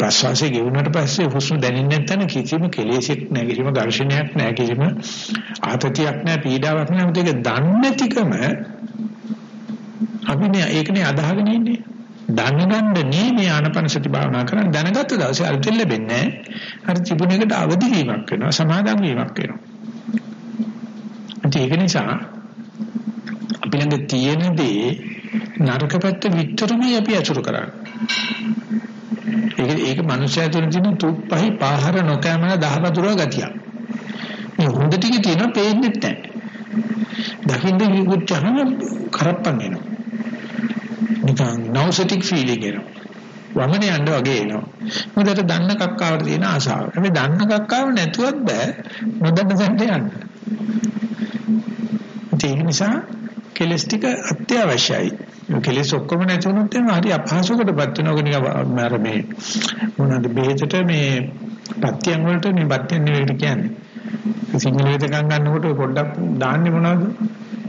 A: ප්‍රශ්වාසය ගෙවුනට පස්සේ හුස්ම දැනෙන්නේ නැත්නම් කිසිම කෙලෙසක් නැහැ කිසිම ඝර්ෂණයක් නැහැ කිසිම ආතතියක් නැහැ පීඩාවක් නැහැ. මොකද ඒක දන්නේ නැතිකම අපි මේ ඒකනේ අදහගෙන ඉන්නේ. දැනගන්න නේ මේ ආනපන සති භාවනා කරන් දැනගත්ත දවසේ අලුත් ලැබෙන්නේ නැහැ. අර තිබුණේකට අවදි වීමක් වෙනවා සමාදම් වීමක් වෙනවා. ඒක නිසා අපි ළඟ තියෙන දේ නරක පැත්ත විතරමයි අපි අසුර කරන්නේ. ඒක ඒක මනුෂ්‍යය තුළ තියෙන තුප්පහයි පාහර නොකෑමන දහවතුර ගතිය. මේ හොඳ ටික තියෙනවා පේන්නේ නැහැ. දකින්න කිව්වොත්ම කරප්පන් එනවා. නිකන් නෝසටික් ෆීලිං එනවා. වමනේ යන්න වගේ එනවා. මොකද දන්න කක්කාවට තියෙන ආසාව. හැබැයි දන්න කක්කාව නැතුවත් බෑ නොදන්න තැනට යන්න. ඒක නිසා කෙලස් ටික අත්‍යවශ්‍යයි. කෙලෙස් ඔක්කොම නැති වුණොත් එහෙනම් හරි අපහසුකටපත් වෙනවා නිකන් අර මේ මොනවාද බෙහෙතට මේ පත්‍යයන් වලට මේ පත්‍යයන් නෙවෙයි කියන්නේ. සිංහල වේදකම් ගන්නකොට පොඩ්ඩක් දාන්නේ මොනවද?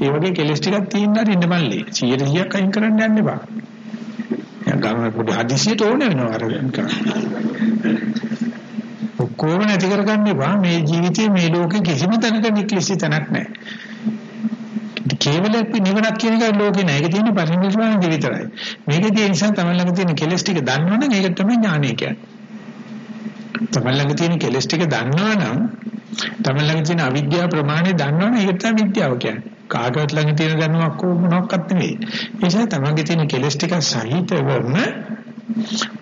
A: ඒ වගේ කෙලෙස් ටිකක් තියෙන හරි ඉන්න මල්ලේ. 100ක් අයින් කරන්න යන්න එපා. ගන්න පොඩි හදිසියට ඕන වෙනවා අර ඔක්කොම නැති කරගන්න එපා. මේ ජීවිතේ මේ ලෝකේ කිසිම තැනක නික්ලිසි තැනක් නැහැ. කේවල නිවනක් කියන එක ලෝකේ නෑ. ඒක තියෙන පරිණිරවාණය විතරයි. මේකේ නිසා තමයි ළඟ තියෙන කෙලස් ටික දන්නවනම් ඒක තමයි ඥානය කියන්නේ. තමයි ළඟ තියෙන කෙලස් ටික දන්නවනම් තමයි ළඟ තියෙන අවිද්‍යාව ප්‍රමාණය දන්නවනම් ඒක තමයි විද්‍යාව කියන්නේ. කාගවත් ළඟ තියෙන දැනුමක් මොනක්වත් නෙවෙයි. ඒ නිසා තමන්ගේ තියෙන කෙලස් ටික සහිතවම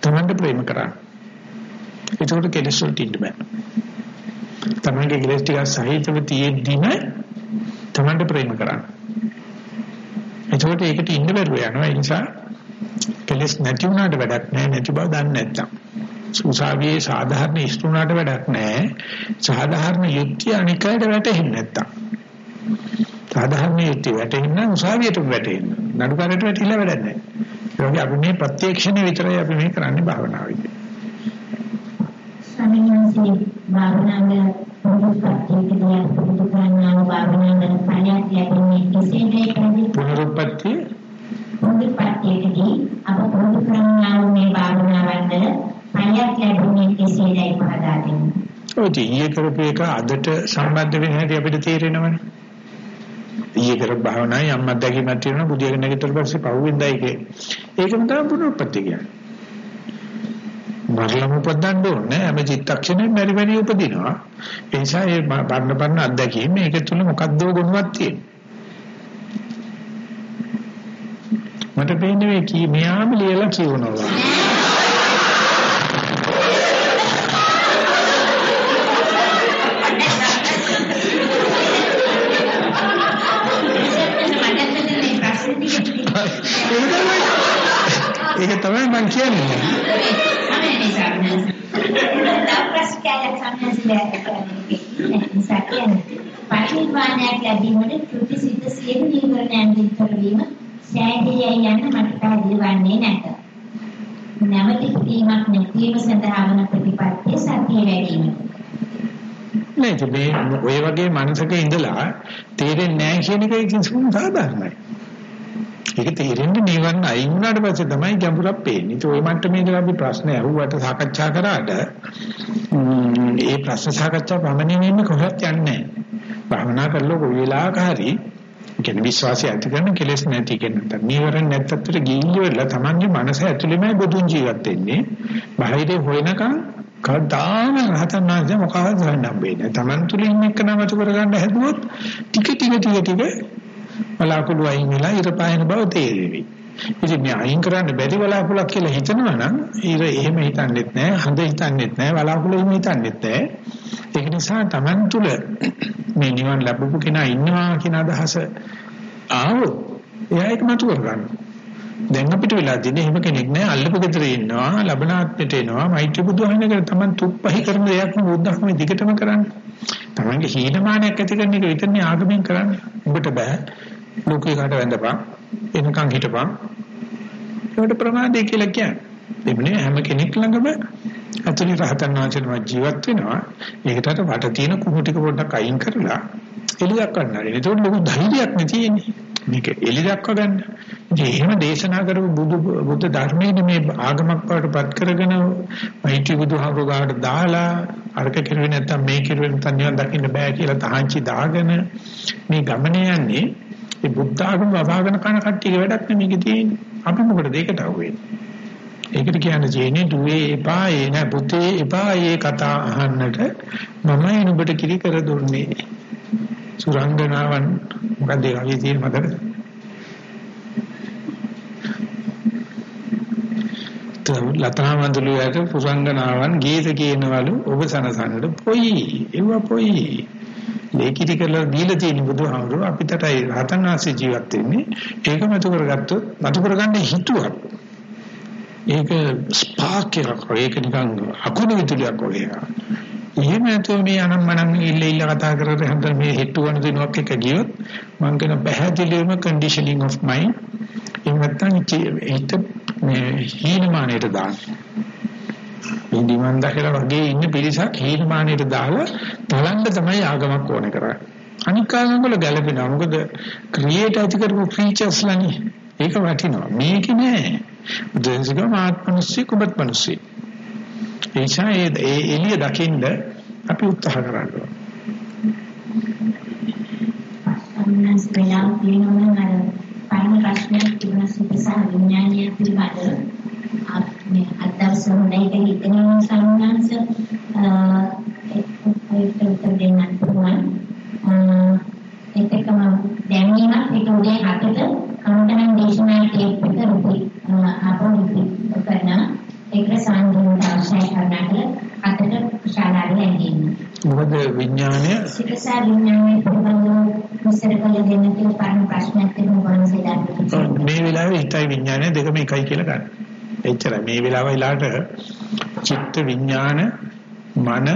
A: තමන්ට ප්‍රේම කරන්න. ඒකට කෙලස් වලට ඉන්න බෑ. තමන්ගේ කෙලස් ටික සහිතව තියෙද්දිම තමන්ට ප්‍රේම කරන්න. එතකොට ඒකට ඉන්න බැරුව යනවා. ඒ නිසා කෙලස් නැති වුණාට වැඩක් නැහැ නැති බව දන්නේ නැත්තම්. උසාවියේ සාධාරණ ඉස්තුණාට වැඩක් නැහැ. සාධාරණ යුක්තිය අනිකයට වැටෙන්නේ නැත්තම්. සාධාරණ යුක්තිය වැටෙන්න උසාවියට වැටෙන්න. නඩුකාරයට වැටිලා වැඩක් නැහැ. ඒ වගේ අපි මේ ප්‍රත්‍යක්ෂණය විතරයි අපි මේ කරන්නේ භාවනාවේදී.
B: ස්වාමීන් වහන්සේ භාවනාවේ පුනරුත්පත්තියකදී පුරුදු කරන්නා භාවනාවෙන් ඵලයක් ලැබෙන්නේ කෙසේද කියන්නේ
A: පුනරුත්පත්තිය
B: පුනරුත්පත්තියකදී අප පුරුදු කරන්නා මේ භාවනාවෙන් ඵලයක් ලැබෙන්නේ කෙසේදයි පහදා දෙන්න.
A: ඔය ඊයේ කරපු එක අදට සම්බන්ධ වෙන හැටි අපිට තේරෙනවනේ. ඊයේ කරපු භාවනාවයි අම්මා දැකීමක් තියෙනවා බුදියාගෙන නැගිටලා පස්සේ පහුවෙන්දා ඒකේ. ඒකම තමයි පුනරුත්පත්තිය කියන්නේ. මරලම උපදින්න ඕනේ. හැම චිත්තක්ෂණයෙම මෙරි මෙරි උපදිනවා. ඒ නිසා මේ බන්න බන්න අත්දැකීම ඒක තුල මොකද්ද ගුණවත් තියෙන්නේ? මට පේන්නේ මේ කී මෙයාම ලියලා කියනවා ඒක
B: තමයි මම කියන්නේ. පරිනිර්වාණයක් ලැබීමට ත්‍ෘති සිත සියලු නීවරණයන්ගෙන් තොරවීම සෑහේ යන්න මට පැහැදිලි වන්නේ නැත. නැවත කිරීමක් නැතිව සඳහා වන ප්‍රතිපත්තිය සතිය වැඩිම.
A: නෑ මේ ඔය වගේ මනසක ඉඳලා තේරෙන්නේ නැහැ කියන එක කිසිම සාධාරණයි. ඒක තේරෙන්නේ නිවන්න අයින් වුණාට පස්සේ තමයි ගැඹුරක් පේන්නේ. ඒ ඔය මට්ටමේ ඉඳලා අපි ප්‍රශ්න අහුවට සාකච්ඡා කරාට ඒ ප්‍රශ්න සාකච්ඡා පමණින් ඉන්නේ කොහොමද යන්නේ භාවනා කරලා කොයි වෙලාවක හරි කියන්නේ විශ්වාසය ඇති කරන කෙලෙස් නැති කෙනෙක්. නීවරණ නැත්තතර ගිහිල්ලා තමන්ගේ මනස ඇතුළෙමයි බුදුන් ජීවත් වෙන්නේ. බාහිරේ හොයනකම් කවදාම රහතන් වහන්සේ මොකවත් ගන්න හම්බෙන්නේ. තමන් තුළින් එක්ක නමතු කරගන්න හැදුවොත් ටික ටික ටික ටික බලාකුළු අයින් වෙලා ඉර පායන බව තේරෙවි. ඉතින් මේ අයින් කරන්න බැරි බලාකුලක් කියලා හිතනවා නම් ඉර එහෙම හිතන්නෙත් නැහැ, හඳ හිතන්නෙත් නැහැ, බලාකුළු එහෙම හිතන්නෙත් නැහැ. ඒක නිසා Taman තුල මේ නිවන් ලැබපු කෙනා ඉන්නවා කියන අදහස ආවොත් එයා ඒක මතු කරගන්න. දැන් අපිට වෙලා තියෙන්නේ එහෙම කෙනෙක් නෑ අල්ලපු ගෙදර ඉන්නවා ලබනාත්මයට එනවා මෛත්‍රී බුදුහමනකර Taman තුප්පහි කරන දෙයක් බුද්ධහම දිගටම කරන්නේ Tamanගේ හීනමානයක් ඇති කරන එක විතරනේ ආගමෙන් කරන්නේ. ඔබට බෑ. ලෝකේ කාට වැඳපන්. එනකන් හිටපන්. ඒකට ප්‍රමාදේ කියලා කියන්නේ. එන්නේ හැම කෙනෙක් ළඟම අතුලි රහතන් වහන්සේනම ජීවත් වෙනවා. ඒකට වට තියෙන කුණු ටික පොඩ්ඩක් අයින් කරලා එළියක් ගන්නවා ඒකට ලොකු ධෛර්යයක් නේ තියෙන්නේ. මේක එලි දක්වා ගන්න. ඉතින් එහෙම දේශනා කරපු බුදු බුද්ධ ධර්මයේ මේ ආගමක් වඩපත් කරගෙන මෛත්‍රී බුදුහාමුදුරුවෝ ගාවට දාලා අරක කෙරුවේ නැත්තම් මේ කෙරුවේ නැත්තම් නිවන් දකින්න බෑ කියලා තහංචි දාගෙන මේ ගමනේ යන්නේ ඒ බුද්ධ ආගම වවාගෙන කන කට්ටියගේ වැඩක් නෙමෙයි තියෙන්නේ. අපි මොකටද ඒකට අහුවෙන්නේ? ඒකට කියන්නේ ජීනේ දුවේ එපා ඒ නෑ පුතේ එපා ඒ කතා අහන්නට මම එනුඹට කිරි කර දුන්නේ. සුරංගනාවන් මොකද ඒ වගේ තියෙන මතකද? ලතා මඳුලියට පුරංගනාවන් ගීත කියනවලු ඔබ සනසනට පොයි ඒව පොයි. ලේකිරි කරලා දීලා තියෙන බුදුහාමුදුරුවෝ අපිටයි රහතන් වහන්සේ ජීවත් වෙන්නේ. ඒක මතු කරගත්තොත් මතු කරගන්න හිතුවක් ඒක ස්පාක් එකක් ඒක නිකන් අකුණු විදුලියක් වගේ. එහෙම නැතුව මේ අනම්මනම් ඉල්ල ඉල්ල කතා කරලා හන්ද මේ හෙට්ටු වන දිනුවක් එක ගියොත් මම කියන පැහැදිලිවම conditioning of mind. එහෙම නැත්නම් හිත මේ හීනමානයට දාන්න. මේ දිවන් දැකලා වගේ ඉන්න පිරිසක් හීනමානයට දාලා බලන්න තමයි ආගමක් ඕනේ කරන්නේ. අනික් ආගම් වල ගැළපෙනවා. මොකද ක්‍රියේට් ඇති කරපු ෆීචර්ස් ලනේ. ඒක වටිනවා. මේක නෑ. දෙන්සිකම ආත්මනුස්සී කුබත් මනුස්සී. ඒ නිසා ඒ එළිය දකින්න අපි උත්සාහ කරනවා.
B: අන්නස් වෙලා කියනවනම් අර පරම ප්‍රශ්නයක් තිබුණ සුපසා විඥානය පිළිබඳව මේ අදර්ශ හොඳයි කියලා හිතන සම්මානස ඒක උත්තර දෙන්න පුළුවන්. ඒකකම දැනීමක් ඒක උදේ හතට කමතන දේශනා ටේප් එක රුපි අපෝ රුපි කරන ඒක සාන්දුවට අවශ්‍ය කරනාට අතට ශාලාවේ ඇඳින්න.
A: මොකද විඥානය
B: සිතසා විඥානයේ පිළිබඳව විස්තර කළ දෙන්න කියලා පරම ප්‍රශ්නයක් තිබුණා
A: මේ වෙලාවේ හිතයි විඥානය දෙකම එකයි කියලා ගන්න. එච්චරයි මේ වෙලාව වෙලාවට චිත්ත විඥාන මන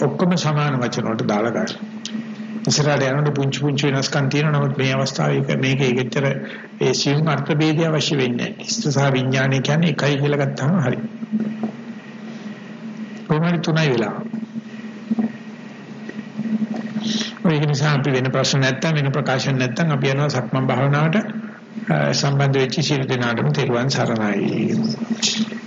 A: ඔක්කොම සමාන වචන වලට දාලා ගන්න. ඉස්සරහට යනකොට පුංචි පුංචි වෙනස්කම් තියෙනවා නමුත් මේ අවස්ථාවේ මේක ඒකෙච්චර ඒ සියුම් අර්ථ ભેදය අවශ්‍ය වෙන්නේ නැහැ. ඉස්ස සහ විඥානය කියන්නේ එකයි කියලා ගත්තාම හරි. කොහොමද තුනයි වෙලා. ඒක නිසා අපි වෙන ප්‍රශ්න නැත්තම් වෙන ප්‍රකාශන නැත්තම් අපි යනවා සක්මන් භාවනාවට සම්බන්ධ වෙච්ච සියලු දෙනාටම තෙරුවන් සරණයි.